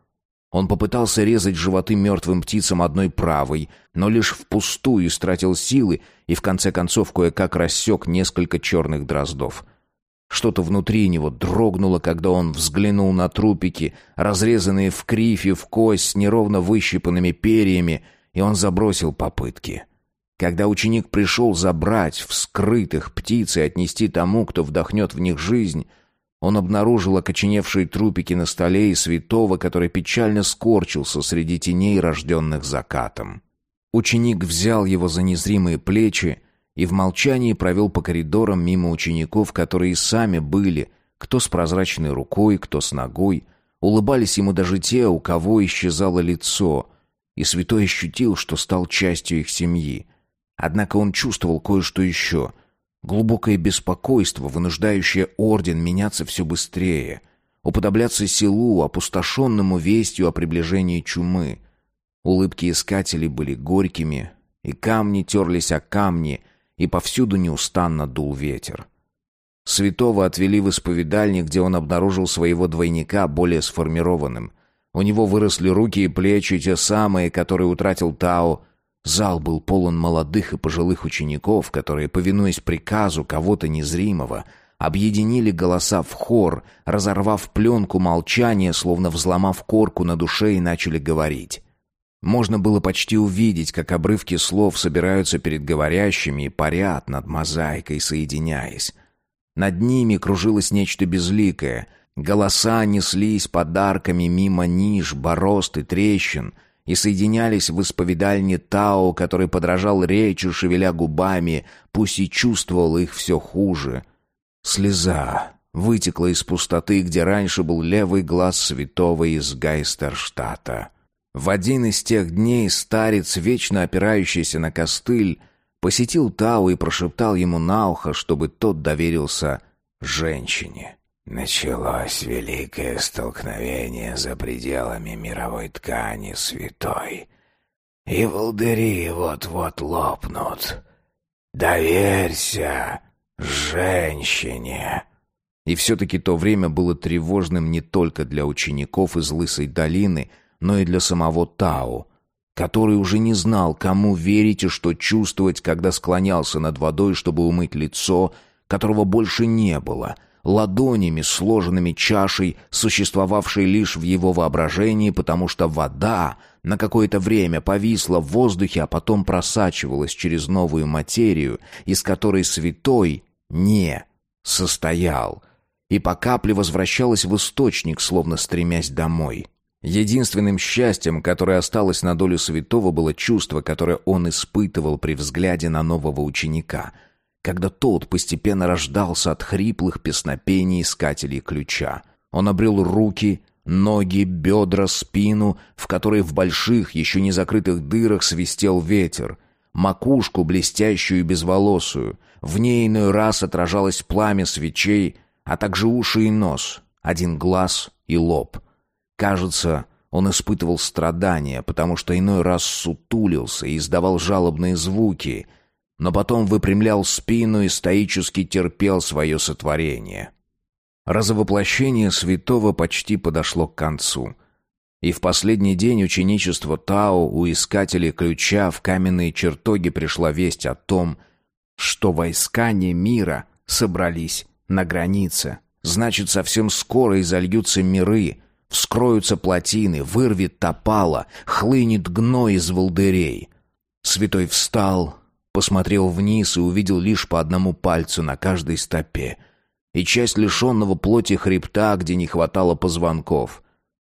Он попытался резать животы мертвым птицам одной правой, но лишь впустую истратил силы и в конце концов кое-как рассек несколько черных дроздов — что-то внутри него дрогнуло, когда он взглянул на трупики, разрезанные в кривь и в кость с неровно выщипанными перьями, и он забросил попытки. Когда ученик пришел забрать вскрытых птиц и отнести тому, кто вдохнет в них жизнь, он обнаружил окоченевшие трупики на столе и святого, который печально скорчился среди теней, рожденных закатом. Ученик взял его за незримые плечи и в молчании провел по коридорам мимо учеников, которые сами были, кто с прозрачной рукой, кто с ногой. Улыбались ему даже те, у кого исчезало лицо, и святой ощутил, что стал частью их семьи. Однако он чувствовал кое-что еще — глубокое беспокойство, вынуждающее орден меняться все быстрее, уподобляться селу, опустошенному вестью о приближении чумы. Улыбки искателей были горькими, и камни терлись о камни — и повсюду неустанно дул ветер. Святого отвели в исповедальни, где он обнаружил своего двойника более сформированным. У него выросли руки и плечи, те самые, которые утратил Тао. Зал был полон молодых и пожилых учеников, которые, повинуясь приказу кого-то незримого, объединили голоса в хор, разорвав пленку молчания, словно взломав корку на душе и начали говорить. Можно было почти увидеть, как обрывки слов собираются перед говорящими и парят над мозаикой, соединяясь. Над ними кружилось нечто безликое. Голоса неслись подарками мимо ниш, борозд и трещин и соединялись в исповедальне Тао, который подражал речи, шевеля губами, пусть и чувствовал их все хуже. Слеза вытекла из пустоты, где раньше был левый глаз святого из Гайстерштата. В один из тех дней старец, вечно опирающийся на костыль, посетил Тау и прошептал ему на ухо, чтобы тот доверился женщине. Началось великое столкновение за пределами мировой ткани святой. И волдыри вот-вот лопнут. Доверься женщине. И все-таки то время было тревожным не только для учеников из Лысой долины — но и для самого Тао, который уже не знал, кому верить и что чувствовать, когда склонялся над водой, чтобы умыть лицо, которого больше не было, ладонями, сложенными чашей, существовавшей лишь в его воображении, потому что вода на какое-то время повисла в воздухе, а потом просачивалась через новую материю, из которой святой не состоял, и по капле возвращалась в источник, словно стремясь домой. Единственным счастьем, которое осталось на долю святого, было чувство, которое он испытывал при взгляде на нового ученика, когда тот постепенно рождался от хриплых песнопений искателей ключа. Он обрел руки, ноги, бедра, спину, в которой в больших, еще не закрытых дырах свистел ветер, макушку, блестящую и безволосую. В ней иной раз отражалось пламя свечей, а также уши и нос, один глаз и лоб — Кажется, он испытывал страдания, потому что иной раз сутулился и издавал жалобные звуки, но потом выпрямлял спину и стоически терпел свое сотворение. Разовоплощение святого почти подошло к концу. И в последний день ученичества Тао у искателей ключа в каменные чертоги пришла весть о том, что войска не мира собрались на границе. Значит, совсем скоро изольются миры, вскроются плотины, вырвет топало, хлынет гной из волдырей. Святой встал, посмотрел вниз и увидел лишь по одному пальцу на каждой стопе и часть лишенного плоти хребта, где не хватало позвонков.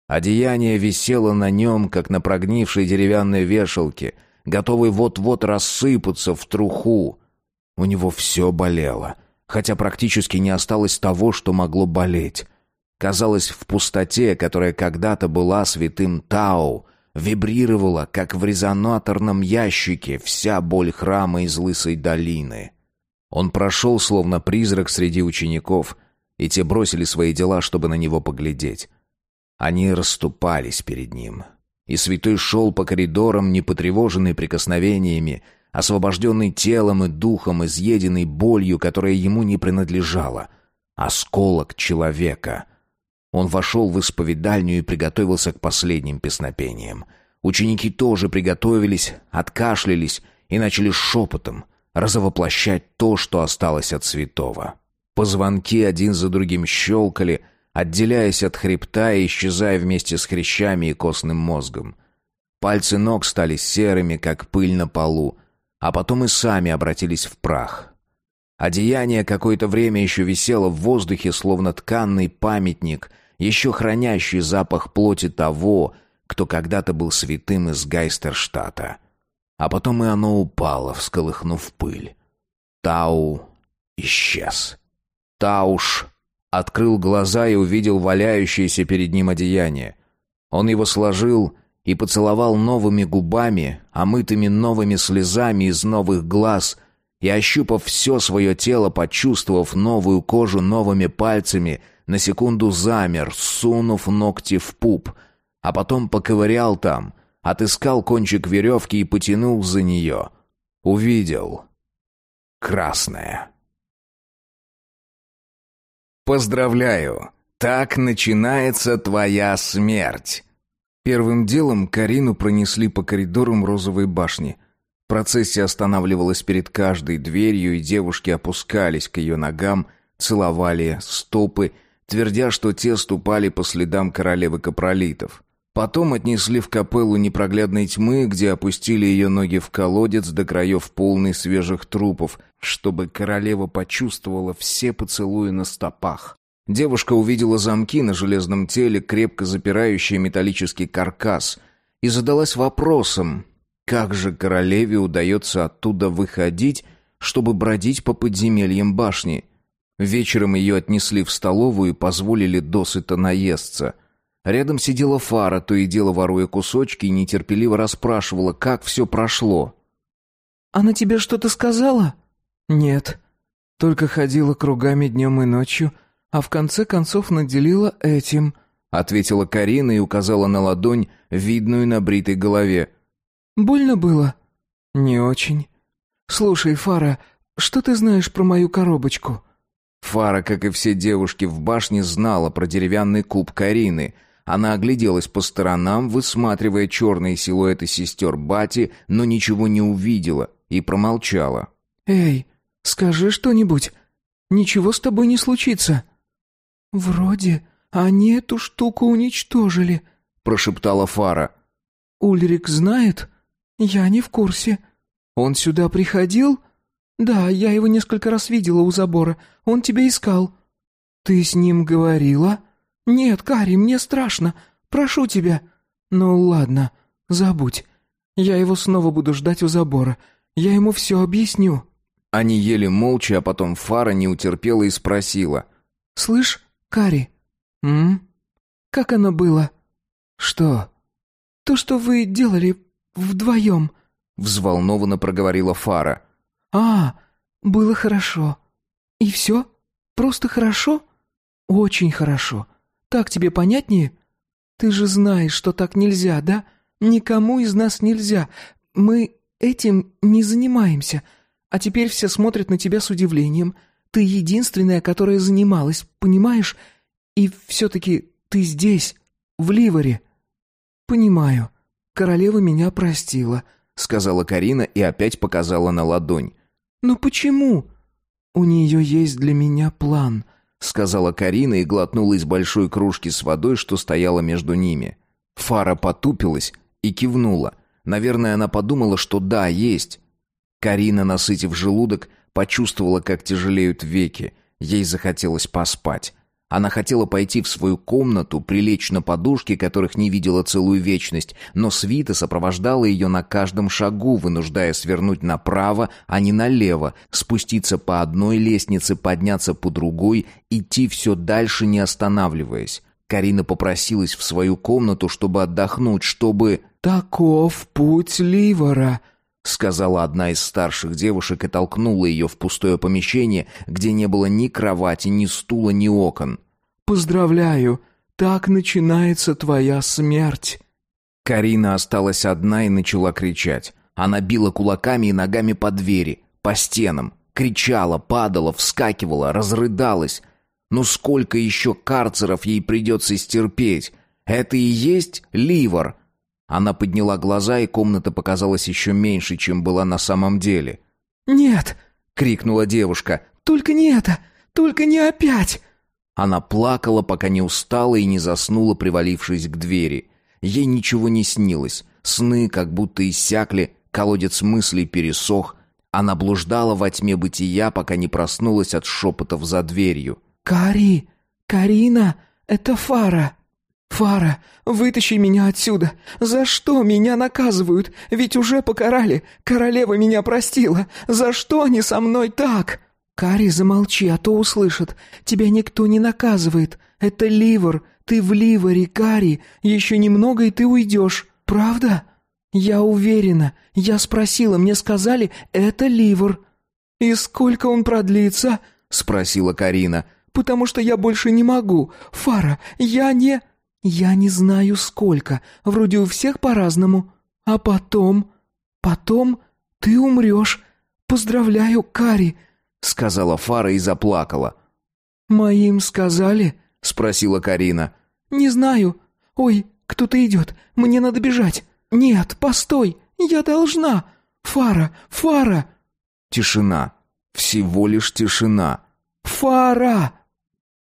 Одеяние висело на нем, как на прогнившей деревянной вешалке, готовой вот-вот рассыпаться в труху. У него все болело, хотя практически не осталось того, что могло болеть. Казалось, в пустоте, которая когда-то была святым Тау, вибрировала, как в резонаторном ящике, вся боль храма из Лысой долины. Он прошел, словно призрак среди учеников, и те бросили свои дела, чтобы на него поглядеть. Они расступались перед ним. И святой шел по коридорам, не потревоженный прикосновениями, освобожденный телом и духом, изъеденный болью, которая ему не принадлежала. Осколок человека. Он вошел в исповедальню и приготовился к последним песнопениям. Ученики тоже приготовились, откашлялись и начали шепотом разовоплощать то, что осталось от святого. Позвонки один за другим щелкали, отделяясь от хребта и исчезая вместе с хрящами и костным мозгом. Пальцы ног стали серыми, как пыль на полу, а потом и сами обратились в прах. Одеяние какое-то время еще висело в воздухе, словно тканный памятник, еще хранящий запах плоти того, кто когда-то был святым из Гайстерштата. А потом и оно упало, всколыхнув пыль. Тау исчез. Тауш открыл глаза и увидел валяющееся перед ним одеяние. Он его сложил и поцеловал новыми губами, омытыми новыми слезами из новых глаз, и, ощупав все свое тело, почувствовав новую кожу новыми пальцами, на секунду замер, сунув ногти в пуп, а потом поковырял там, отыскал кончик веревки и потянул за нее. Увидел. Красное. Поздравляю! Так начинается твоя смерть. Первым делом Карину пронесли по коридорам розовой башни. Процессия останавливалась перед каждой дверью, и девушки опускались к ее ногам, целовали стопы, твердя, что те ступали по следам королевы капролитов. Потом отнесли в капеллу непроглядной тьмы, где опустили ее ноги в колодец до краев полный свежих трупов, чтобы королева почувствовала все поцелуи на стопах. Девушка увидела замки на железном теле, крепко запирающие металлический каркас, и задалась вопросом, как же королеве удается оттуда выходить, чтобы бродить по подземельям башни. Вечером ее отнесли в столовую и позволили досыта наесться. Рядом сидела Фара, то и дело воруя кусочки, и нетерпеливо расспрашивала, как все прошло. «Она тебе что-то сказала?» «Нет. Только ходила кругами днем и ночью, а в конце концов наделила этим», — ответила Карина и указала на ладонь, видную на бритой голове. «Больно было?» «Не очень. Слушай, Фара, что ты знаешь про мою коробочку?» Фара, как и все девушки в башне, знала про деревянный куб Карины. Она огляделась по сторонам, высматривая черные силуэты сестер Бати, но ничего не увидела и промолчала. «Эй, скажи что-нибудь. Ничего с тобой не случится». «Вроде они эту штуку уничтожили», — прошептала Фара. «Ульрик знает? Я не в курсе. Он сюда приходил?» «Да, я его несколько раз видела у забора. Он тебя искал». «Ты с ним говорила?» «Нет, Кари, мне страшно. Прошу тебя». «Ну ладно, забудь. Я его снова буду ждать у забора. Я ему все объясню». Они ели молча, а потом Фара не утерпела и спросила. «Слышь, Кари. М? Как оно было? Что? То, что вы делали вдвоем. Взволнованно проговорила Фара. А, было хорошо. И все? Просто хорошо? Очень хорошо. Так тебе понятнее? Ты же знаешь, что так нельзя, да? Никому из нас нельзя. Мы этим не занимаемся. А теперь все смотрят на тебя с удивлением. Ты единственная, которая занималась, понимаешь? И все-таки ты здесь, в Ливаре. «Понимаю. Королева меня простила», — сказала Карина и опять показала на ладонь. «Но почему?» «У нее есть для меня план», — сказала Карина и глотнула из большой кружки с водой, что стояла между ними. Фара потупилась и кивнула. Наверное, она подумала, что да, есть. Карина, насытив желудок, почувствовала, как тяжелеют веки. Ей захотелось поспать. Она хотела пойти в свою комнату, прилечь на подушке, которых не видела целую вечность, но свита сопровождала ее на каждом шагу, вынуждая свернуть направо, а не налево, спуститься по одной лестнице, подняться по другой, идти все дальше, не останавливаясь. Карина попросилась в свою комнату, чтобы отдохнуть, чтобы... «Таков путь Ливора», — сказала одна из старших девушек и толкнула ее в пустое помещение, где не было ни кровати, ни стула, ни окон. «Поздравляю, так начинается твоя смерть». Карина осталась одна и начала кричать. Она била кулаками и ногами по двери, по стенам, кричала, падала, вскакивала, разрыдалась. Ну сколько еще карцеров ей придется стерпеть? Это и есть ливор, она подняла глаза, и комната показалась еще меньше, чем была на самом деле. «Нет!» — крикнула девушка. «Только не это! Только не опять!» Она плакала, пока не устала и не заснула, привалившись к двери. Ей ничего не снилось. Сны как будто иссякли, колодец мыслей пересох. Она блуждала во тьме бытия, пока не проснулась от шепотов за дверью. «Кари! Карина! Это Фара!» «Фара, вытащи меня отсюда! За что меня наказывают? Ведь уже покарали! Королева меня простила! За что они со мной так?» «Кари, замолчи, а то услышат. Тебя никто не наказывает. Это Ливор. Ты в Ливоре, Кари. Еще немного, и ты уйдешь. Правда?» «Я уверена. Я спросила, мне сказали, это Ливор». «И сколько он продлится?» — спросила Карина. «Потому что я больше не могу. Фара, я не...» «Я не знаю сколько, вроде у всех по-разному. А потом... Потом ты умрешь. Поздравляю, Кари!» — сказала Фара и заплакала. «Моим сказали?» — спросила Карина. «Не знаю. Ой, кто-то идет. Мне надо бежать. Нет, постой, я должна. Фара, Фара!» Тишина. Всего лишь тишина. «Фара!»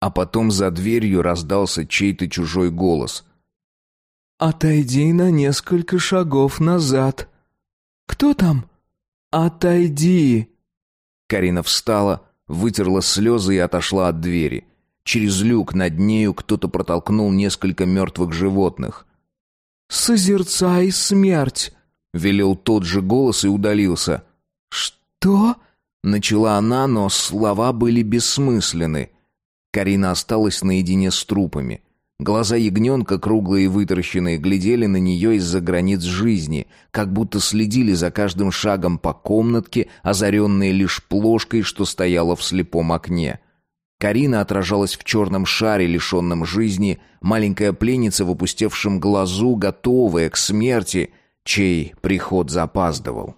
А потом за дверью раздался чей-то чужой голос. «Отойди на несколько шагов назад». «Кто там?» «Отойди!» Карина встала, вытерла слезы и отошла от двери. Через люк над нею кто-то протолкнул несколько мертвых животных. «Созерцай смерть!» — велел тот же голос и удалился. «Что?» — начала она, но слова были бессмысленны. Карина осталась наедине с трупами. Глаза ягненка, круглые и вытаращенные, глядели на нее из-за границ жизни, как будто следили за каждым шагом по комнатке, озаренные лишь плошкой, что стояла в слепом окне. Карина отражалась в черном шаре, лишенном жизни, маленькая пленница в опустевшем глазу, готовая к смерти, чей приход запаздывал.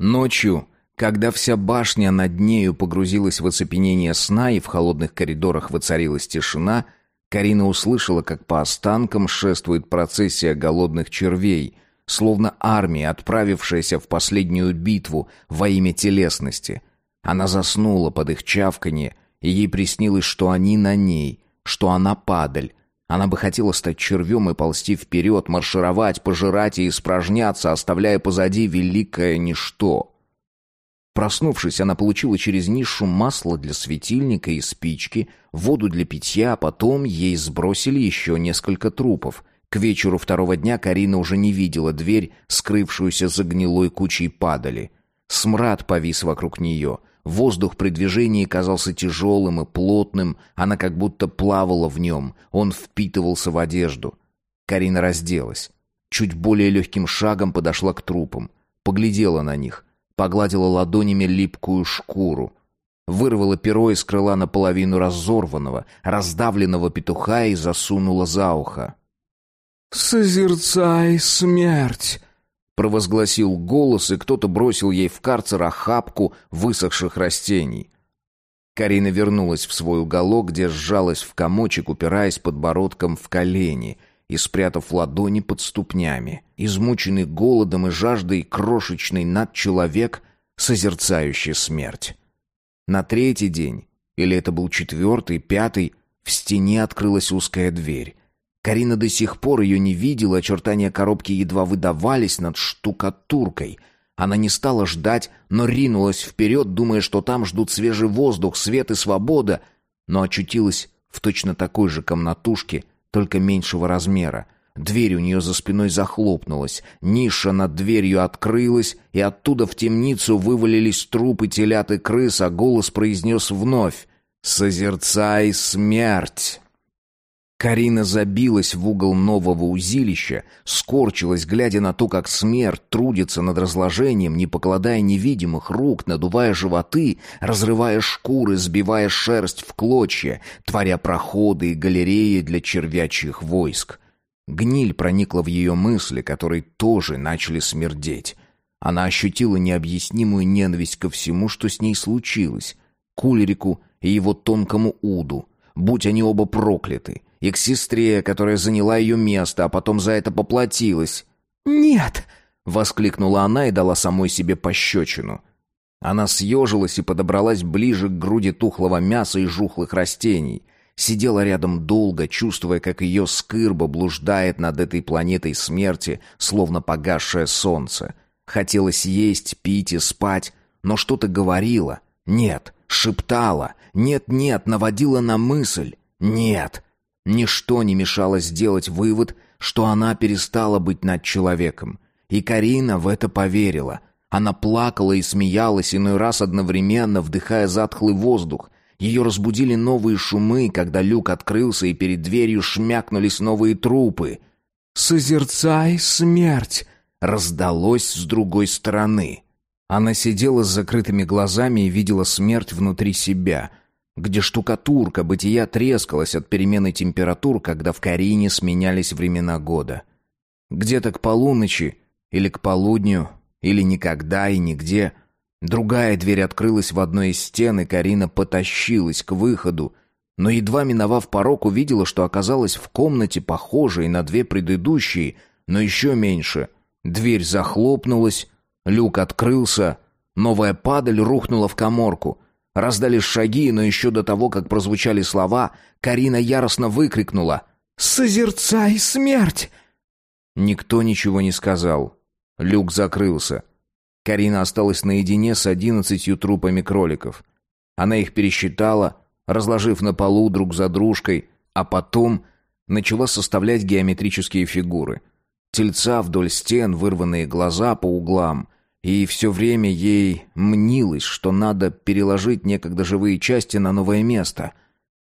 Ночью когда вся башня над нею погрузилась в оцепенение сна и в холодных коридорах воцарилась тишина, Карина услышала, как по останкам шествует процессия голодных червей, словно армия, отправившаяся в последнюю битву во имя телесности. Она заснула под их чавканье, и ей приснилось, что они на ней, что она падаль. Она бы хотела стать червем и ползти вперед, маршировать, пожирать и испражняться, оставляя позади великое ничто — Проснувшись, она получила через нишу масло для светильника и спички, воду для питья, а потом ей сбросили еще несколько трупов. К вечеру второго дня Карина уже не видела дверь, скрывшуюся за гнилой кучей падали. Смрад повис вокруг нее. Воздух при движении казался тяжелым и плотным, она как будто плавала в нем, он впитывался в одежду. Карина разделась. Чуть более легким шагом подошла к трупам. Поглядела на них — погладила ладонями липкую шкуру. Вырвала перо из крыла наполовину разорванного, раздавленного петуха и засунула за ухо. «Созерцай смерть!» провозгласил голос, и кто-то бросил ей в карцер охапку высохших растений. Карина вернулась в свой уголок, где сжалась в комочек, упираясь подбородком в колени, и спрятав ладони под ступнями. Измученный голодом и жаждой крошечный надчеловек, созерцающий смерть. На третий день, или это был четвертый, пятый, в стене открылась узкая дверь. Карина до сих пор ее не видела, очертания коробки едва выдавались над штукатуркой. Она не стала ждать, но ринулась вперед, думая, что там ждут свежий воздух, свет и свобода, но очутилась в точно такой же комнатушке, только меньшего размера. Дверь у нее за спиной захлопнулась, ниша над дверью открылась, и оттуда в темницу вывалились трупы телят и крыс, а голос произнес вновь «Созерцай смерть!» Карина забилась в угол нового узилища, скорчилась, глядя на то, как смерть трудится над разложением, не покладая невидимых рук, надувая животы, разрывая шкуры, сбивая шерсть в клочья, творя проходы и галереи для червячьих войск. Гниль проникла в ее мысли, которые тоже начали смердеть. Она ощутила необъяснимую ненависть ко всему, что с ней случилось. К Ульрику и его тонкому Уду. Будь они оба прокляты и к сестре, которая заняла ее место, а потом за это поплатилась. «Нет!» — воскликнула она и дала самой себе пощечину. Она съежилась и подобралась ближе к груди тухлого мяса и жухлых растений. Сидела рядом долго, чувствуя, как ее скырба блуждает над этой планетой смерти, словно погасшее солнце. Хотелось есть, пить и спать, но что-то говорила. Нет, шептала. Нет-нет, наводила на мысль. Нет. Ничто не мешало сделать вывод, что она перестала быть над человеком. И Карина в это поверила. Она плакала и смеялась иной раз одновременно, вдыхая затхлый воздух. Ее разбудили новые шумы, когда люк открылся, и перед дверью шмякнулись новые трупы. «Созерцай смерть!» раздалось с другой стороны. Она сидела с закрытыми глазами и видела смерть внутри себя — где штукатурка бытия трескалась от перемены температур, когда в Карине сменялись времена года. Где-то к полуночи, или к полудню, или никогда и нигде. Другая дверь открылась в одной из стен, и Карина потащилась к выходу, но едва миновав порог, увидела, что оказалась в комнате, похожей на две предыдущие, но еще меньше. Дверь захлопнулась, люк открылся, новая падаль рухнула в коморку — Раздались шаги, но еще до того, как прозвучали слова, Карина яростно выкрикнула «Созерцай смерть!» Никто ничего не сказал. Люк закрылся. Карина осталась наедине с одиннадцатью трупами кроликов. Она их пересчитала, разложив на полу друг за дружкой, а потом начала составлять геометрические фигуры. Тельца вдоль стен, вырванные глаза по углам, и все время ей мнилось, что надо переложить некогда живые части на новое место.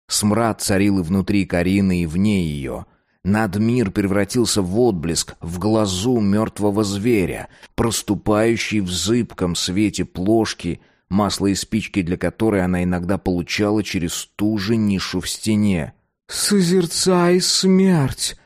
Смрад царил и внутри Карины, и вне ее. Над мир превратился в отблеск, в глазу мертвого зверя, проступающий в зыбком свете плошки, масло и спички для которой она иногда получала через ту же нишу в стене. «Созерцай смерть!»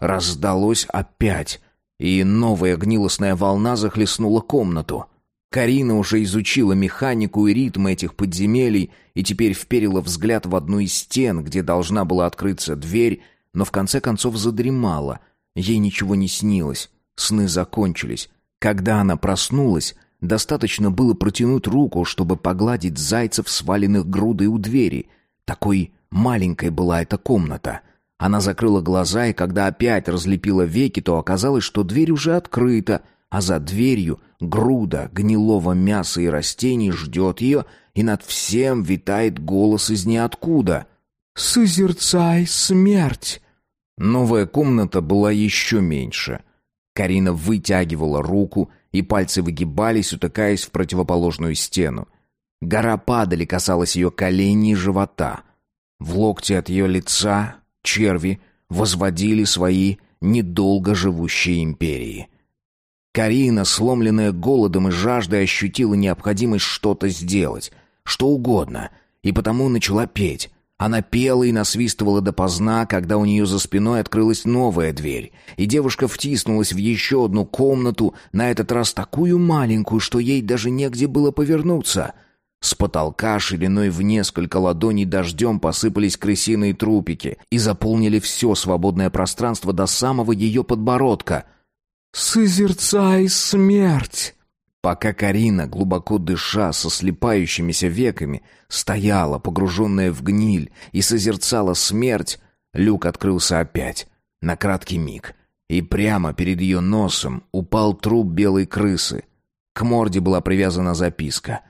Раздалось опять, и новая гнилостная волна захлестнула комнату. Карина уже изучила механику и ритм этих подземелий и теперь вперила взгляд в одну из стен, где должна была открыться дверь, но в конце концов задремала. Ей ничего не снилось. Сны закончились. Когда она проснулась, достаточно было протянуть руку, чтобы погладить зайцев, сваленных грудой у двери. Такой маленькой была эта комната. Она закрыла глаза, и когда опять разлепила веки, то оказалось, что дверь уже открыта, а за дверью груда гнилого мяса и растений ждет ее, и над всем витает голос из ниоткуда. «Созерцай смерть!» Новая комната была еще меньше. Карина вытягивала руку, и пальцы выгибались, утыкаясь в противоположную стену. Гора падали касалась ее коленей и живота. В локте от ее лица черви возводили свои недолго живущие империи. Карина, сломленная голодом и жаждой, ощутила необходимость что-то сделать, что угодно, и потому начала петь. Она пела и насвистывала допоздна, когда у нее за спиной открылась новая дверь, и девушка втиснулась в еще одну комнату, на этот раз такую маленькую, что ей даже негде было повернуться. С потолка шириной в несколько ладоней дождем посыпались крысиные трупики и заполнили все свободное пространство до самого ее подбородка. «Созерцай смерть!» Пока Карина, глубоко дыша, со слепающимися веками, стояла, погруженная в гниль, и созерцала смерть, люк открылся опять, на краткий миг, и прямо перед ее носом упал труп белой крысы. К морде была привязана записка.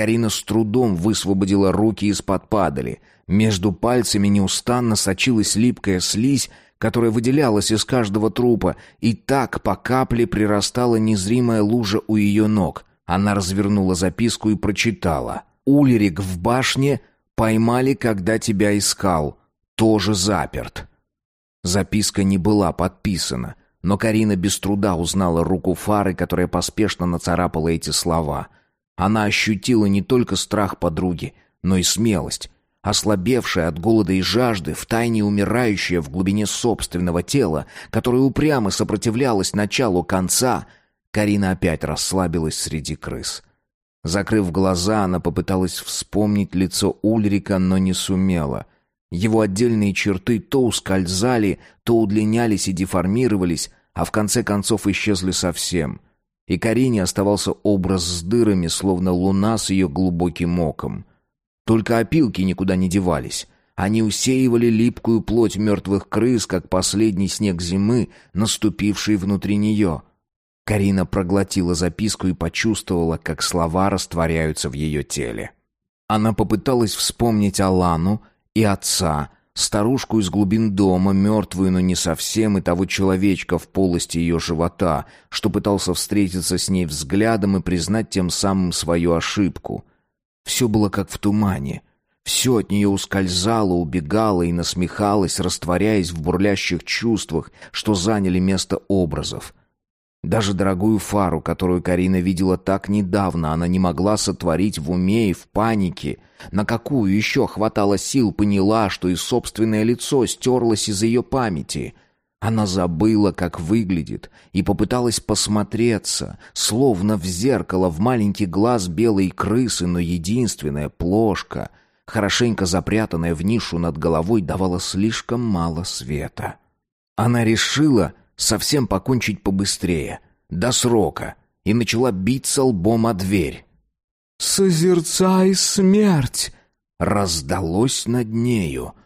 Карина с трудом высвободила руки из-под падали. Между пальцами неустанно сочилась липкая слизь, которая выделялась из каждого трупа, и так по капле прирастала незримая лужа у ее ног. Она развернула записку и прочитала. «Улерик в башне поймали, когда тебя искал. Тоже заперт». Записка не была подписана, но Карина без труда узнала руку Фары, которая поспешно нацарапала эти слова. Она ощутила не только страх подруги, но и смелость. Ослабевшая от голода и жажды, втайне умирающая в глубине собственного тела, которое упрямо сопротивлялось началу конца, Карина опять расслабилась среди крыс. Закрыв глаза, она попыталась вспомнить лицо Ульрика, но не сумела. Его отдельные черты то ускользали, то удлинялись и деформировались, а в конце концов исчезли совсем. И Карине оставался образ с дырами, словно луна с ее глубоким оком. Только опилки никуда не девались. Они усеивали липкую плоть мертвых крыс, как последний снег зимы, наступивший внутри нее. Карина проглотила записку и почувствовала, как слова растворяются в ее теле. Она попыталась вспомнить Алану и отца, старушку из глубин дома, мертвую, но не совсем, и того человечка в полости ее живота, что пытался встретиться с ней взглядом и признать тем самым свою ошибку. Все было как в тумане. Все от нее ускользало, убегало и насмехалось, растворяясь в бурлящих чувствах, что заняли место образов. Даже дорогую фару, которую Карина видела так недавно, она не могла сотворить в уме и в панике. На какую еще хватало сил, поняла, что и собственное лицо стерлось из ее памяти — она забыла, как выглядит, и попыталась посмотреться, словно в зеркало в маленький глаз белой крысы, но единственная плошка, хорошенько запрятанная в нишу над головой, давала слишком мало света. Она решила совсем покончить побыстрее, до срока, и начала биться лбом о дверь. «Созерцай смерть!» раздалось над нею —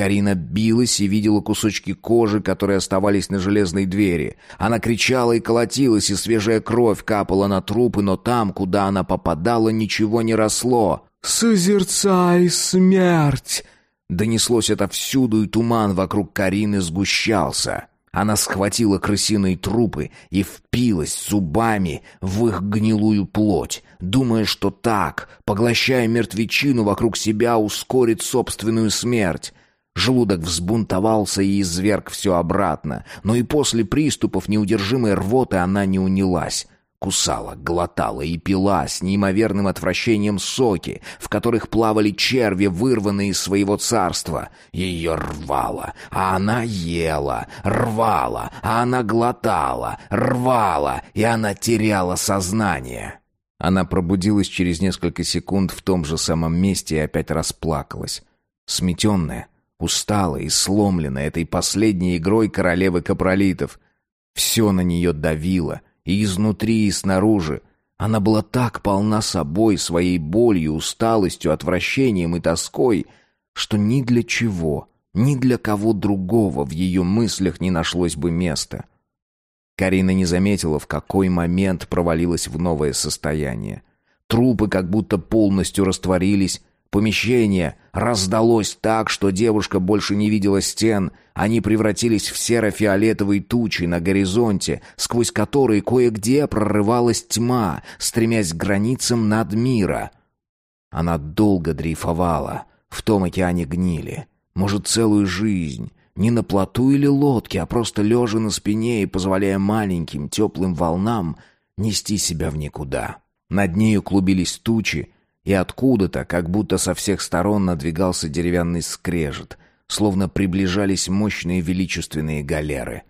Карина билась и видела кусочки кожи, которые оставались на железной двери. Она кричала и колотилась, и свежая кровь капала на трупы, но там, куда она попадала, ничего не росло. «Созерцай смерть!» Донеслось это всюду, и туман вокруг Карины сгущался. Она схватила крысиные трупы и впилась зубами в их гнилую плоть, думая, что так, поглощая мертвечину вокруг себя, ускорит собственную смерть. Желудок взбунтовался и изверг все обратно, но и после приступов неудержимой рвоты она не унялась. Кусала, глотала и пила с неимоверным отвращением соки, в которых плавали черви, вырванные из своего царства. Ее рвало, а она ела, рвала, а она глотала, рвала, и она теряла сознание. Она пробудилась через несколько секунд в том же самом месте и опять расплакалась. Сметенная, усталая и сломленная этой последней игрой королевы капролитов. Все на нее давило, и изнутри, и снаружи. Она была так полна собой, своей болью, усталостью, отвращением и тоской, что ни для чего, ни для кого другого в ее мыслях не нашлось бы места. Карина не заметила, в какой момент провалилась в новое состояние. Трупы как будто полностью растворились, Помещение раздалось так, что девушка больше не видела стен. Они превратились в серо-фиолетовые тучи на горизонте, сквозь которые кое-где прорывалась тьма, стремясь к границам над мира. Она долго дрейфовала в том океане гнили. Может, целую жизнь. Не на плоту или лодке, а просто лежа на спине и позволяя маленьким теплым волнам нести себя в никуда. Над нею клубились тучи, и откуда-то, как будто со всех сторон надвигался деревянный скрежет, словно приближались мощные величественные галеры.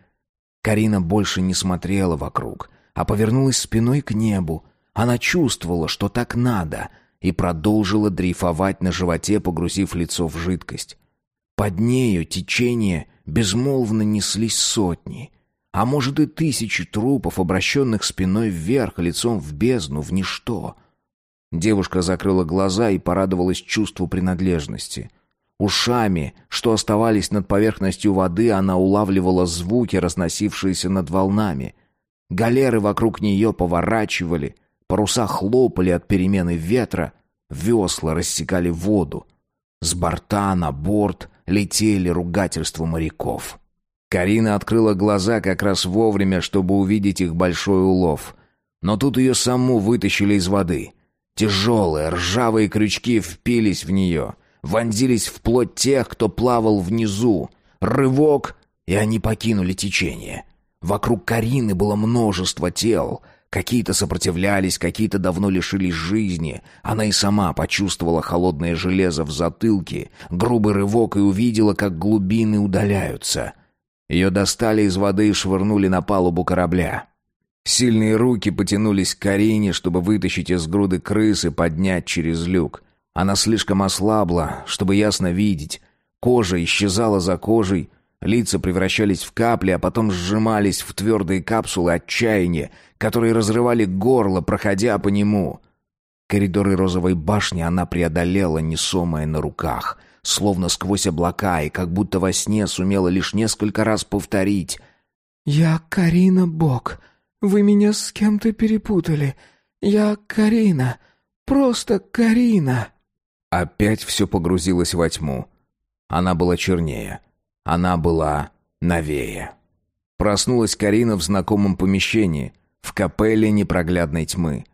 Карина больше не смотрела вокруг, а повернулась спиной к небу. Она чувствовала, что так надо. и продолжила дрейфовать на животе, погрузив лицо в жидкость. Под нею течение безмолвно неслись сотни, а может и тысячи трупов, обращенных спиной вверх, лицом в бездну, в ничто. Девушка закрыла глаза и порадовалась чувству принадлежности. Ушами, что оставались над поверхностью воды, она улавливала звуки, разносившиеся над волнами. Галеры вокруг нее поворачивали, паруса хлопали от перемены ветра, весла рассекали воду. С борта на борт летели ругательства моряков. Карина открыла глаза как раз вовремя, чтобы увидеть их большой улов. Но тут ее саму вытащили из воды. Тяжелые, ржавые крючки впились в нее, вонзились в плоть тех, кто плавал внизу. Рывок, и они покинули течение. Вокруг Карины было множество тел. Какие-то сопротивлялись, какие-то давно лишились жизни. Она и сама почувствовала холодное железо в затылке, грубый рывок и увидела, как глубины удаляются. Ее достали из воды и швырнули на палубу корабля. Сильные руки потянулись к Карине, чтобы вытащить из груды крыс и поднять через люк. Она слишком ослабла, чтобы ясно видеть. Кожа исчезала за кожей, лица превращались в капли, а потом сжимались в твердые капсулы отчаяния, которые разрывали горло, проходя по нему. Коридоры розовой башни она преодолела, несомая на руках — словно сквозь облака, и как будто во сне сумела лишь несколько раз повторить. «Я Карина Бог. Вы меня с кем-то перепутали. Я Карина. Просто Карина». Опять все погрузилось во тьму. Она была чернее. Она была новее. Проснулась Карина в знакомом помещении, в капелле непроглядной тьмы.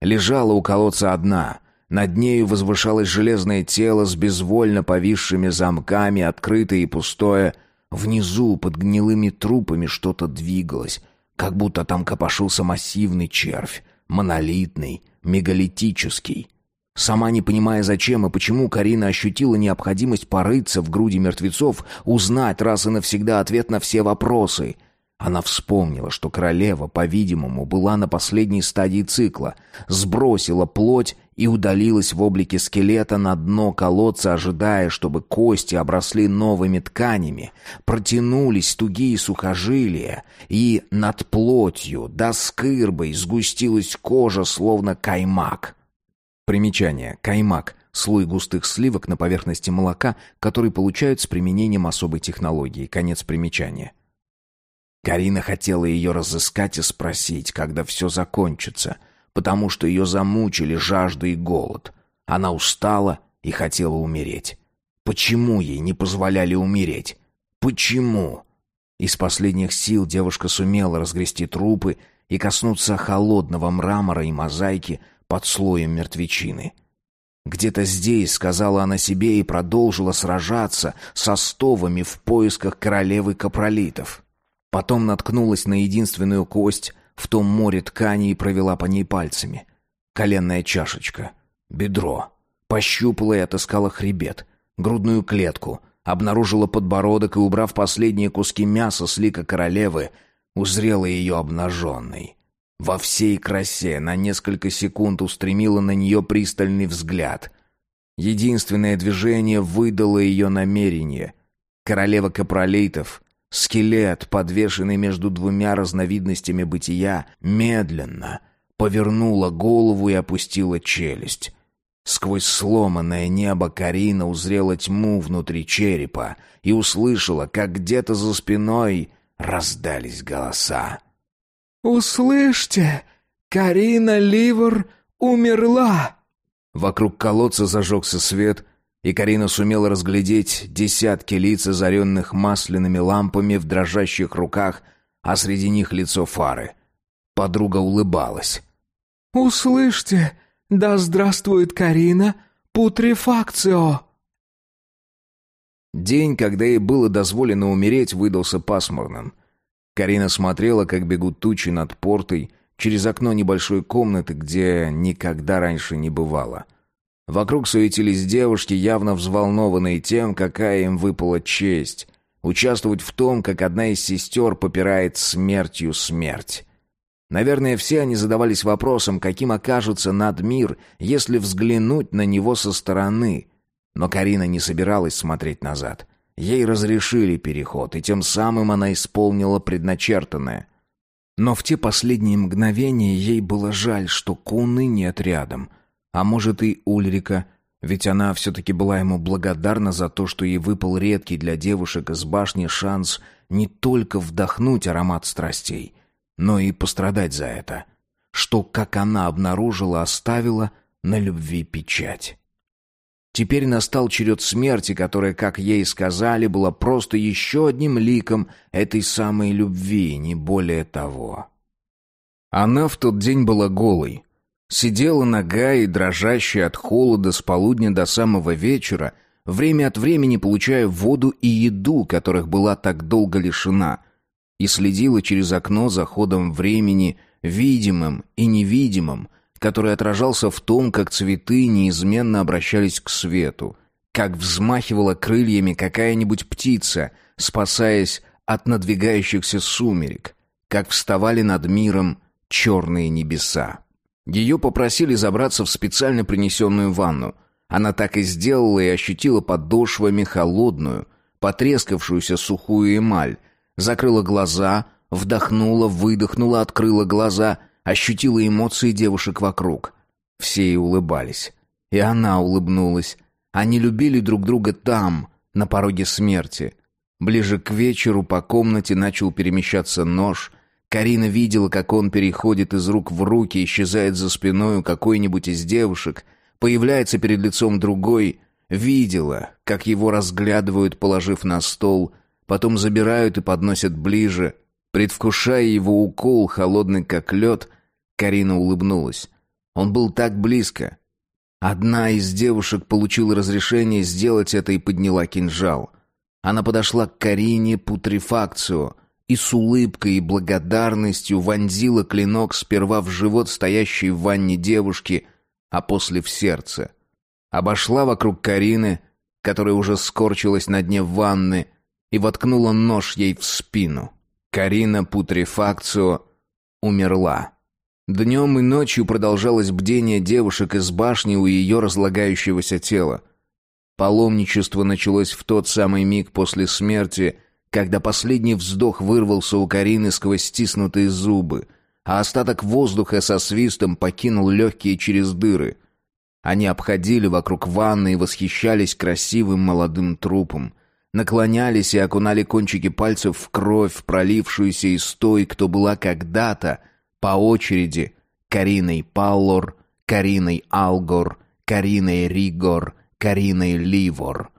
Лежала у колодца одна — над нею возвышалось железное тело с безвольно повисшими замками, открытое и пустое. Внизу, под гнилыми трупами, что-то двигалось, как будто там копошился массивный червь, монолитный, мегалитический. Сама не понимая зачем и почему, Карина ощутила необходимость порыться в груди мертвецов, узнать раз и навсегда ответ на все вопросы — она вспомнила, что королева, по-видимому, была на последней стадии цикла, сбросила плоть и удалилась в облике скелета на дно колодца, ожидая, чтобы кости обросли новыми тканями, протянулись тугие сухожилия, и над плотью, до скырбой, сгустилась кожа, словно каймак. Примечание. Каймак — слой густых сливок на поверхности молока, который получают с применением особой технологии. Конец примечания. Карина хотела ее разыскать и спросить, когда все закончится — потому что ее замучили жажда и голод. Она устала и хотела умереть. Почему ей не позволяли умереть? Почему? Из последних сил девушка сумела разгрести трупы и коснуться холодного мрамора и мозаики под слоем мертвечины. Где-то здесь, сказала она себе, и продолжила сражаться со стовами в поисках королевы капролитов. Потом наткнулась на единственную кость, в том море ткани и провела по ней пальцами. Коленная чашечка, бедро. Пощупала и отыскала хребет, грудную клетку, обнаружила подбородок и, убрав последние куски мяса с лика королевы, узрела ее обнаженной. Во всей красе на несколько секунд устремила на нее пристальный взгляд. Единственное движение выдало ее намерение. Королева капролейтов Скелет, подвешенный между двумя разновидностями бытия, медленно повернула голову и опустила челюсть. Сквозь сломанное небо Карина узрела тьму внутри черепа и услышала, как где-то за спиной раздались голоса. «Услышьте! Карина Ливер умерла!» Вокруг колодца зажегся свет — и Карина сумела разглядеть десятки лиц, озаренных масляными лампами в дрожащих руках, а среди них лицо Фары. Подруга улыбалась. «Услышьте! Да здравствует Карина! Путрефакцио!» День, когда ей было дозволено умереть, выдался пасмурным. Карина смотрела, как бегут тучи над портой, через окно небольшой комнаты, где никогда раньше не бывало — Вокруг суетились девушки, явно взволнованные тем, какая им выпала честь. Участвовать в том, как одна из сестер попирает смертью смерть. Наверное, все они задавались вопросом, каким окажется надмир, если взглянуть на него со стороны. Но Карина не собиралась смотреть назад. Ей разрешили переход, и тем самым она исполнила предначертанное. Но в те последние мгновения ей было жаль, что Куны нет рядом. А может и Ульрика, ведь она все-таки была ему благодарна за то, что ей выпал редкий для девушек из башни шанс не только вдохнуть аромат страстей, но и пострадать за это, что, как она обнаружила, оставила на любви печать. Теперь настал черед смерти, которая, как ей сказали, была просто еще одним ликом этой самой любви, не более того. Она в тот день была голой. Сидела нога и дрожащая от холода с полудня до самого вечера, время от времени получая воду и еду, которых была так долго лишена, и следила через окно за ходом времени, видимым и невидимым, который отражался в том, как цветы неизменно обращались к свету, как взмахивала крыльями какая-нибудь птица, спасаясь от надвигающихся сумерек, как вставали над миром черные небеса. Ее попросили забраться в специально принесенную ванну. Она так и сделала и ощутила подошвами холодную, потрескавшуюся сухую эмаль, закрыла глаза, вдохнула, выдохнула, открыла глаза, ощутила эмоции девушек вокруг. Все и улыбались. И она улыбнулась. Они любили друг друга там, на пороге смерти. Ближе к вечеру по комнате начал перемещаться нож. Карина видела, как он переходит из рук в руки, исчезает за спиной у какой-нибудь из девушек, появляется перед лицом другой. Видела, как его разглядывают, положив на стол — потом забирают и подносят ближе. Предвкушая его укол, холодный как лед, Карина улыбнулась. Он был так близко. Одна из девушек получила разрешение сделать это и подняла кинжал. Она подошла к Карине путрефакцию и с улыбкой и благодарностью вонзила клинок сперва в живот стоящей в ванне девушки, а после в сердце. Обошла вокруг Карины, которая уже скорчилась на дне ванны, и воткнула нож ей в спину. Карина Путрефакцио умерла. Днем и ночью продолжалось бдение девушек из башни у ее разлагающегося тела. Паломничество началось в тот самый миг после смерти, когда последний вздох вырвался у Карины сквозь стиснутые зубы, а остаток воздуха со свистом покинул легкие через дыры. Они обходили вокруг ванны и восхищались красивым молодым трупом — наклонялись и окунали кончики пальцев в кровь, пролившуюся из той, кто была когда-то, по очереди, Кариной Паллор, Кариной Алгор, Кариной Ригор, Кариной Ливор,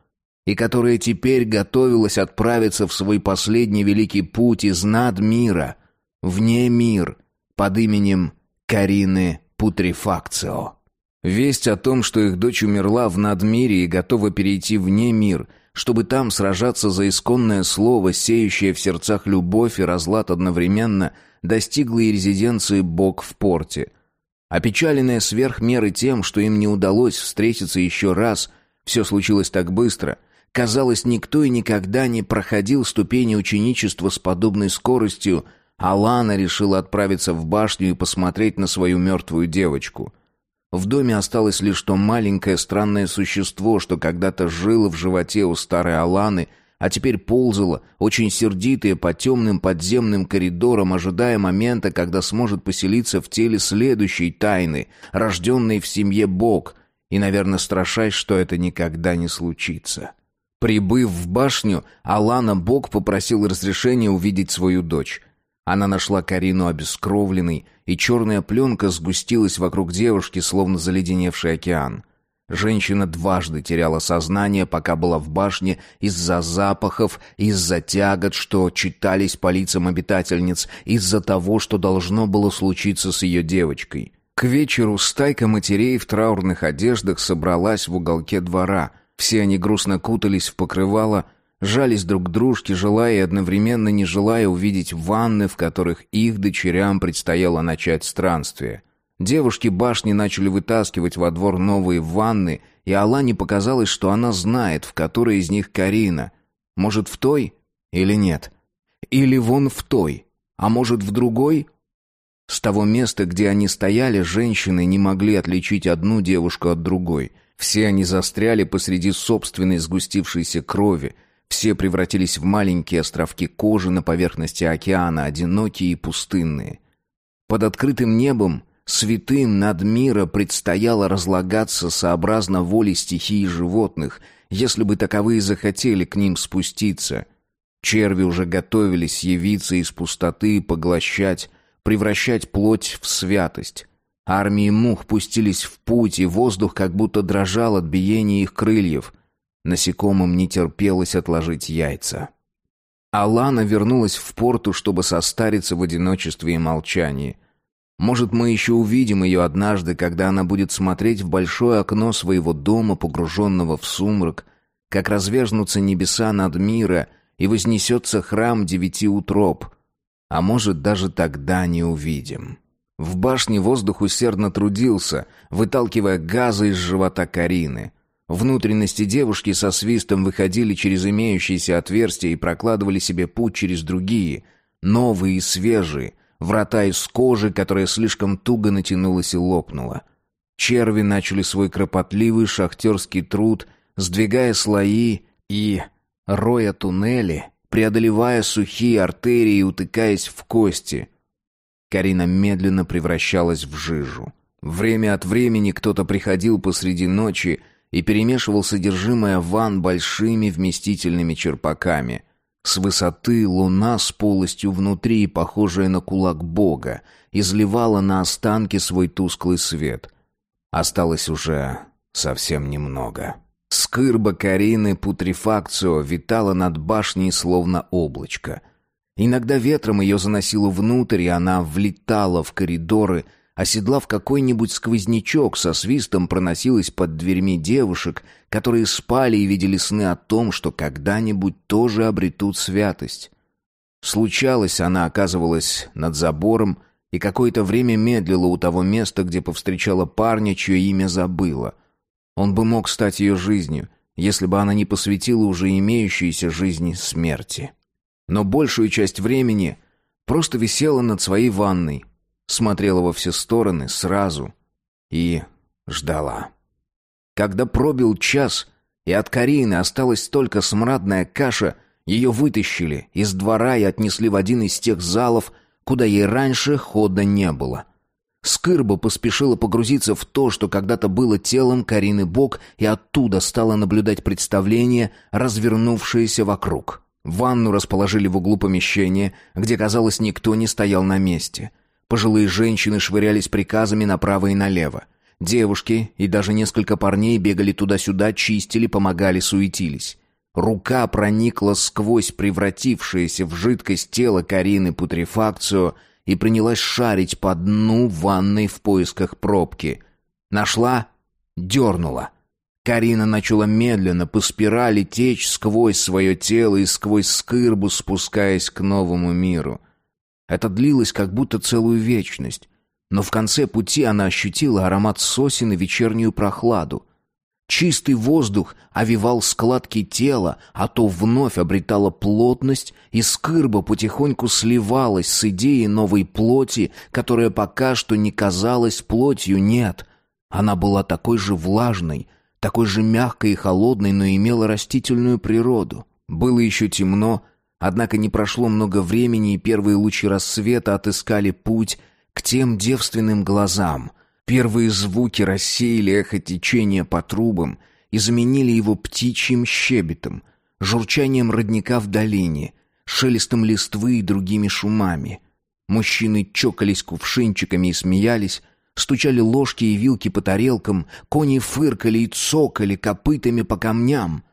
и которая теперь готовилась отправиться в свой последний великий путь из над мира, вне мир, под именем Карины Путрефакцио. Весть о том, что их дочь умерла в надмире и готова перейти вне мир – чтобы там сражаться за исконное слово, сеющее в сердцах любовь и разлад одновременно, достигла и резиденции Бог в порте. Опечаленная сверх меры тем, что им не удалось встретиться еще раз, все случилось так быстро. Казалось, никто и никогда не проходил ступени ученичества с подобной скоростью, а Лана решила отправиться в башню и посмотреть на свою мертвую девочку — в доме осталось лишь то маленькое странное существо, что когда-то жило в животе у старой Аланы, а теперь ползало, очень сердитое, по темным подземным коридорам, ожидая момента, когда сможет поселиться в теле следующей тайны, рожденной в семье Бог, и, наверное, страшась, что это никогда не случится. Прибыв в башню, Алана Бог попросил разрешения увидеть свою дочь. Она нашла Карину обескровленной, и черная пленка сгустилась вокруг девушки, словно заледеневший океан. Женщина дважды теряла сознание, пока была в башне, из-за запахов, из-за тягот, что читались по лицам обитательниц, из-за того, что должно было случиться с ее девочкой. К вечеру стайка матерей в траурных одеждах собралась в уголке двора. Все они грустно кутались в покрывало, жались друг к дружке, желая и одновременно не желая увидеть ванны, в которых их дочерям предстояло начать странствие. Девушки башни начали вытаскивать во двор новые ванны, и Алане показалось, что она знает, в которой из них Карина. Может, в той или нет? Или вон в той, а может, в другой? С того места, где они стояли, женщины не могли отличить одну девушку от другой. Все они застряли посреди собственной сгустившейся крови. Все превратились в маленькие островки кожи на поверхности океана, одинокие и пустынные. Под открытым небом святым над мира предстояло разлагаться сообразно воле стихии животных, если бы таковые захотели к ним спуститься. Черви уже готовились явиться из пустоты и поглощать, превращать плоть в святость. Армии мух пустились в путь, и воздух как будто дрожал от биения их крыльев. Насекомым не терпелось отложить яйца. Алана вернулась в порту, чтобы состариться в одиночестве и молчании. Может, мы еще увидим ее однажды, когда она будет смотреть в большое окно своего дома, погруженного в сумрак, как развяжнутся небеса над мира, и вознесется храм девяти утроб — а может, даже тогда не увидим. В башне воздух усердно трудился, выталкивая газы из живота Карины. Внутренности девушки со свистом выходили через имеющиеся отверстия и прокладывали себе путь через другие, новые и свежие, врата из кожи, которая слишком туго натянулась и лопнула. Черви начали свой кропотливый шахтерский труд, сдвигая слои и, роя туннели, преодолевая сухие артерии и утыкаясь в кости. Карина медленно превращалась в жижу. Время от времени кто-то приходил посреди ночи и перемешивал содержимое ванн большими вместительными черпаками. С высоты луна с полостью внутри, похожая на кулак бога, изливала на останки свой тусклый свет. Осталось уже совсем немного. Скырба Карины путрефакцио витала над башней словно облачко. Иногда ветром ее заносило внутрь, и она влетала в коридоры, оседлав какой-нибудь сквознячок, со свистом проносилась под дверьми девушек, которые спали и видели сны о том, что когда-нибудь тоже обретут святость. Случалось, она оказывалась над забором и какое-то время медлила у того места, где повстречала парня, чье имя забыла — он бы мог стать ее жизнью, если бы она не посвятила уже имеющейся жизни смерти. Но большую часть времени просто висела над своей ванной, смотрела во все стороны сразу и ждала. Когда пробил час, и от Карины осталась только смрадная каша, ее вытащили из двора и отнесли в один из тех залов, куда ей раньше хода не было — Скырба поспешила погрузиться в то, что когда-то было телом Карины Бог, и оттуда стала наблюдать представление, развернувшееся вокруг. Ванну расположили в углу помещения, где, казалось, никто не стоял на месте. Пожилые женщины швырялись приказами направо и налево. Девушки и даже несколько парней бегали туда-сюда, чистили, помогали, суетились. Рука проникла сквозь превратившееся в жидкость тело Карины путрефакцию — и принялась шарить по дну ванной в поисках пробки. Нашла, дернула. Карина начала медленно по спирали течь сквозь свое тело и сквозь скырбу, спускаясь к новому миру. Это длилось как будто целую вечность. Но в конце пути она ощутила аромат сосен и вечернюю прохладу. Чистый воздух овивал складки тела, а то вновь обретала плотность, и скырба потихоньку сливалась с идеей новой плоти, которая пока что не казалась плотью, нет. Она была такой же влажной, такой же мягкой и холодной, но имела растительную природу. Было еще темно, однако не прошло много времени, и первые лучи рассвета отыскали путь к тем девственным глазам — Первые звуки рассеяли эхо течения по трубам и заменили его птичьим щебетом, журчанием родника в долине, шелестом листвы и другими шумами. Мужчины чокались кувшинчиками и смеялись, стучали ложки и вилки по тарелкам, кони фыркали и цокали копытами по камням.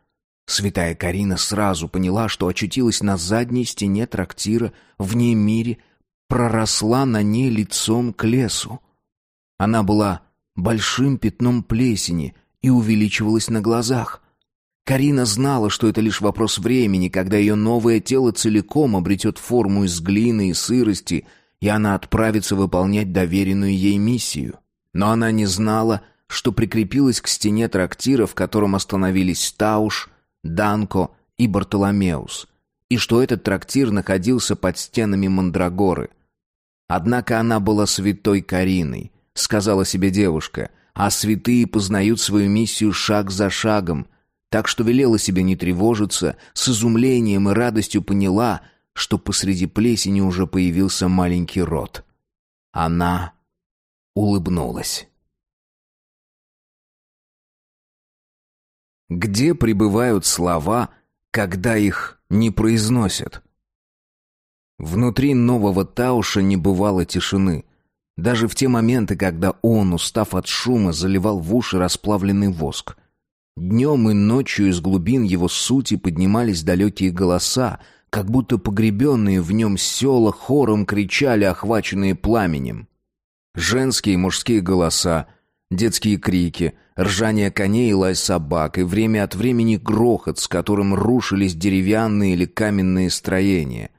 Святая Карина сразу поняла, что очутилась на задней стене трактира, вне мире, проросла на ней лицом к лесу. Она была большим пятном плесени и увеличивалась на глазах. Карина знала, что это лишь вопрос времени, когда ее новое тело целиком обретет форму из глины и сырости, и она отправится выполнять доверенную ей миссию. Но она не знала, что прикрепилась к стене трактира, в котором остановились Тауш, Данко и Бартоломеус, и что этот трактир находился под стенами Мандрагоры — Однако она была святой Кариной, сказала себе девушка, а святые познают свою миссию шаг за шагом, так что велела себе не тревожиться, с изумлением и радостью поняла, что посреди плесени уже появился маленький рот. Она улыбнулась. Где пребывают слова, когда их не произносят? Внутри нового Тауша не бывало тишины. Даже в те моменты, когда он, устав от шума, заливал в уши расплавленный воск. Днем и ночью из глубин его сути поднимались далекие голоса, как будто погребенные в нем села хором кричали, охваченные пламенем. Женские и мужские голоса, детские крики, ржание коней и лай собак, и время от времени грохот, с которым рушились деревянные или каменные строения.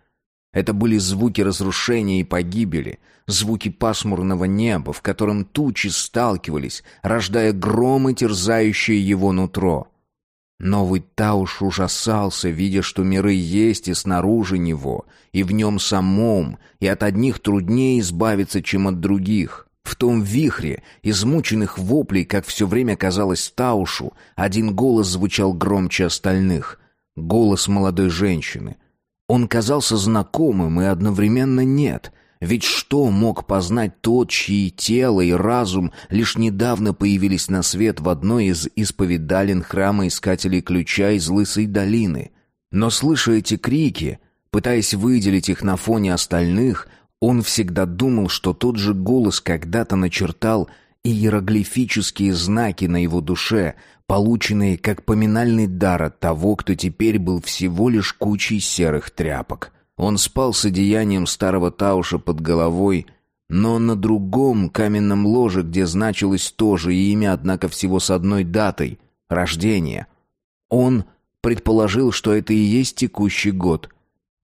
Это были звуки разрушения и погибели, звуки пасмурного неба, в котором тучи сталкивались, рождая громы, терзающие его нутро. Новый Тауш ужасался, видя, что миры есть и снаружи него, и в нем самом, и от одних труднее избавиться, чем от других. В том вихре, измученных воплей, как все время казалось Таушу, один голос звучал громче остальных. Голос молодой женщины. Он казался знакомым и одновременно нет — ведь что мог познать тот, чьи тело и разум лишь недавно появились на свет в одной из исповедалин храма Искателей Ключа из Лысой долины? Но слыша эти крики, пытаясь выделить их на фоне остальных, он всегда думал, что тот же голос когда-то начертал иероглифические знаки на его душе, полученные как поминальный дар от того, кто теперь был всего лишь кучей серых тряпок. Он спал с одеянием старого Тауша под головой, но на другом каменном ложе, где значилось тоже имя, однако всего с одной датой — рождения. Он предположил, что это и есть текущий год.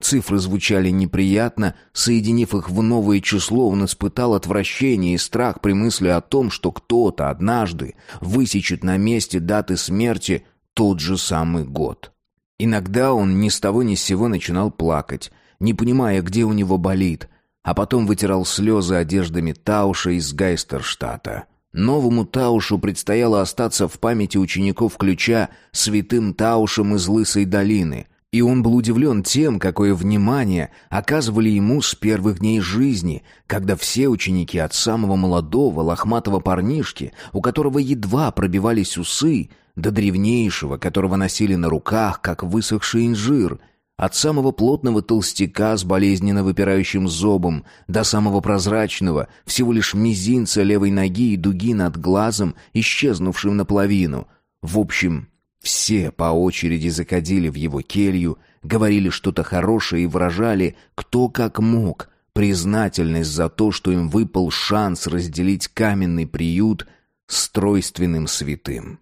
Цифры звучали неприятно, соединив их в новое число, он испытал отвращение и страх при мысли о том, что кто-то однажды высечет на месте даты смерти тот же самый год. Иногда он ни с того ни с сего начинал плакать, не понимая, где у него болит, а потом вытирал слезы одеждами Тауша из Гайстерштата. Новому Таушу предстояло остаться в памяти учеников ключа святым Таушем из Лысой долины, и он был удивлен тем, какое внимание оказывали ему с первых дней жизни, когда все ученики от самого молодого лохматого парнишки, у которого едва пробивались усы, до древнейшего, которого носили на руках, как высохший инжир — от самого плотного толстяка с болезненно выпирающим зобом до самого прозрачного, всего лишь мизинца левой ноги и дуги над глазом, исчезнувшим наполовину. В общем, все по очереди закадили в его келью, говорили что-то хорошее и выражали, кто как мог, признательность за то, что им выпал шанс разделить каменный приют с тройственным святым.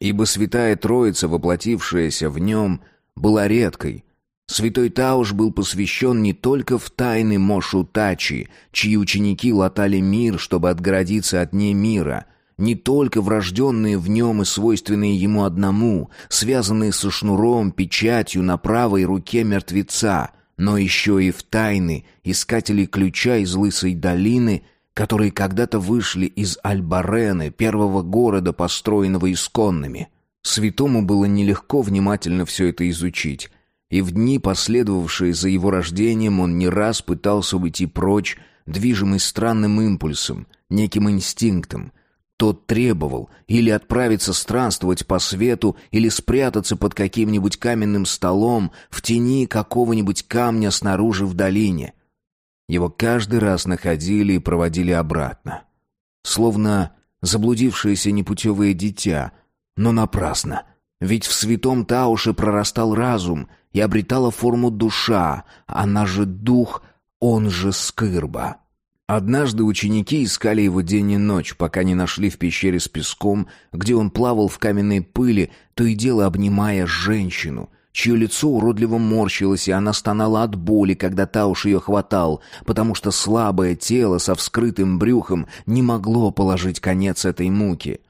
Ибо святая Троица, воплотившаяся в нем, была редкой — Святой Тауш был посвящен не только в тайны Мошу Тачи, чьи ученики латали мир, чтобы отгородиться от не мира, не только врожденные в нем и свойственные ему одному, связанные со шнуром, печатью на правой руке мертвеца, но еще и в тайны искателей ключа из Лысой долины, которые когда-то вышли из Альбарены, первого города, построенного исконными. Святому было нелегко внимательно все это изучить, и в дни, последовавшие за его рождением, он не раз пытался уйти прочь, движимый странным импульсом, неким инстинктом. Тот требовал или отправиться странствовать по свету, или спрятаться под каким-нибудь каменным столом в тени какого-нибудь камня снаружи в долине. Его каждый раз находили и проводили обратно. Словно заблудившееся непутевое дитя, но напрасно. Ведь в святом Тауше прорастал разум — и обретала форму душа, она же дух, он же скырба. Однажды ученики искали его день и ночь, пока не нашли в пещере с песком, где он плавал в каменной пыли, то и дело обнимая женщину, чье лицо уродливо морщилось, и она стонала от боли, когда Тауш ее хватал, потому что слабое тело со вскрытым брюхом не могло положить конец этой муке.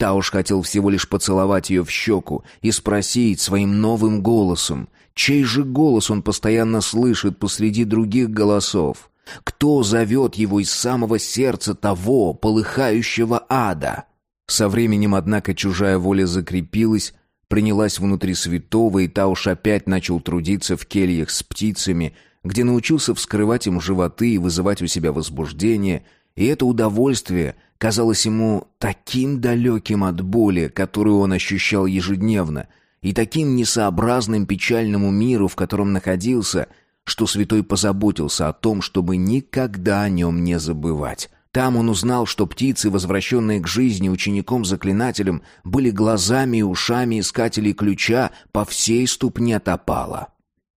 Тауш хотел всего лишь поцеловать ее в щеку и спросить своим новым голосом, Чей же голос он постоянно слышит посреди других голосов? Кто зовет его из самого сердца того, полыхающего ада? Со временем, однако, чужая воля закрепилась, принялась внутри святого, и Тауш опять начал трудиться в кельях с птицами, где научился вскрывать им животы и вызывать у себя возбуждение, и это удовольствие казалось ему таким далеким от боли, которую он ощущал ежедневно, и таким несообразным печальному миру, в котором находился, что святой позаботился о том, чтобы никогда о нем не забывать. Там он узнал, что птицы, возвращенные к жизни учеником-заклинателем, были глазами и ушами искателей ключа по всей ступне топала.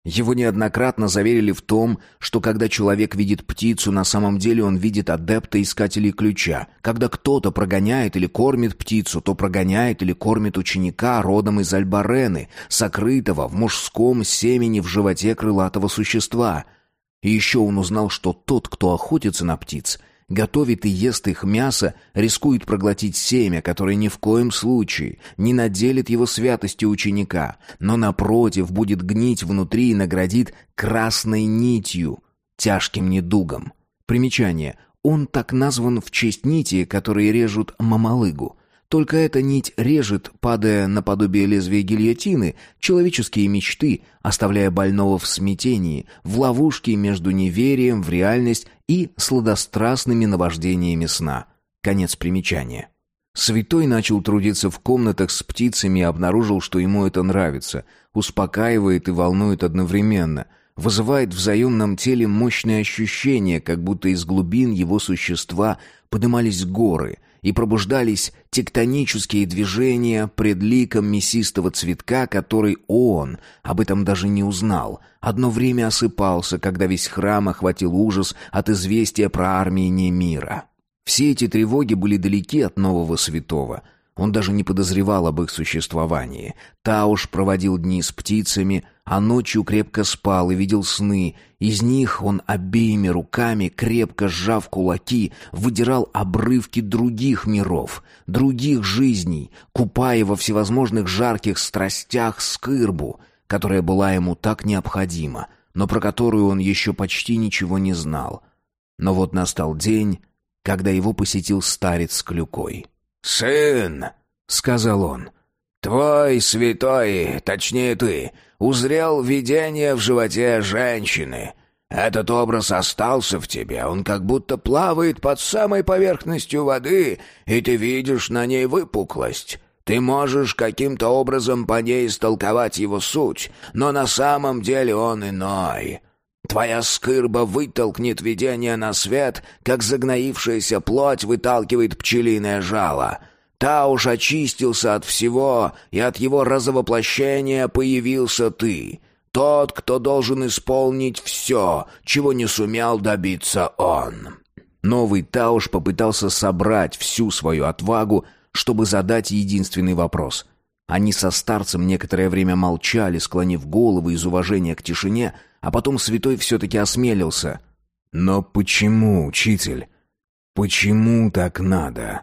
Его неоднократно заверили в том, что когда человек видит птицу, на самом деле он видит адепта искателей ключа. Когда кто-то прогоняет или кормит птицу, то прогоняет или кормит ученика родом из Альбарены, сокрытого в мужском семени в животе крылатого существа. И еще он узнал, что тот, кто охотится на птиц – готовит и ест их мясо, рискует проглотить семя, которое ни в коем случае не наделит его святостью ученика, но, напротив, будет гнить внутри и наградит красной нитью, тяжким недугом. Примечание. Он так назван в честь нити, которые режут мамалыгу. Только эта нить режет, падая наподобие лезвия гильотины, человеческие мечты, оставляя больного в смятении, в ловушке между неверием в реальность и сладострастными наваждениями сна. Конец примечания. Святой начал трудиться в комнатах с птицами и обнаружил, что ему это нравится, успокаивает и волнует одновременно, вызывает в заемном теле мощные ощущения, как будто из глубин его существа подымались горы — и пробуждались тектонические движения пред ликом мясистого цветка, который он, об этом даже не узнал, одно время осыпался, когда весь храм охватил ужас от известия про армии Немира. Все эти тревоги были далеки от нового святого — он даже не подозревал об их существовании. Тауш проводил дни с птицами, а ночью крепко спал и видел сны. Из них он обеими руками, крепко сжав кулаки, выдирал обрывки других миров, других жизней, купая во всевозможных жарких страстях скырбу, которая была ему так необходима, но про которую он еще почти ничего не знал. Но вот настал день, когда его посетил старец с клюкой. «Сын», — сказал он, — «твой святой, точнее ты, узрел видение в животе женщины. Этот образ остался в тебе, он как будто плавает под самой поверхностью воды, и ты видишь на ней выпуклость». Ты можешь каким-то образом по ней истолковать его суть, но на самом деле он иной. Твоя скырба вытолкнет видение на свет, как загноившаяся плоть выталкивает пчелиное жало. Та уж очистился от всего, и от его разовоплощения появился ты. Тот, кто должен исполнить все, чего не сумел добиться он». Новый Тауш попытался собрать всю свою отвагу, чтобы задать единственный вопрос. Они со старцем некоторое время молчали, склонив головы из уважения к тишине, а потом святой все-таки осмелился. «Но почему, учитель? Почему так надо?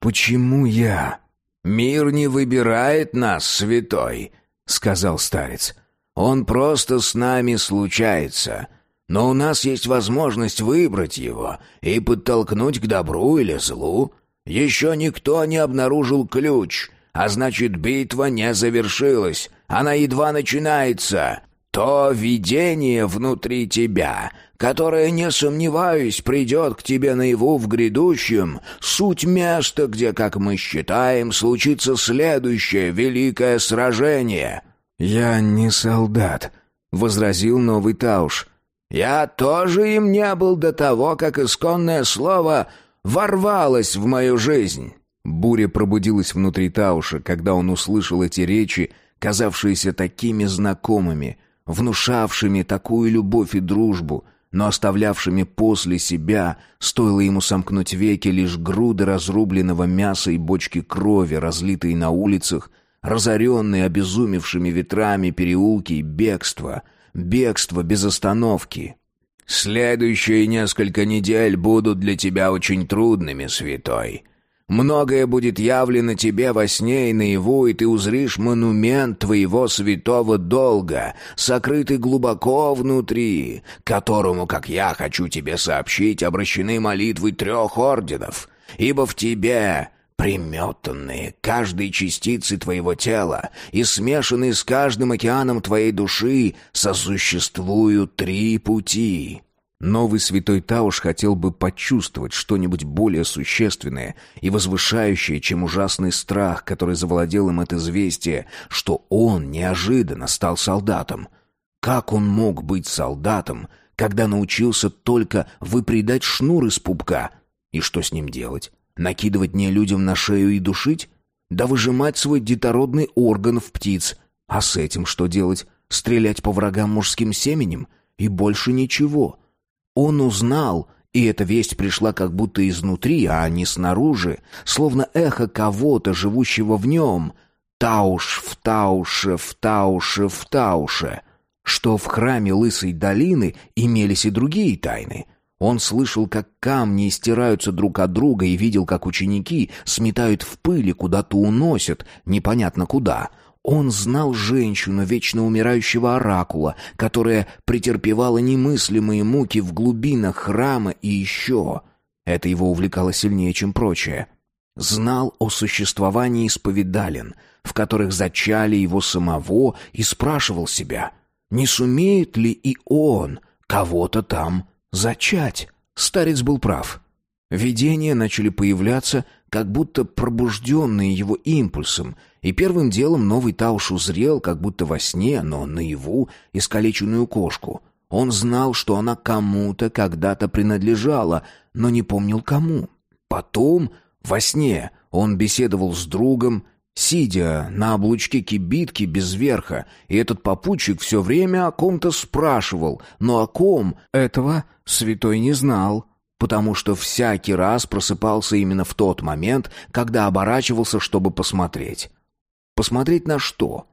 Почему я?» «Мир не выбирает нас, святой», — сказал старец. «Он просто с нами случается. Но у нас есть возможность выбрать его и подтолкнуть к добру или злу. Еще никто не обнаружил ключ, а значит, битва не завершилась. Она едва начинается. То видение внутри тебя, которое, не сомневаюсь, придет к тебе наяву в грядущем, суть места, где, как мы считаем, случится следующее великое сражение». «Я не солдат», — возразил новый Тауш. «Я тоже им не был до того, как исконное слово ворвалось в мою жизнь». Буря пробудилась внутри Тауша, когда он услышал эти речи, казавшиеся такими знакомыми — внушавшими такую любовь и дружбу, но оставлявшими после себя, стоило ему сомкнуть веки, лишь груды разрубленного мяса и бочки крови, разлитые на улицах, разоренные обезумевшими ветрами переулки и бегство, бегство без остановки. «Следующие несколько недель будут для тебя очень трудными, святой. Многое будет явлено тебе во сне и наяву, и ты узришь монумент твоего святого долга, сокрытый глубоко внутри, которому, как я хочу тебе сообщить, обращены молитвы трех орденов. Ибо в тебе приметанные каждой частицы твоего тела и смешанные с каждым океаном твоей души сосуществуют три пути». Новый святой Тауш хотел бы почувствовать что-нибудь более существенное и возвышающее, чем ужасный страх, который завладел им от известия, что он неожиданно стал солдатом. Как он мог быть солдатом, когда научился только выпредать шнур из пупка? И что с ним делать? Накидывать не людям на шею и душить? Да выжимать свой детородный орган в птиц. А с этим что делать? Стрелять по врагам мужским семенем? И больше ничего. Он узнал, и эта весть пришла как будто изнутри, а не снаружи, словно эхо кого-то, живущего в нем. Тауш в Тауше, в Тауше, в Тауше. Что в храме Лысой долины имелись и другие тайны. Он слышал, как камни стираются друг от друга и видел, как ученики сметают в пыли, куда-то уносят, непонятно куда — он знал женщину, вечно умирающего оракула, которая претерпевала немыслимые муки в глубинах храма и еще. Это его увлекало сильнее, чем прочее. Знал о существовании исповедален, в которых зачали его самого, и спрашивал себя, не сумеет ли и он кого-то там зачать. Старец был прав. Видения начали появляться, как будто пробужденные его импульсом, и первым делом новый Тауш узрел, как будто во сне, но наяву, искалеченную кошку. Он знал, что она кому-то когда-то принадлежала, но не помнил кому. Потом, во сне, он беседовал с другом, сидя на облучке кибитки без верха, и этот попутчик все время о ком-то спрашивал, но о ком этого святой не знал потому что всякий раз просыпался именно в тот момент, когда оборачивался, чтобы посмотреть. Посмотреть на что?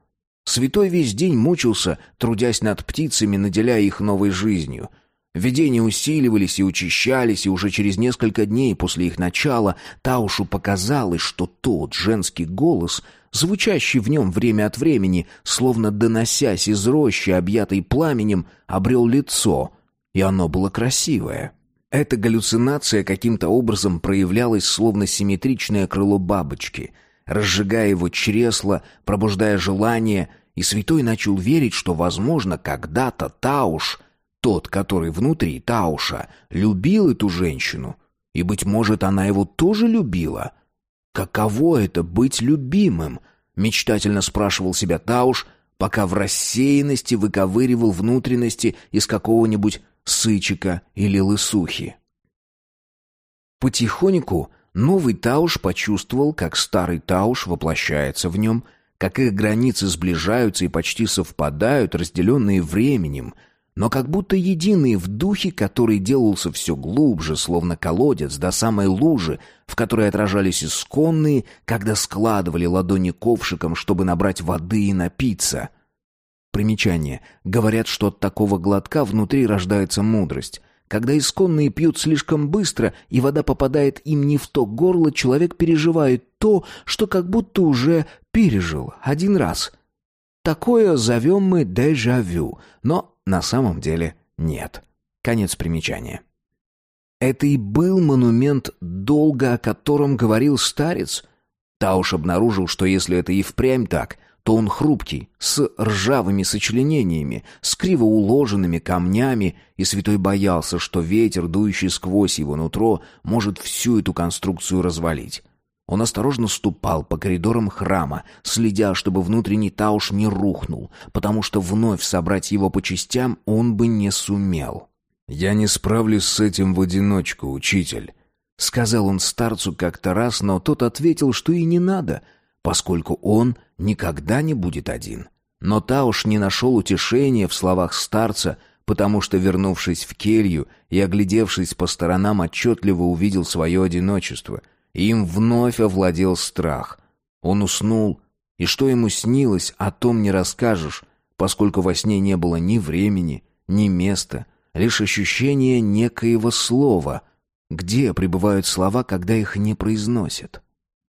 Святой весь день мучился, трудясь над птицами, наделяя их новой жизнью. Видения усиливались и учащались, и уже через несколько дней после их начала Таушу показалось, что тот женский голос, звучащий в нем время от времени, словно доносясь из рощи, объятой пламенем, обрел лицо, и оно было красивое. Эта галлюцинация каким-то образом проявлялась словно симметричное крыло бабочки, разжигая его чресло, пробуждая желание, и святой начал верить, что, возможно, когда-то Тауш, тот, который внутри Тауша, любил эту женщину, и, быть может, она его тоже любила. «Каково это — быть любимым?» — мечтательно спрашивал себя Тауш, пока в рассеянности выковыривал внутренности из какого-нибудь сычика или лысухи. Потихоньку новый Тауш почувствовал, как старый Тауш воплощается в нем, как их границы сближаются и почти совпадают, разделенные временем, но как будто единые в духе, который делался все глубже, словно колодец, до самой лужи, в которой отражались исконные, когда складывали ладони ковшиком, чтобы набрать воды и напиться — Примечание. Говорят, что от такого глотка внутри рождается мудрость. Когда исконные пьют слишком быстро, и вода попадает им не в то горло, человек переживает то, что как будто уже пережил один раз. Такое зовем мы дежавю, но на самом деле нет. Конец примечания. Это и был монумент долга, о котором говорил старец. Тауш обнаружил, что если это и впрямь так — то он хрупкий, с ржавыми сочленениями, с криво уложенными камнями, и святой боялся, что ветер, дующий сквозь его нутро, может всю эту конструкцию развалить. Он осторожно ступал по коридорам храма, следя, чтобы внутренний тауш не рухнул, потому что вновь собрать его по частям он бы не сумел. «Я не справлюсь с этим в одиночку, учитель», — сказал он старцу как-то раз, но тот ответил, что и не надо — поскольку он никогда не будет один. Но Тауш не нашел утешения в словах старца, потому что, вернувшись в келью и оглядевшись по сторонам, отчетливо увидел свое одиночество, и им вновь овладел страх. Он уснул, и что ему снилось, о том не расскажешь, поскольку во сне не было ни времени, ни места, лишь ощущение некоего слова. Где пребывают слова, когда их не произносят?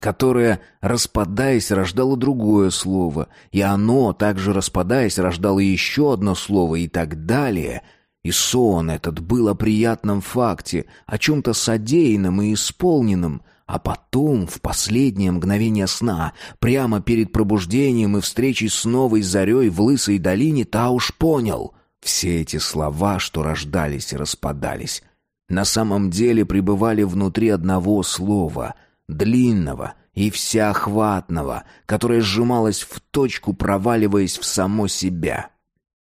Которое, распадаясь, рождало другое слово, и оно, также распадаясь, рождало еще одно слово и так далее. И сон этот был о приятном факте, о чем-то содеянном и исполненном, а потом, в последнее мгновение сна, прямо перед пробуждением и встречей с новой зарей в Лысой долине, Тауш понял — все эти слова, что рождались и распадались, на самом деле пребывали внутри одного слова — длинного и всеохватного, которое сжималось в точку, проваливаясь в само себя.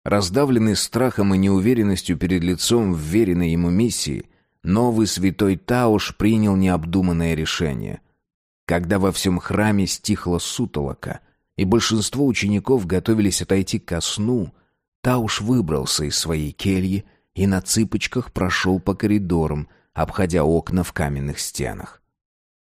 Раздавленный страхом и неуверенностью перед лицом вверенной ему миссии, новый святой Тауш принял необдуманное решение. Когда во всем храме стихла сутолока, и большинство учеников готовились отойти ко сну, Тауш выбрался из своей кельи и на цыпочках прошел по коридорам, обходя окна в каменных стенах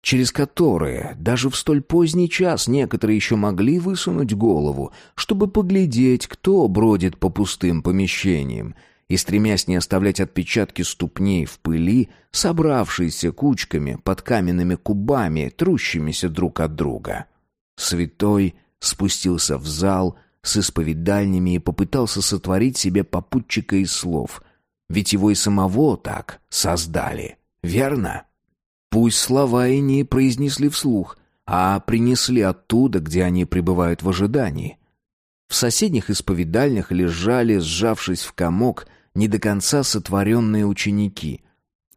через которые даже в столь поздний час некоторые еще могли высунуть голову, чтобы поглядеть, кто бродит по пустым помещениям, и, стремясь не оставлять отпечатки ступней в пыли, собравшиеся кучками под каменными кубами, трущимися друг от друга. Святой спустился в зал с исповедальнями и попытался сотворить себе попутчика из слов, ведь его и самого так создали, верно? Пусть слова и не произнесли вслух, а принесли оттуда, где они пребывают в ожидании. В соседних исповедальнях лежали, сжавшись в комок, не до конца сотворенные ученики.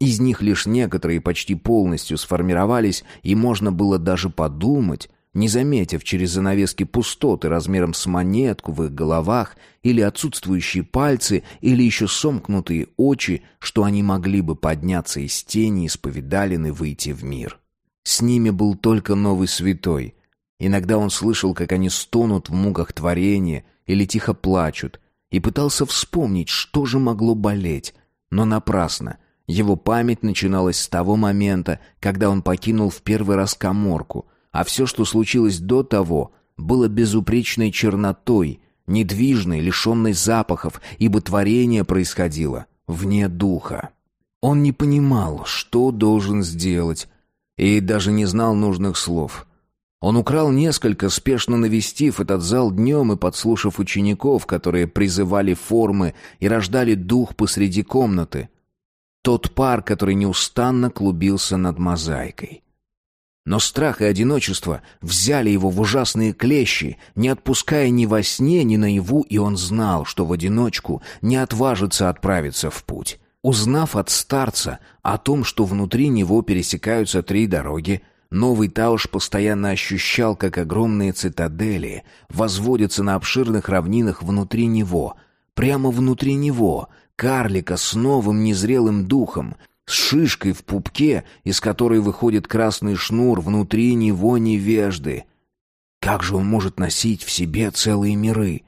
Из них лишь некоторые почти полностью сформировались, и можно было даже подумать, не заметив через занавески пустоты размером с монетку в их головах, или отсутствующие пальцы, или еще сомкнутые очи, что они могли бы подняться из тени исповедалин и выйти в мир. С ними был только новый святой. Иногда он слышал, как они стонут в муках творения или тихо плачут, и пытался вспомнить, что же могло болеть, но напрасно. Его память начиналась с того момента, когда он покинул в первый раз коморку — а все, что случилось до того, было безупречной чернотой, недвижной, лишенной запахов, ибо творение происходило вне духа. Он не понимал, что должен сделать, и даже не знал нужных слов. Он украл несколько, спешно навестив этот зал днем и подслушав учеников, которые призывали формы и рождали дух посреди комнаты. Тот пар, который неустанно клубился над мозаикой. Но страх и одиночество взяли его в ужасные клещи, не отпуская ни во сне, ни наяву, и он знал, что в одиночку не отважится отправиться в путь. Узнав от старца о том, что внутри него пересекаются три дороги, новый Тауш постоянно ощущал, как огромные цитадели возводятся на обширных равнинах внутри него, прямо внутри него, карлика с новым незрелым духом, с шишкой в пупке, из которой выходит красный шнур, внутри него невежды. Как же он может носить в себе целые миры?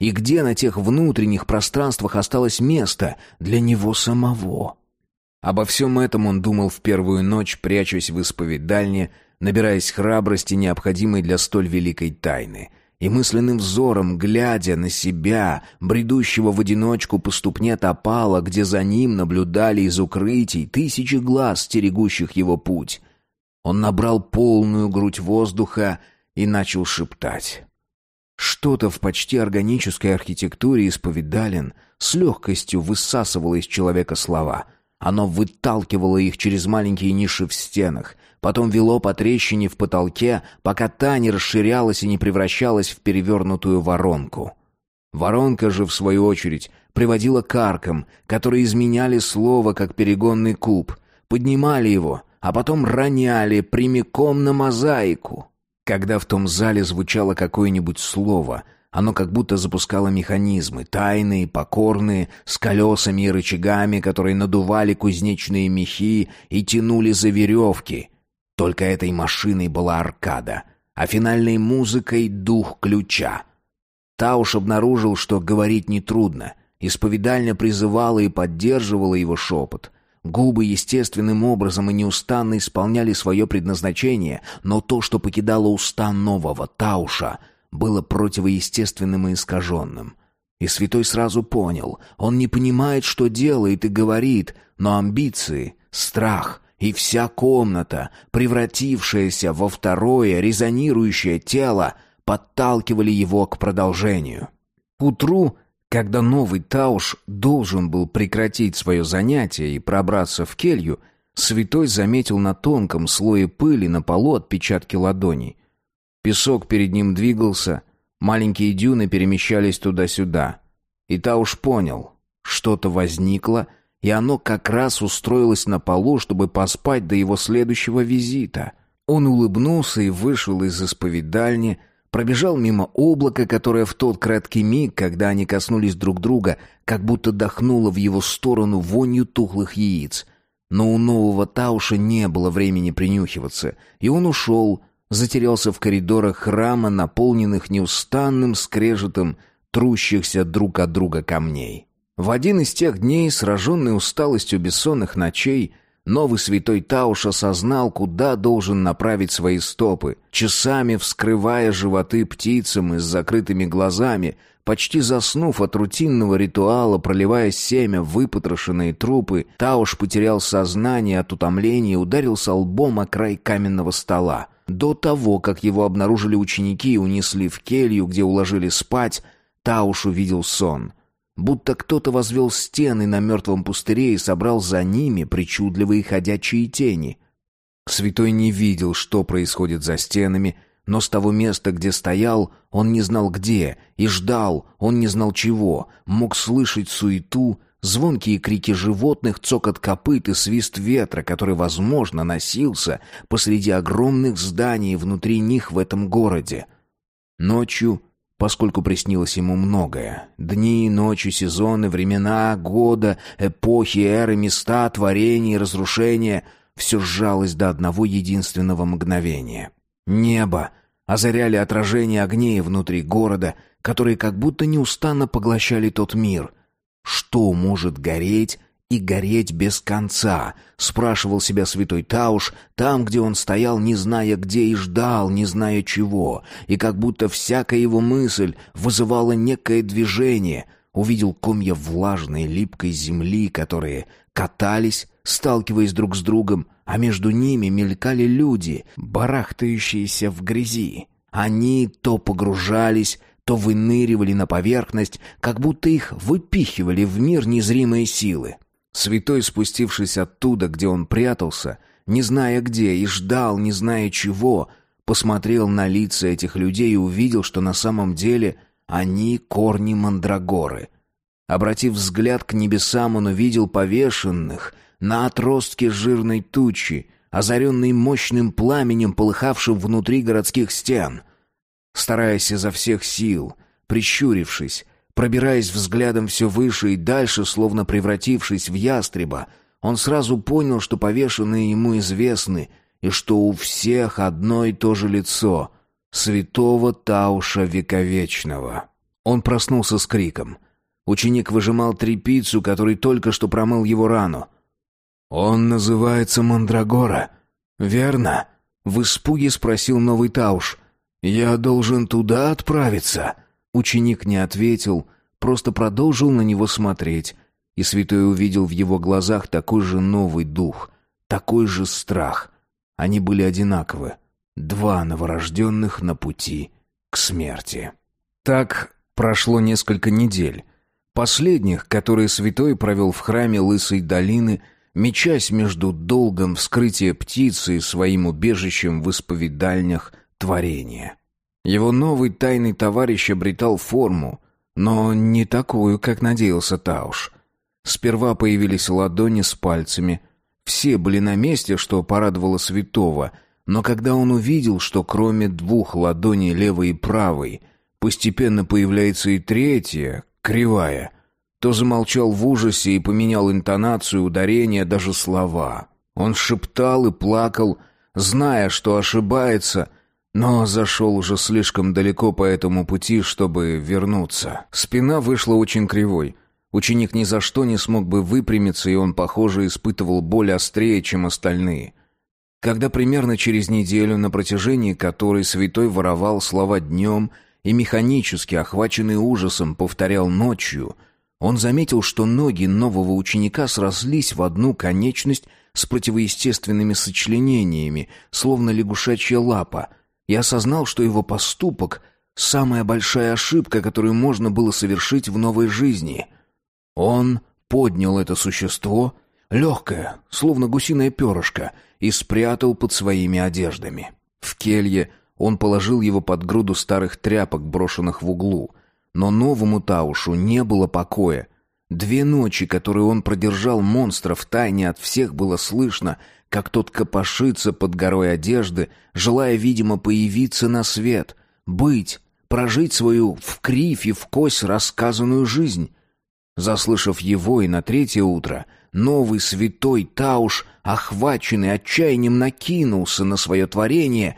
И где на тех внутренних пространствах осталось место для него самого? Обо всем этом он думал в первую ночь, прячась в исповедальне, набираясь храбрости, необходимой для столь великой тайны — и мысленным взором, глядя на себя, бредущего в одиночку по ступне топала, где за ним наблюдали из укрытий тысячи глаз, стерегущих его путь, он набрал полную грудь воздуха и начал шептать. Что-то в почти органической архитектуре исповедален с легкостью высасывало из человека слова. Оно выталкивало их через маленькие ниши в стенах, потом вело по трещине в потолке, пока та не расширялась и не превращалась в перевернутую воронку. Воронка же, в свою очередь, приводила к аркам, которые изменяли слово, как перегонный куб, поднимали его, а потом роняли прямиком на мозаику. Когда в том зале звучало какое-нибудь слово, оно как будто запускало механизмы, тайные, покорные, с колесами и рычагами, которые надували кузнечные мехи и тянули за веревки, только этой машиной была аркада, а финальной музыкой — дух ключа. Тауш обнаружил, что говорить нетрудно. Исповедальня призывала и поддерживала его шепот. Губы естественным образом и неустанно исполняли свое предназначение, но то, что покидало уста нового Тауша, было противоестественным и искаженным. И святой сразу понял, он не понимает, что делает и говорит, но амбиции, страх — и вся комната, превратившаяся во второе резонирующее тело, подталкивали его к продолжению. К утру, когда новый Тауш должен был прекратить свое занятие и пробраться в келью, святой заметил на тонком слое пыли на полу отпечатки ладоней. Песок перед ним двигался, маленькие дюны перемещались туда-сюда. И Тауш понял, что-то возникло, и оно как раз устроилось на полу, чтобы поспать до его следующего визита. Он улыбнулся и вышел из исповедальни, пробежал мимо облака, которое в тот краткий миг, когда они коснулись друг друга, как будто дохнуло в его сторону вонью тухлых яиц. Но у нового Тауша не было времени принюхиваться, и он ушел, затерялся в коридорах храма, наполненных неустанным скрежетом трущихся друг от друга камней. В один из тех дней, сраженный усталостью бессонных ночей, новый святой Тауш осознал, куда должен направить свои стопы, часами вскрывая животы птицам и с закрытыми глазами, почти заснув от рутинного ритуала, проливая семя в выпотрошенные трупы, Тауш потерял сознание от утомления и ударился лбом о край каменного стола. До того, как его обнаружили ученики и унесли в келью, где уложили спать, Тауш увидел сон — будто кто-то возвел стены на мертвом пустыре и собрал за ними причудливые ходячие тени. Святой не видел, что происходит за стенами, но с того места, где стоял, он не знал где, и ждал, он не знал чего, мог слышать суету, звонкие крики животных, цокот копыт и свист ветра, который, возможно, носился посреди огромных зданий внутри них в этом городе. Ночью поскольку приснилось ему многое. Дни, ночи, сезоны, времена, года, эпохи, эры, места, творения и разрушения — все сжалось до одного единственного мгновения. Небо озаряли отражения огней внутри города, которые как будто неустанно поглощали тот мир. Что может гореть и гореть без конца, спрашивал себя святой Тауш, там, где он стоял, не зная где и ждал, не зная чего, и как будто всякая его мысль вызывала некое движение, увидел комья влажной липкой земли, которые катались, сталкиваясь друг с другом, а между ними мелькали люди, барахтающиеся в грязи. Они то погружались, то выныривали на поверхность, как будто их выпихивали в мир незримые силы. Святой, спустившись оттуда, где он прятался, не зная где и ждал, не зная чего, посмотрел на лица этих людей и увидел, что на самом деле они корни мандрагоры. Обратив взгляд к небесам, он увидел повешенных на отростке жирной тучи, озаренной мощным пламенем, полыхавшим внутри городских стен. Стараясь изо всех сил, прищурившись, Пробираясь взглядом все выше и дальше, словно превратившись в ястреба, он сразу понял, что повешенные ему известны, и что у всех одно и то же лицо — святого Тауша Вековечного. Он проснулся с криком. Ученик выжимал трепицу, который только что промыл его рану. «Он называется Мандрагора, верно?» — в испуге спросил новый Тауш. «Я должен туда отправиться?» Ученик не ответил, просто продолжил на него смотреть, и святой увидел в его глазах такой же новый дух, такой же страх. Они были одинаковы, два новорожденных на пути к смерти. Так прошло несколько недель. Последних, которые святой провел в храме Лысой долины, мечась между долгом вскрытия птицы и своим убежищем в исповедальнях творения. Его новый тайный товарищ обретал форму, но не такую, как надеялся Тауш. Сперва появились ладони с пальцами. Все были на месте, что порадовало святого, но когда он увидел, что кроме двух ладоней левой и правой, постепенно появляется и третья, кривая, то замолчал в ужасе и поменял интонацию, ударение, даже слова. Он шептал и плакал, зная, что ошибается — но зашел уже слишком далеко по этому пути, чтобы вернуться. Спина вышла очень кривой. Ученик ни за что не смог бы выпрямиться, и он, похоже, испытывал боль острее, чем остальные. Когда примерно через неделю, на протяжении которой святой воровал слова днем и механически, охваченный ужасом, повторял ночью, он заметил, что ноги нового ученика срослись в одну конечность с противоестественными сочленениями, словно лягушачья лапа, и осознал, что его поступок — самая большая ошибка, которую можно было совершить в новой жизни. Он поднял это существо, легкое, словно гусиное перышко, и спрятал под своими одеждами. В келье он положил его под груду старых тряпок, брошенных в углу. Но новому Таушу не было покоя. Две ночи, которые он продержал монстра в тайне от всех, было слышно, как тот копошится под горой одежды, желая, видимо, появиться на свет, быть, прожить свою в кривь и в кость рассказанную жизнь. Заслышав его и на третье утро, новый святой Тауш, охваченный отчаянием, накинулся на свое творение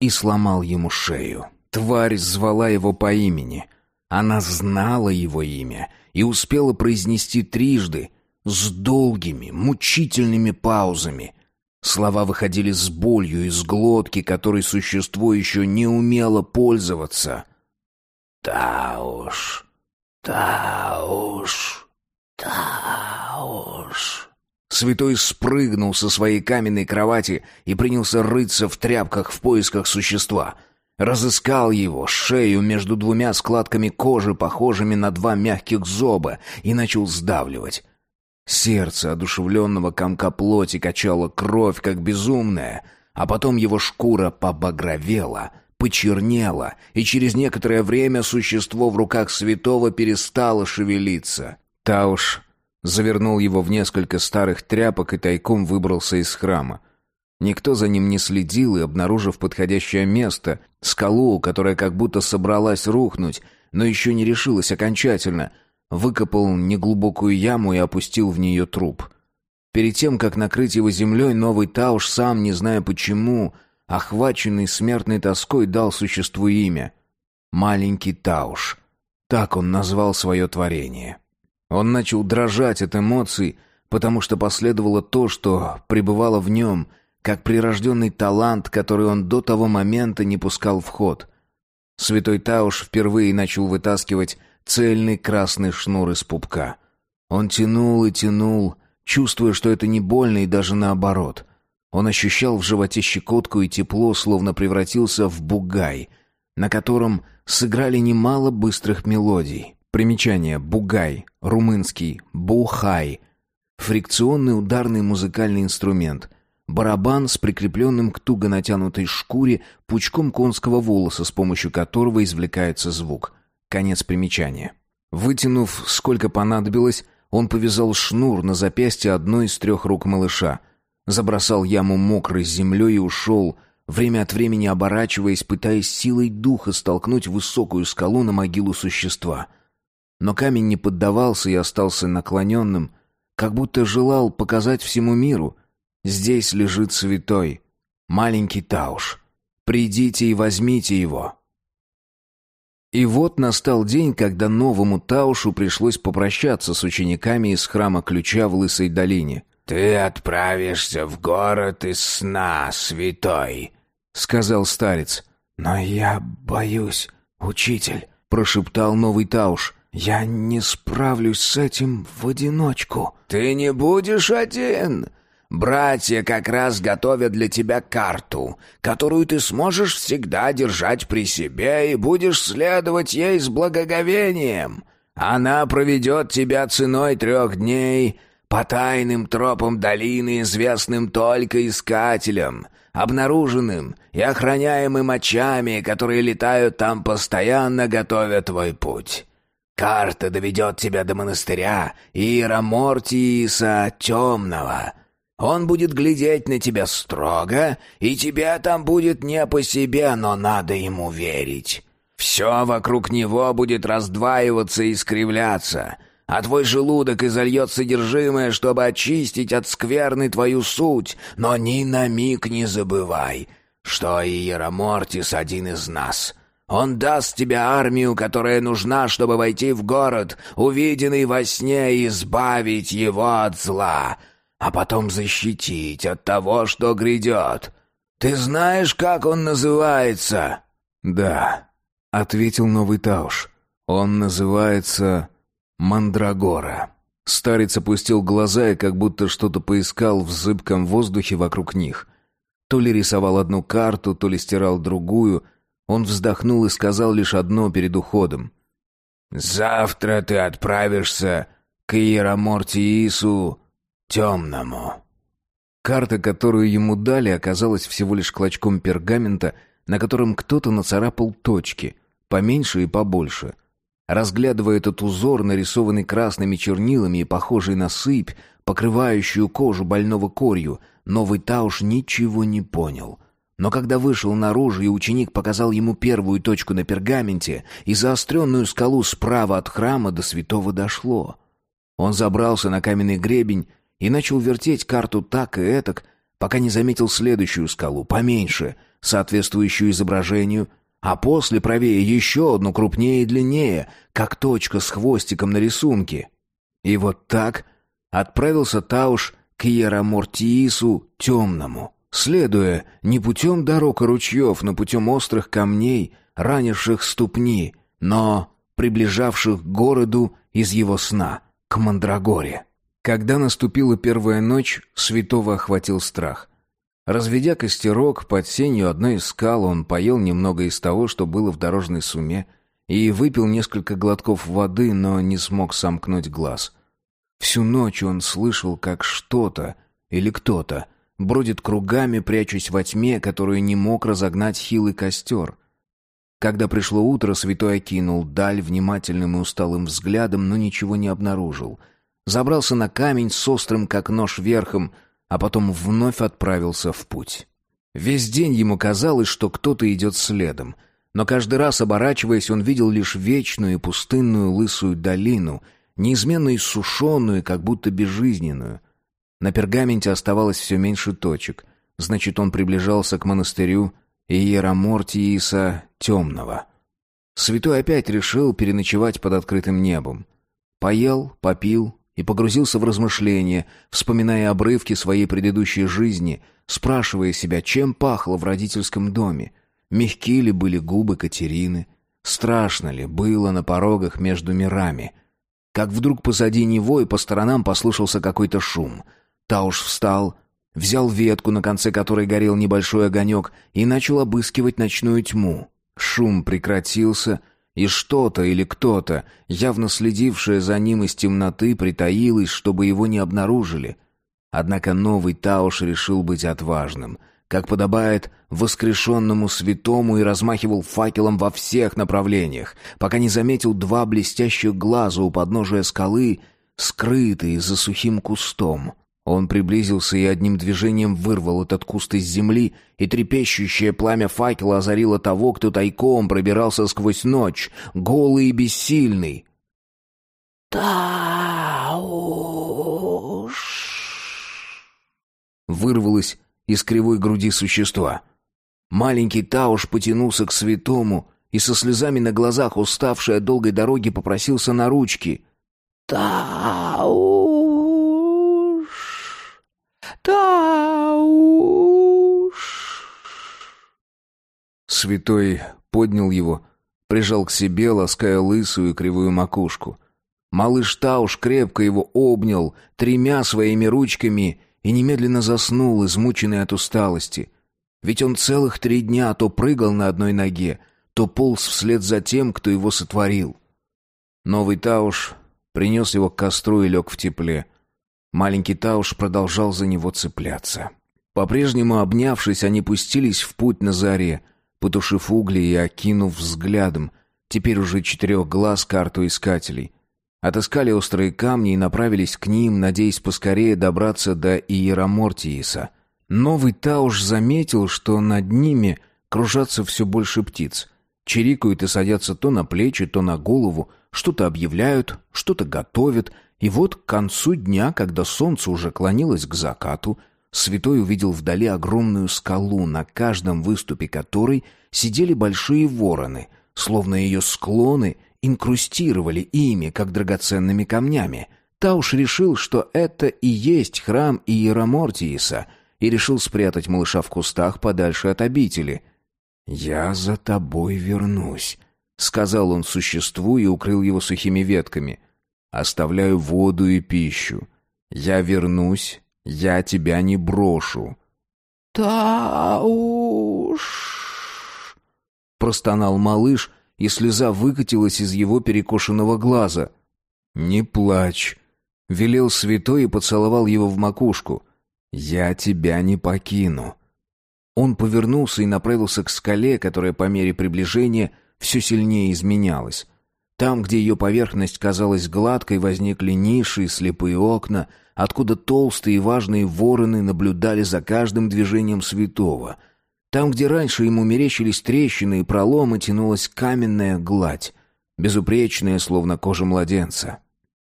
и сломал ему шею. Тварь звала его по имени. Она знала его имя и успела произнести трижды, с долгими, мучительными паузами. Слова выходили с болью из глотки, которой существо еще не умело пользоваться. «Тауш, Тауш, Тауш». Святой спрыгнул со своей каменной кровати и принялся рыться в тряпках в поисках существа. Разыскал его, шею между двумя складками кожи, похожими на два мягких зоба, и начал сдавливать. Сердце одушевленного комка плоти качало кровь, как безумная, а потом его шкура побагровела, почернела, и через некоторое время существо в руках святого перестало шевелиться. Тауш завернул его в несколько старых тряпок и тайком выбрался из храма. Никто за ним не следил, и, обнаружив подходящее место, скалу, которая как будто собралась рухнуть, но еще не решилась окончательно, выкопал неглубокую яму и опустил в нее труп. Перед тем, как накрыть его землей, новый Тауш, сам не зная почему, охваченный смертной тоской, дал существу имя. «Маленький Тауш». Так он назвал свое творение. Он начал дрожать от эмоций, потому что последовало то, что пребывало в нем, как прирожденный талант, который он до того момента не пускал в ход. Святой Тауш впервые начал вытаскивать цельный красный шнур из пупка. Он тянул и тянул, чувствуя, что это не больно и даже наоборот. Он ощущал в животе щекотку и тепло, словно превратился в бугай, на котором сыграли немало быстрых мелодий. Примечание «бугай», румынский «бухай», фрикционный ударный музыкальный инструмент, барабан с прикрепленным к туго натянутой шкуре пучком конского волоса, с помощью которого извлекается звук. Конец примечания. Вытянув, сколько понадобилось, он повязал шнур на запястье одной из трех рук малыша, забросал яму мокрой землей и ушел, время от времени оборачиваясь, пытаясь силой духа столкнуть высокую скалу на могилу существа — но камень не поддавался и остался наклоненным, как будто желал показать всему миру. Здесь лежит святой, маленький Тауш. Придите и возьмите его. И вот настал день, когда новому Таушу пришлось попрощаться с учениками из храма Ключа в Лысой долине. «Ты отправишься в город из сна, святой», — сказал старец. «Но я боюсь, учитель», — прошептал новый Тауш. Я не справлюсь с этим в одиночку. Ты не будешь один. Братья как раз готовят для тебя карту, которую ты сможешь всегда держать при себе и будешь следовать ей с благоговением. Она проведет тебя ценой трех дней по тайным тропам долины, известным только искателям, обнаруженным и охраняемым очами, которые летают там постоянно, готовя твой путь. Карта доведет тебя до монастыря Иеромортииса Темного. Он будет глядеть на тебя строго, и тебе там будет не по себе, но надо ему верить. Все вокруг него будет раздваиваться и искривляться, а твой желудок изольет содержимое, чтобы очистить от скверны твою суть, но ни на миг не забывай, что Иеромортис один из нас — он даст тебе армию, которая нужна, чтобы войти в город, увиденный во сне, и избавить его от зла, а потом защитить от того, что грядет. Ты знаешь, как он называется?» «Да», — ответил новый Тауш. «Он называется Мандрагора». Старец опустил глаза и как будто что-то поискал в зыбком воздухе вокруг них. То ли рисовал одну карту, то ли стирал другую. Он вздохнул и сказал лишь одно перед уходом. «Завтра ты отправишься к Иеромортиису Темному». Карта, которую ему дали, оказалась всего лишь клочком пергамента, на котором кто-то нацарапал точки, поменьше и побольше. Разглядывая этот узор, нарисованный красными чернилами и похожий на сыпь, покрывающую кожу больного корью, новый Тауш ничего не понял. Но когда вышел наружу, и ученик показал ему первую точку на пергаменте и заостренную скалу справа от храма до святого дошло. Он забрался на каменный гребень и начал вертеть карту так и этак, пока не заметил следующую скалу, поменьше, соответствующую изображению, а после правее еще одну крупнее и длиннее, как точка с хвостиком на рисунке. И вот так отправился Тауш к Иеромортиису Темному, следуя не путем дорог и ручьев, но путем острых камней, ранивших ступни, но приближавших к городу из его сна, к Мандрагоре. Когда наступила первая ночь, святого охватил страх. Разведя костерок под сенью одной из скал, он поел немного из того, что было в дорожной суме, и выпил несколько глотков воды, но не смог сомкнуть глаз. Всю ночь он слышал, как что-то или кто-то бродит кругами, прячась во тьме, которую не мог разогнать хилый костер. Когда пришло утро, святой окинул даль внимательным и усталым взглядом, но ничего не обнаружил — забрался на камень с острым как нож верхом, а потом вновь отправился в путь. Весь день ему казалось, что кто-то идет следом, но каждый раз, оборачиваясь, он видел лишь вечную и пустынную лысую долину, неизменно иссушенную, как будто безжизненную. На пергаменте оставалось все меньше точек, значит, он приближался к монастырю Иеромортииса Темного. Святой опять решил переночевать под открытым небом. Поел, попил, и погрузился в размышления, вспоминая обрывки своей предыдущей жизни, спрашивая себя, чем пахло в родительском доме, мягки ли были губы Катерины, страшно ли было на порогах между мирами. Как вдруг позади него и по сторонам послышался какой-то шум. Тауш встал, взял ветку, на конце которой горел небольшой огонек, и начал обыскивать ночную тьму. Шум прекратился, и что-то или кто-то, явно следившее за ним из темноты, притаилось, чтобы его не обнаружили. Однако новый Тауш решил быть отважным, как подобает воскрешенному святому и размахивал факелом во всех направлениях, пока не заметил два блестящих глаза у подножия скалы, скрытые за сухим кустом. Он приблизился и одним движением вырвал этот куст из земли, и трепещущее пламя факела озарило того, кто тайком пробирался сквозь ночь, голый и бессильный. «Тауш!» Вырвалось из кривой груди существа. Маленький Тауш потянулся к святому и со слезами на глазах, уставший от долгой дороги, попросился на ручки. «Тауш!» Тауш!» Святой поднял его, прижал к себе, лаская лысую и кривую макушку. Малыш Тауш крепко его обнял тремя своими ручками и немедленно заснул, измученный от усталости. Ведь он целых три дня то прыгал на одной ноге, то полз вслед за тем, кто его сотворил. Новый Тауш принес его к костру и лег в тепле. Маленький Тауш продолжал за него цепляться. По-прежнему обнявшись, они пустились в путь на заре, потушив угли и окинув взглядом, теперь уже четырех глаз карту искателей. Отыскали острые камни и направились к ним, надеясь поскорее добраться до Иеромортииса. Новый Тауш заметил, что над ними кружатся все больше птиц. Чирикают и садятся то на плечи, то на голову, что-то объявляют, что-то готовят — и вот к концу дня, когда солнце уже клонилось к закату, святой увидел вдали огромную скалу, на каждом выступе которой сидели большие вороны, словно ее склоны инкрустировали ими, как драгоценными камнями. Тауш решил, что это и есть храм Иеромортииса, и решил спрятать малыша в кустах подальше от обители. «Я за тобой вернусь», — сказал он существу и укрыл его сухими ветками — Оставляю воду и пищу. Я вернусь, я тебя не брошу». «Тауш!» Простонал малыш, и слеза выкатилась из его перекошенного глаза. «Не плачь!» — велел святой и поцеловал его в макушку. «Я тебя не покину». Он повернулся и направился к скале, которая по мере приближения все сильнее изменялась. Там, где ее поверхность казалась гладкой, возникли ниши и слепые окна, откуда толстые и важные вороны наблюдали за каждым движением святого. Там, где раньше ему мерещились трещины и проломы, тянулась каменная гладь, безупречная, словно кожа младенца.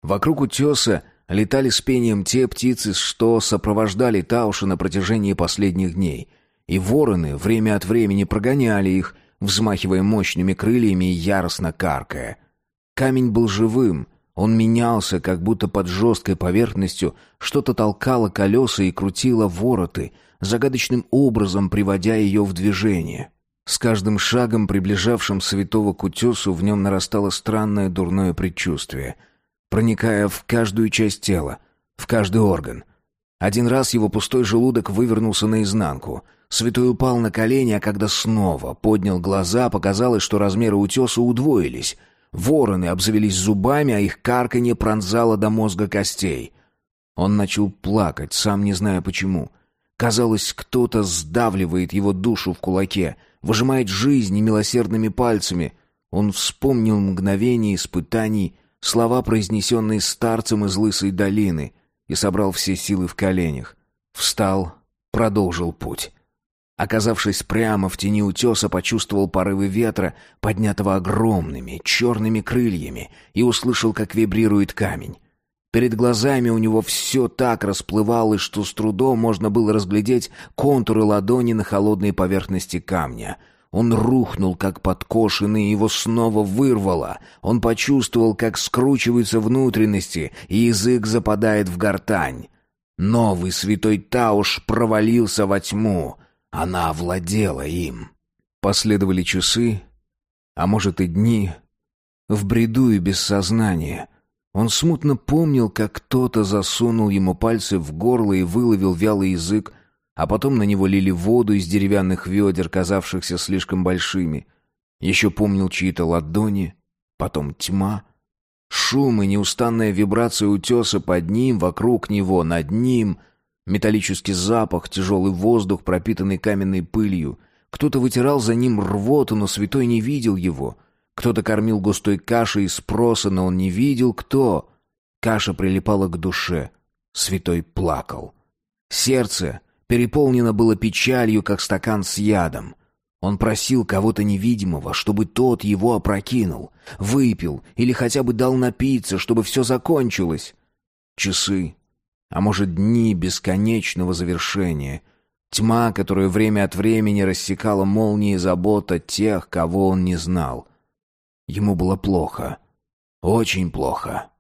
Вокруг утеса летали с пением те птицы, что сопровождали Тауша на протяжении последних дней — и вороны время от времени прогоняли их, взмахивая мощными крыльями и яростно каркая. Камень был живым, он менялся, как будто под жесткой поверхностью что-то толкало колеса и крутило вороты, загадочным образом приводя ее в движение. С каждым шагом, приближавшим святого к утесу, в нем нарастало странное дурное предчувствие, проникая в каждую часть тела, в каждый орган. Один раз его пустой желудок вывернулся наизнанку — Святой упал на колени, а когда снова поднял глаза, показалось, что размеры утеса удвоились. Вороны обзавелись зубами, а их карканье пронзало до мозга костей. Он начал плакать, сам не зная почему. Казалось, кто-то сдавливает его душу в кулаке, выжимает жизнь немилосердными пальцами. Он вспомнил мгновение испытаний, слова, произнесенные старцем из Лысой долины, и собрал все силы в коленях. Встал, продолжил путь. Оказавшись прямо в тени утеса, почувствовал порывы ветра, поднятого огромными черными крыльями, и услышал, как вибрирует камень. Перед глазами у него все так расплывалось, что с трудом можно было разглядеть контуры ладони на холодной поверхности камня. Он рухнул, как подкошенный, и его снова вырвало. Он почувствовал, как скручиваются внутренности, и язык западает в гортань. Новый святой Тауш провалился во тьму — она овладела им. Последовали часы, а может и дни, в бреду и без сознания. Он смутно помнил, как кто-то засунул ему пальцы в горло и выловил вялый язык, а потом на него лили воду из деревянных ведер, казавшихся слишком большими. Еще помнил чьи-то ладони, потом тьма, шум и неустанная вибрация утеса под ним, вокруг него, над ним — Металлический запах, тяжелый воздух, пропитанный каменной пылью. Кто-то вытирал за ним рвоту, но святой не видел его. Кто-то кормил густой кашей из спроса, но он не видел, кто. Каша прилипала к душе. Святой плакал. Сердце переполнено было печалью, как стакан с ядом. Он просил кого-то невидимого, чтобы тот его опрокинул, выпил или хотя бы дал напиться, чтобы все закончилось. Часы а может дни бесконечного завершения. Тьма, которая время от времени рассекала молнии забота тех, кого он не знал. Ему было плохо. Очень плохо.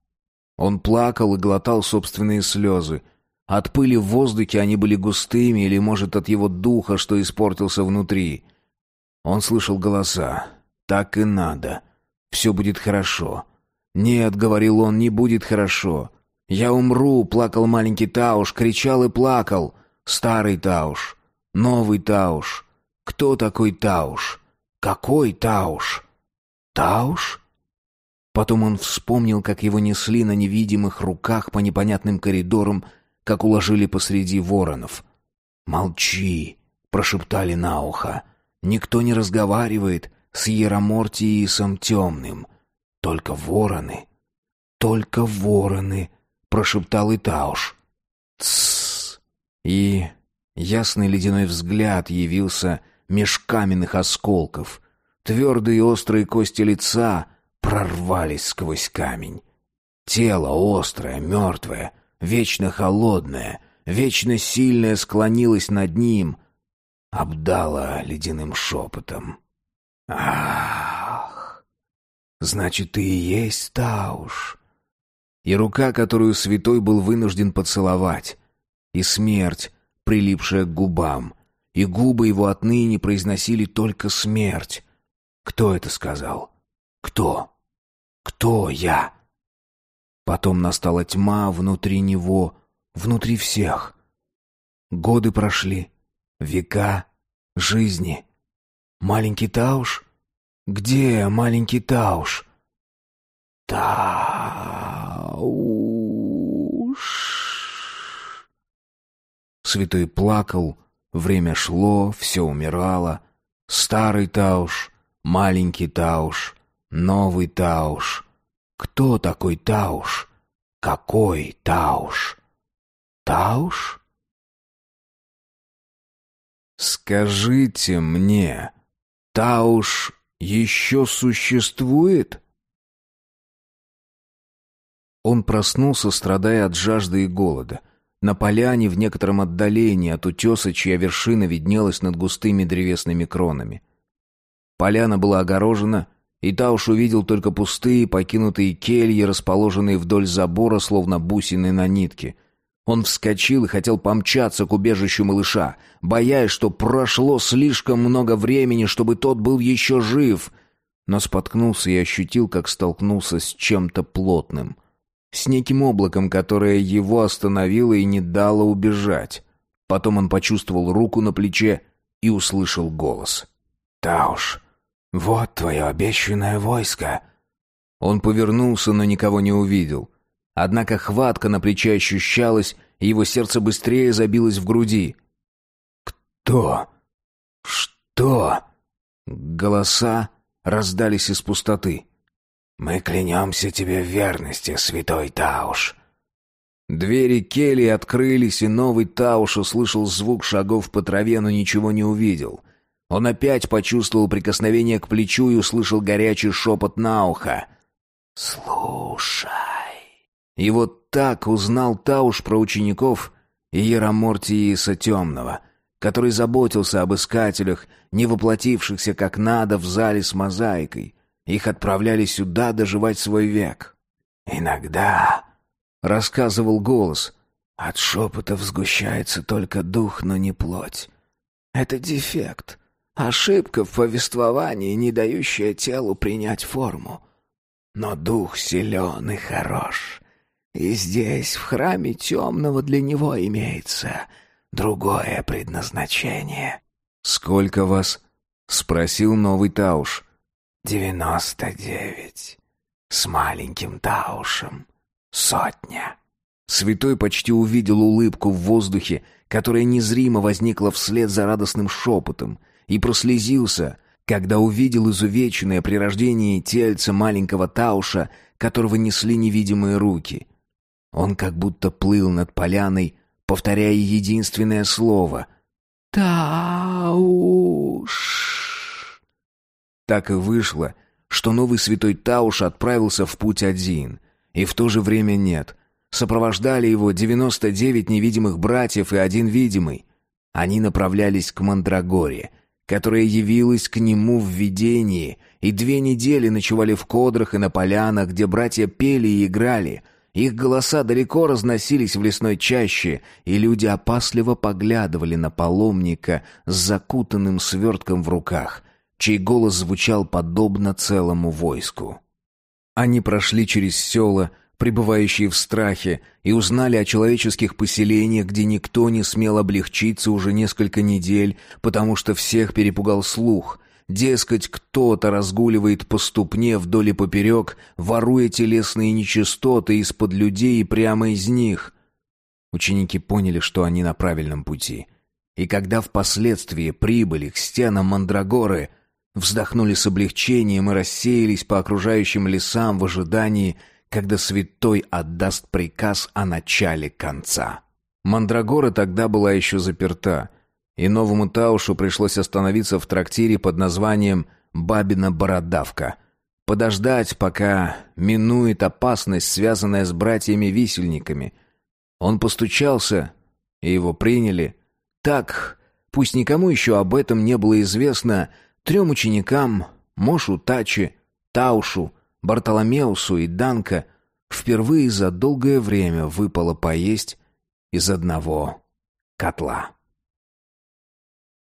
Он плакал и глотал собственные слезы. От пыли в воздухе они были густыми, или, может, от его духа, что испортился внутри. Он слышал голоса. «Так и надо. Все будет хорошо». «Нет», — говорил он, — «не будет хорошо. «Я умру!» — плакал маленький Тауш, кричал и плакал. Старый Тауш, новый Тауш. Кто такой Тауш? Какой Тауш? Тауш? Потом он вспомнил, как его несли на невидимых руках по непонятным коридорам, как уложили посреди воронов. «Молчи!» — прошептали на ухо. «Никто не разговаривает с Еромортиисом Темным. Только вороны, только вороны!» Прошептал Итауш. Тссс. И ясный ледяной взгляд явился меж каменных осколков. Твердые и острые кости лица прорвались сквозь камень. Тело острое, мертвое, вечно холодное, вечно сильное склонилось над ним, обдало ледяным шепотом. «Ах! Значит, ты и есть Тауш!» И рука, которую святой был вынужден поцеловать, и смерть, прилипшая к губам, и губы его отныне произносили только смерть. Кто это сказал? Кто? Кто я? Потом настала тьма внутри него, внутри всех. Годы прошли, века, жизни. Маленький Тауш? Где маленький Тауш? Тауш. Святой плакал, время шло, все умирало. Старый Тауш, маленький Тауш, новый Тауш. Кто такой Тауш? Какой Тауш? Тауш? Скажите мне, Тауш еще существует? Он проснулся, страдая от жажды и голода. На поляне в некотором отдалении от утеса, чья вершина виднелась над густыми древесными кронами. Поляна была огорожена, и Тауш увидел только пустые, покинутые кельи, расположенные вдоль забора, словно бусины на нитке. Он вскочил и хотел помчаться к убежищу малыша, боясь, что прошло слишком много времени, чтобы тот был еще жив. Но споткнулся и ощутил, как столкнулся с чем-то плотным — с неким облаком, которое его остановило и не дало убежать. Потом он почувствовал руку на плече и услышал голос. «Тауш, вот твое обещанное войско!» Он повернулся, но никого не увидел. Однако хватка на плече ощущалась, и его сердце быстрее забилось в груди. «Кто? Что?» Голоса раздались из пустоты. «Мы клянемся тебе в верности, святой Тауш». Двери кельи открылись, и новый Тауш услышал звук шагов по траве, но ничего не увидел. Он опять почувствовал прикосновение к плечу и услышал горячий шепот на ухо. «Слушай». И вот так узнал Тауш про учеников Иеромортииса Темного, который заботился об искателях, не воплотившихся как надо в зале с мозаикой — их отправляли сюда доживать свой век. «Иногда», — рассказывал голос, — «от шепотов сгущается только дух, но не плоть. Это дефект, ошибка в повествовании, не дающая телу принять форму. Но дух силен и хорош, и здесь, в храме темного, для него имеется другое предназначение». «Сколько вас?» — спросил новый Тауш. «Девяносто девять. С маленьким Таушем. Сотня». Святой почти увидел улыбку в воздухе, которая незримо возникла вслед за радостным шепотом, и прослезился, когда увидел изувеченное при рождении тельце маленького Тауша, которого несли невидимые руки. Он как будто плыл над поляной, повторяя единственное слово «Тауш». Так и вышло, что новый святой Тауш отправился в путь один. И в то же время нет. Сопровождали его 99 невидимых братьев и один видимый. Они направлялись к Мандрагоре, которая явилась к нему в видении, и две недели ночевали в кодрах и на полянах, где братья пели и играли. Их голоса далеко разносились в лесной чаще, и люди опасливо поглядывали на паломника с закутанным свертком в руках — чей голос звучал подобно целому войску. Они прошли через села, пребывающие в страхе, и узнали о человеческих поселениях, где никто не смел облегчиться уже несколько недель, потому что всех перепугал слух. Дескать, кто-то разгуливает по ступне вдоль и поперек, воруя телесные нечистоты из-под людей и прямо из них. Ученики поняли, что они на правильном пути. И когда впоследствии прибыли к стенам Мандрагоры — вздохнули с облегчением и рассеялись по окружающим лесам в ожидании, когда святой отдаст приказ о начале конца. Мандрагора тогда была еще заперта, и новому Таушу пришлось остановиться в трактире под названием «Бабина бородавка», подождать, пока минует опасность, связанная с братьями-висельниками. Он постучался, и его приняли. Так, пусть никому еще об этом не было известно, Трем ученикам, Мошу Тачи, Таушу, Бартоломеусу и Данка, впервые за долгое время выпало поесть из одного котла.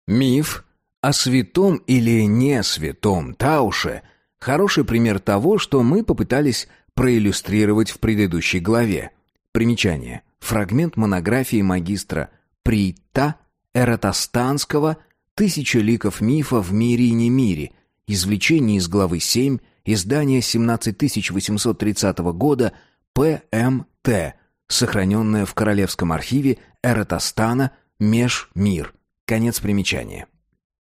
Миф о святом или не святом Тауше – хороший пример того, что мы попытались проиллюстрировать в предыдущей главе. Примечание. Фрагмент монографии магистра Прита Эратостанского «Тысяча ликов мифа в мире и не мире», извлечение из главы 7, издание 17830 года ПМТ, сохраненное в Королевском архиве Эратостана «Межмир». Конец примечания.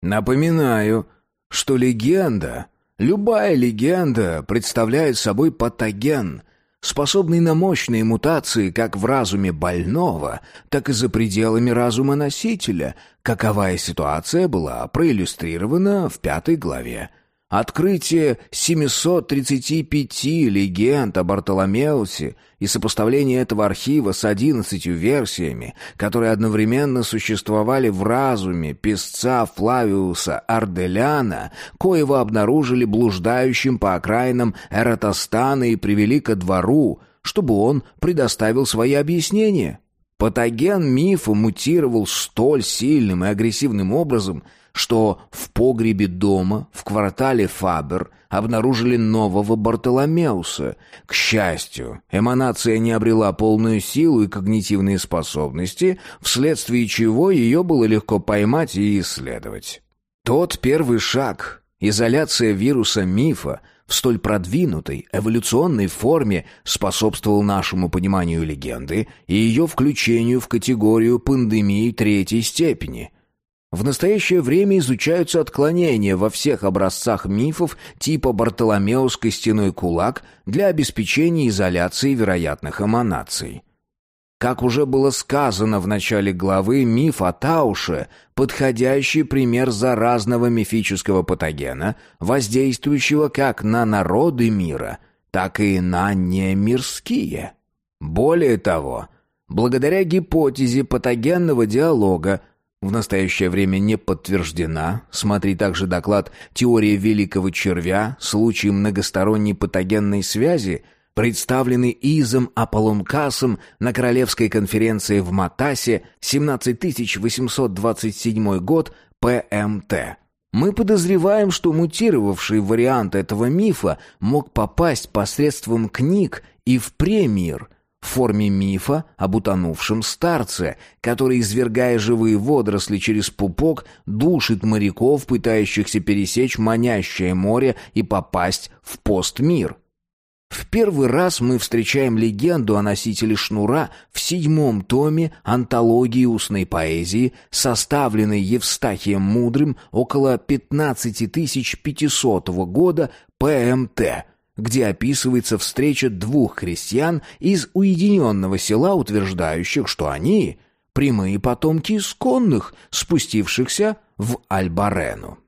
Напоминаю, что легенда, любая легенда представляет собой патоген, способный на мощные мутации как в разуме больного, так и за пределами разума носителя, каковая ситуация была проиллюстрирована в пятой главе. Открытие 735 легенд о Бартоломеусе и сопоставление этого архива с 11 версиями, которые одновременно существовали в разуме писца Флавиуса Арделяна, коего обнаружили блуждающим по окраинам Эратостана и привели ко двору, чтобы он предоставил свои объяснения. Патоген мифа мутировал столь сильным и агрессивным образом – что в погребе дома в квартале Фабер обнаружили нового Бартоломеуса. К счастью, эманация не обрела полную силу и когнитивные способности, вследствие чего ее было легко поймать и исследовать. Тот первый шаг, изоляция вируса мифа, в столь продвинутой эволюционной форме способствовал нашему пониманию легенды и ее включению в категорию пандемии третьей степени – в настоящее время изучаются отклонения во всех образцах мифов типа Бартоломеус костяной кулак для обеспечения изоляции вероятных эманаций. Как уже было сказано в начале главы, миф о Тауше – подходящий пример заразного мифического патогена, воздействующего как на народы мира, так и на немирские. Более того, благодаря гипотезе патогенного диалога в настоящее время не подтверждена. Смотри также доклад «Теория великого червя. Случаи многосторонней патогенной связи», представленный Изом Аполлонкасом на Королевской конференции в Матасе 17827 год ПМТ. Мы подозреваем, что мутировавший вариант этого мифа мог попасть посредством книг и в премир – в форме мифа об утонувшем старце, который, извергая живые водоросли через пупок, душит моряков, пытающихся пересечь манящее море и попасть в постмир. В первый раз мы встречаем легенду о носителе шнура в седьмом томе антологии устной поэзии, составленной Евстахием Мудрым около 15500 года ПМТ – где описывается встреча двух христиан из уединенного села, утверждающих, что они — прямые потомки исконных, спустившихся в Альбарену.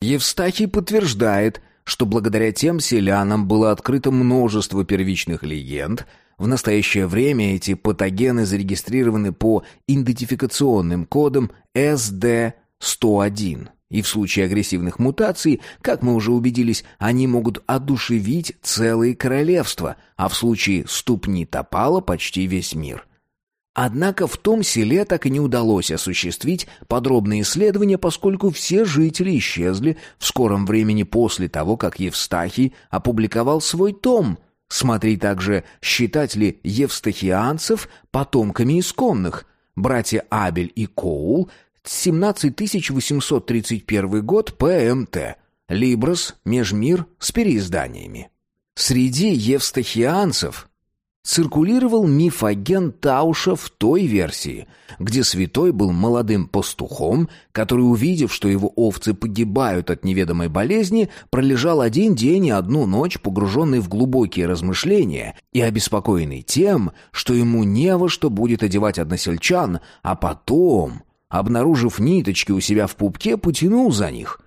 Евстахий подтверждает, что благодаря тем селянам было открыто множество первичных легенд, в настоящее время эти патогены зарегистрированы по идентификационным кодам SD-101. И в случае агрессивных мутаций, как мы уже убедились, они могут одушевить целые королевства, а в случае ступни топала почти весь мир. Однако в том селе так и не удалось осуществить подробные исследования, поскольку все жители исчезли в скором времени после того, как Евстахий опубликовал свой том. Смотри также, считать ли евстахианцев потомками исконных. Братья Абель и Коул 17831 год ПМТ. Либрос, Межмир с переизданиями. Среди евстахианцев циркулировал мифоген Тауша в той версии, где святой был молодым пастухом, который, увидев, что его овцы погибают от неведомой болезни, пролежал один день и одну ночь, погруженный в глубокие размышления и обеспокоенный тем, что ему не во что будет одевать односельчан, а потом обнаружив ниточки у себя в пупке, потянул за них.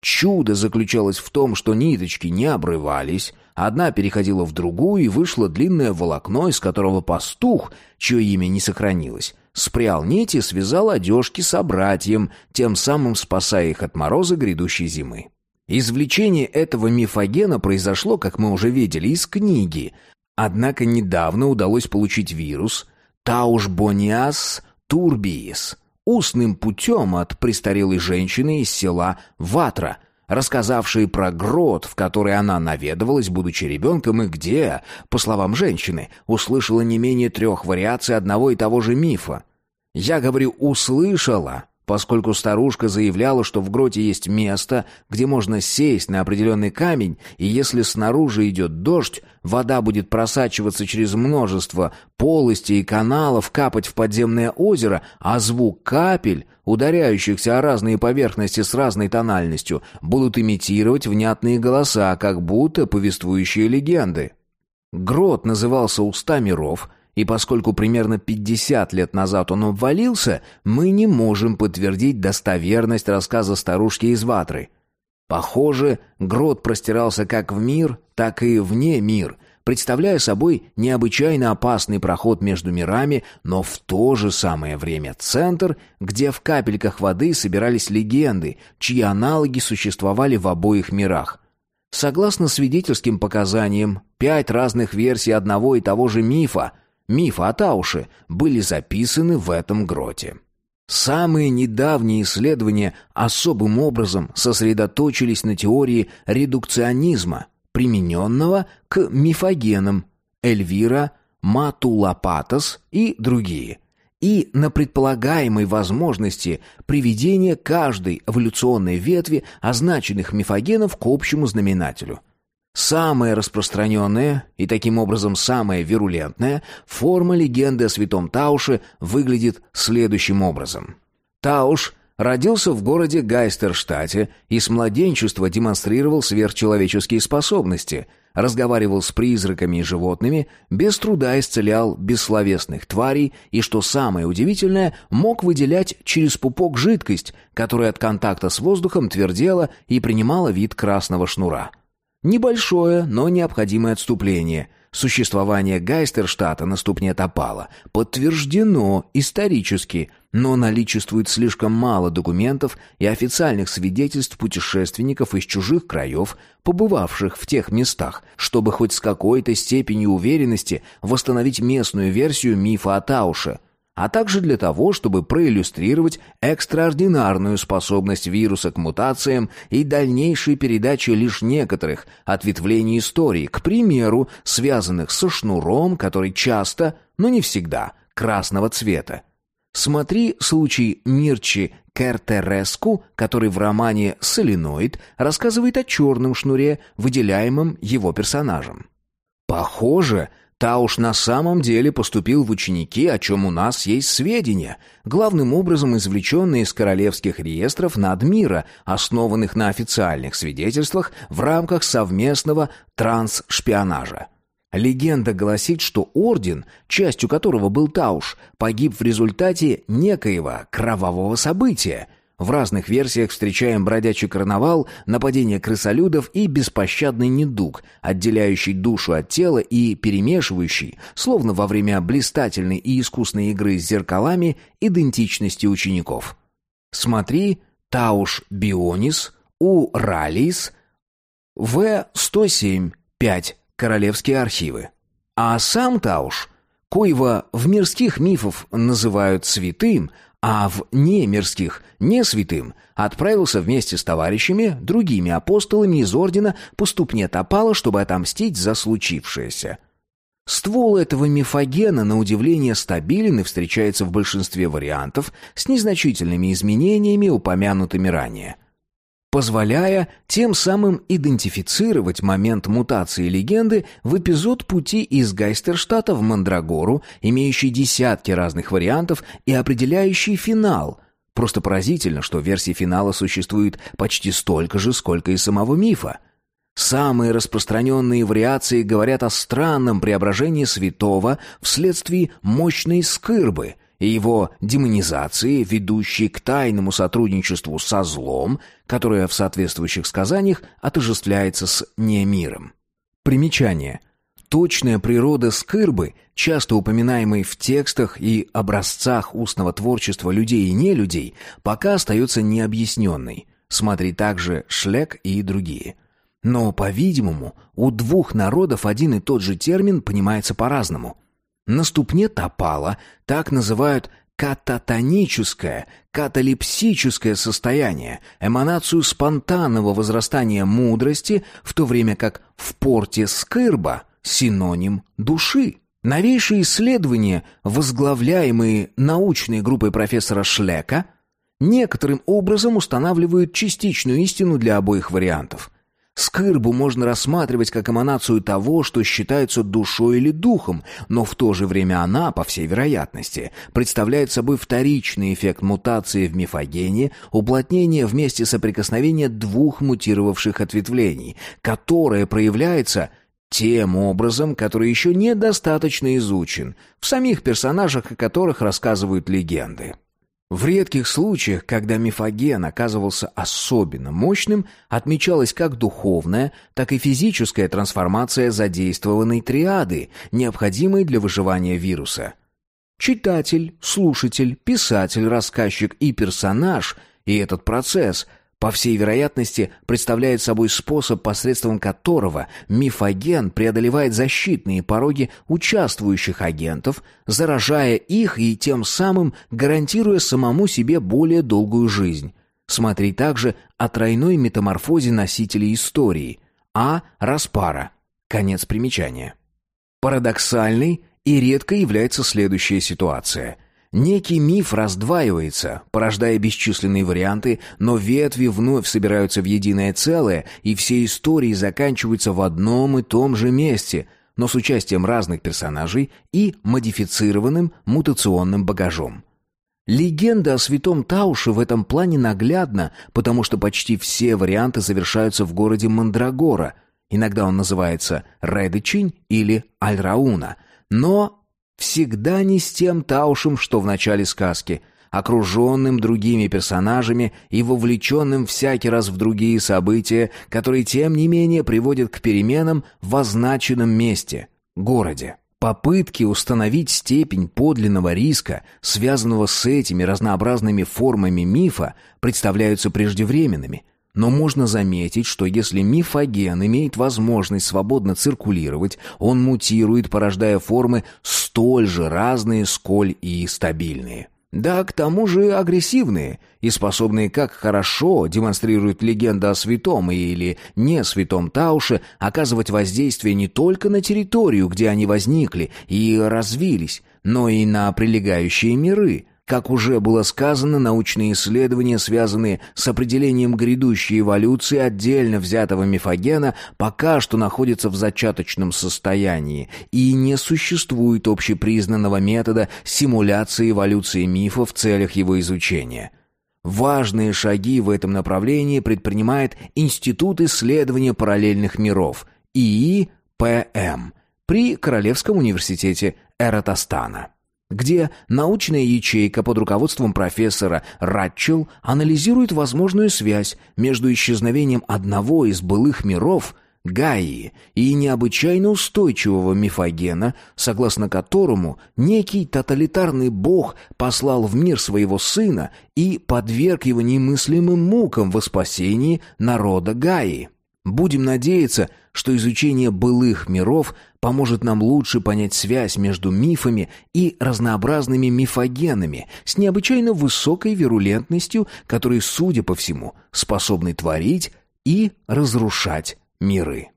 Чудо заключалось в том, что ниточки не обрывались, одна переходила в другую, и вышло длинное волокно, из которого пастух, чье имя не сохранилось, спрял нити и связал одежки собратьям, тем самым спасая их от мороза грядущей зимы. Извлечение этого мифогена произошло, как мы уже видели, из книги. Однако недавно удалось получить вирус Таушбониас турбиис – устным путем от престарелой женщины из села Ватра, рассказавшие про грот, в который она наведывалась, будучи ребенком, и где, по словам женщины, услышала не менее трех вариаций одного и того же мифа. Я говорю «услышала», поскольку старушка заявляла, что в гроте есть место, где можно сесть на определенный камень, и если снаружи идет дождь, вода будет просачиваться через множество полостей и каналов, капать в подземное озеро, а звук капель, ударяющихся о разные поверхности с разной тональностью, будут имитировать внятные голоса, как будто повествующие легенды. Грот назывался «Уста миров», и поскольку примерно 50 лет назад он обвалился, мы не можем подтвердить достоверность рассказа старушки из Ватры. Похоже, грот простирался как в мир, так и вне мир, представляя собой необычайно опасный проход между мирами, но в то же самое время центр, где в капельках воды собирались легенды, чьи аналоги существовали в обоих мирах. Согласно свидетельским показаниям, пять разных версий одного и того же мифа – мифа о Тауше, были записаны в этом гроте. Самые недавние исследования особым образом сосредоточились на теории редукционизма, примененного к мифогенам Эльвира, Матулапатос и другие, и на предполагаемой возможности приведения каждой эволюционной ветви означенных мифогенов к общему знаменателю – Самая распространенная и таким образом самая вирулентная форма легенды о святом Тауше выглядит следующим образом. Тауш родился в городе Гайстерштате и с младенчества демонстрировал сверхчеловеческие способности, разговаривал с призраками и животными, без труда исцелял бессловесных тварей и, что самое удивительное, мог выделять через пупок жидкость, которая от контакта с воздухом твердела и принимала вид красного шнура. Небольшое, но необходимое отступление. Существование Гайстерштата на ступне Топала подтверждено исторически, но наличествует слишком мало документов и официальных свидетельств путешественников из чужих краев, побывавших в тех местах, чтобы хоть с какой-то степенью уверенности восстановить местную версию мифа о Тауше – а также для того, чтобы проиллюстрировать экстраординарную способность вируса к мутациям и дальнейшей передаче лишь некоторых ответвлений истории, к примеру, связанных со шнуром, который часто, но не всегда, красного цвета. Смотри случай Мирчи Кертереску, который в романе «Соленоид» рассказывает о черном шнуре, выделяемом его персонажем. Похоже, Тауш на самом деле поступил в ученики, о чем у нас есть сведения, главным образом извлеченные из королевских реестров надмира, основанных на официальных свидетельствах в рамках совместного трансшпионажа. Легенда гласит, что орден, частью которого был Тауш, погиб в результате некоего кровавого события – в разных версиях встречаем бродячий карнавал, нападение крысолюдов и беспощадный недуг, отделяющий душу от тела и перемешивающий, словно во время блистательной и искусной игры с зеркалами, идентичности учеников. Смотри Тауш Бионис, У Ралис, В-107, 5, Королевские архивы. А сам Тауш, коего в мирских мифов называют святым, а в немирских, не святым, отправился вместе с товарищами, другими апостолами из ордена по ступне Топала, чтобы отомстить за случившееся. Ствол этого мифогена, на удивление, стабилен и встречается в большинстве вариантов с незначительными изменениями, упомянутыми ранее – позволяя тем самым идентифицировать момент мутации легенды в эпизод пути из Гайстерштата в Мандрагору, имеющий десятки разных вариантов и определяющий финал. Просто поразительно, что версий финала существует почти столько же, сколько и самого мифа. Самые распространенные вариации говорят о странном преображении святого вследствие мощной скырбы – и его демонизации, ведущей к тайному сотрудничеству со злом, которое в соответствующих сказаниях отождествляется с немиром. Примечание. Точная природа скырбы, часто упоминаемой в текстах и образцах устного творчества людей и нелюдей, пока остается необъясненной. Смотри также Шлек и другие. Но, по-видимому, у двух народов один и тот же термин понимается по-разному – на ступне топала, так называют кататоническое, каталепсическое состояние, эманацию спонтанного возрастания мудрости, в то время как в порте Скырба синоним души. Новейшие исследования, возглавляемые научной группой профессора Шлека, некоторым образом устанавливают частичную истину для обоих вариантов – Скырбу можно рассматривать как эманацию того, что считается душой или духом, но в то же время она, по всей вероятности, представляет собой вторичный эффект мутации в мифогене, уплотнение вместе соприкосновения двух мутировавших ответвлений, которое проявляется тем образом, который еще недостаточно изучен, в самих персонажах, о которых рассказывают легенды. В редких случаях, когда мифоген оказывался особенно мощным, отмечалась как духовная, так и физическая трансформация задействованной триады, необходимой для выживания вируса. Читатель, слушатель, писатель, рассказчик и персонаж и этот процесс – по всей вероятности, представляет собой способ, посредством которого мифоген преодолевает защитные пороги участвующих агентов, заражая их и тем самым гарантируя самому себе более долгую жизнь. Смотри также о тройной метаморфозе носителей истории. А. Распара. Конец примечания. Парадоксальной и редко является следующая ситуация – Некий миф раздваивается, порождая бесчисленные варианты, но ветви вновь собираются в единое целое, и все истории заканчиваются в одном и том же месте, но с участием разных персонажей и модифицированным мутационным багажом. Легенда о святом Тауше в этом плане наглядна, потому что почти все варианты завершаются в городе Мандрагора. Иногда он называется Редычин или Альрауна, но Всегда не с тем Таушем, что в начале сказки, окруженным другими персонажами и вовлеченным всякий раз в другие события, которые, тем не менее, приводят к переменам в означенном месте – городе. Попытки установить степень подлинного риска, связанного с этими разнообразными формами мифа, представляются преждевременными – но можно заметить, что если мифоген имеет возможность свободно циркулировать, он мутирует, порождая формы столь же разные, сколь и стабильные. Да, к тому же агрессивные и способные, как хорошо демонстрирует легенда о святом или не святом Тауше, оказывать воздействие не только на территорию, где они возникли и развились, но и на прилегающие миры – как уже было сказано, научные исследования, связанные с определением грядущей эволюции отдельно взятого мифогена, пока что находятся в зачаточном состоянии, и не существует общепризнанного метода симуляции эволюции мифа в целях его изучения. Важные шаги в этом направлении предпринимает Институт исследования параллельных миров ИИПМ при Королевском университете Эратостана где научная ячейка под руководством профессора Ратчел анализирует возможную связь между исчезновением одного из былых миров Гаи и необычайно устойчивого мифогена, согласно которому некий тоталитарный бог послал в мир своего сына и подверг его немыслимым мукам во спасении народа Гаи. Будем надеяться, что изучение былых миров поможет нам лучше понять связь между мифами и разнообразными мифогенами с необычайно высокой вирулентностью, которые, судя по всему, способны творить и разрушать миры.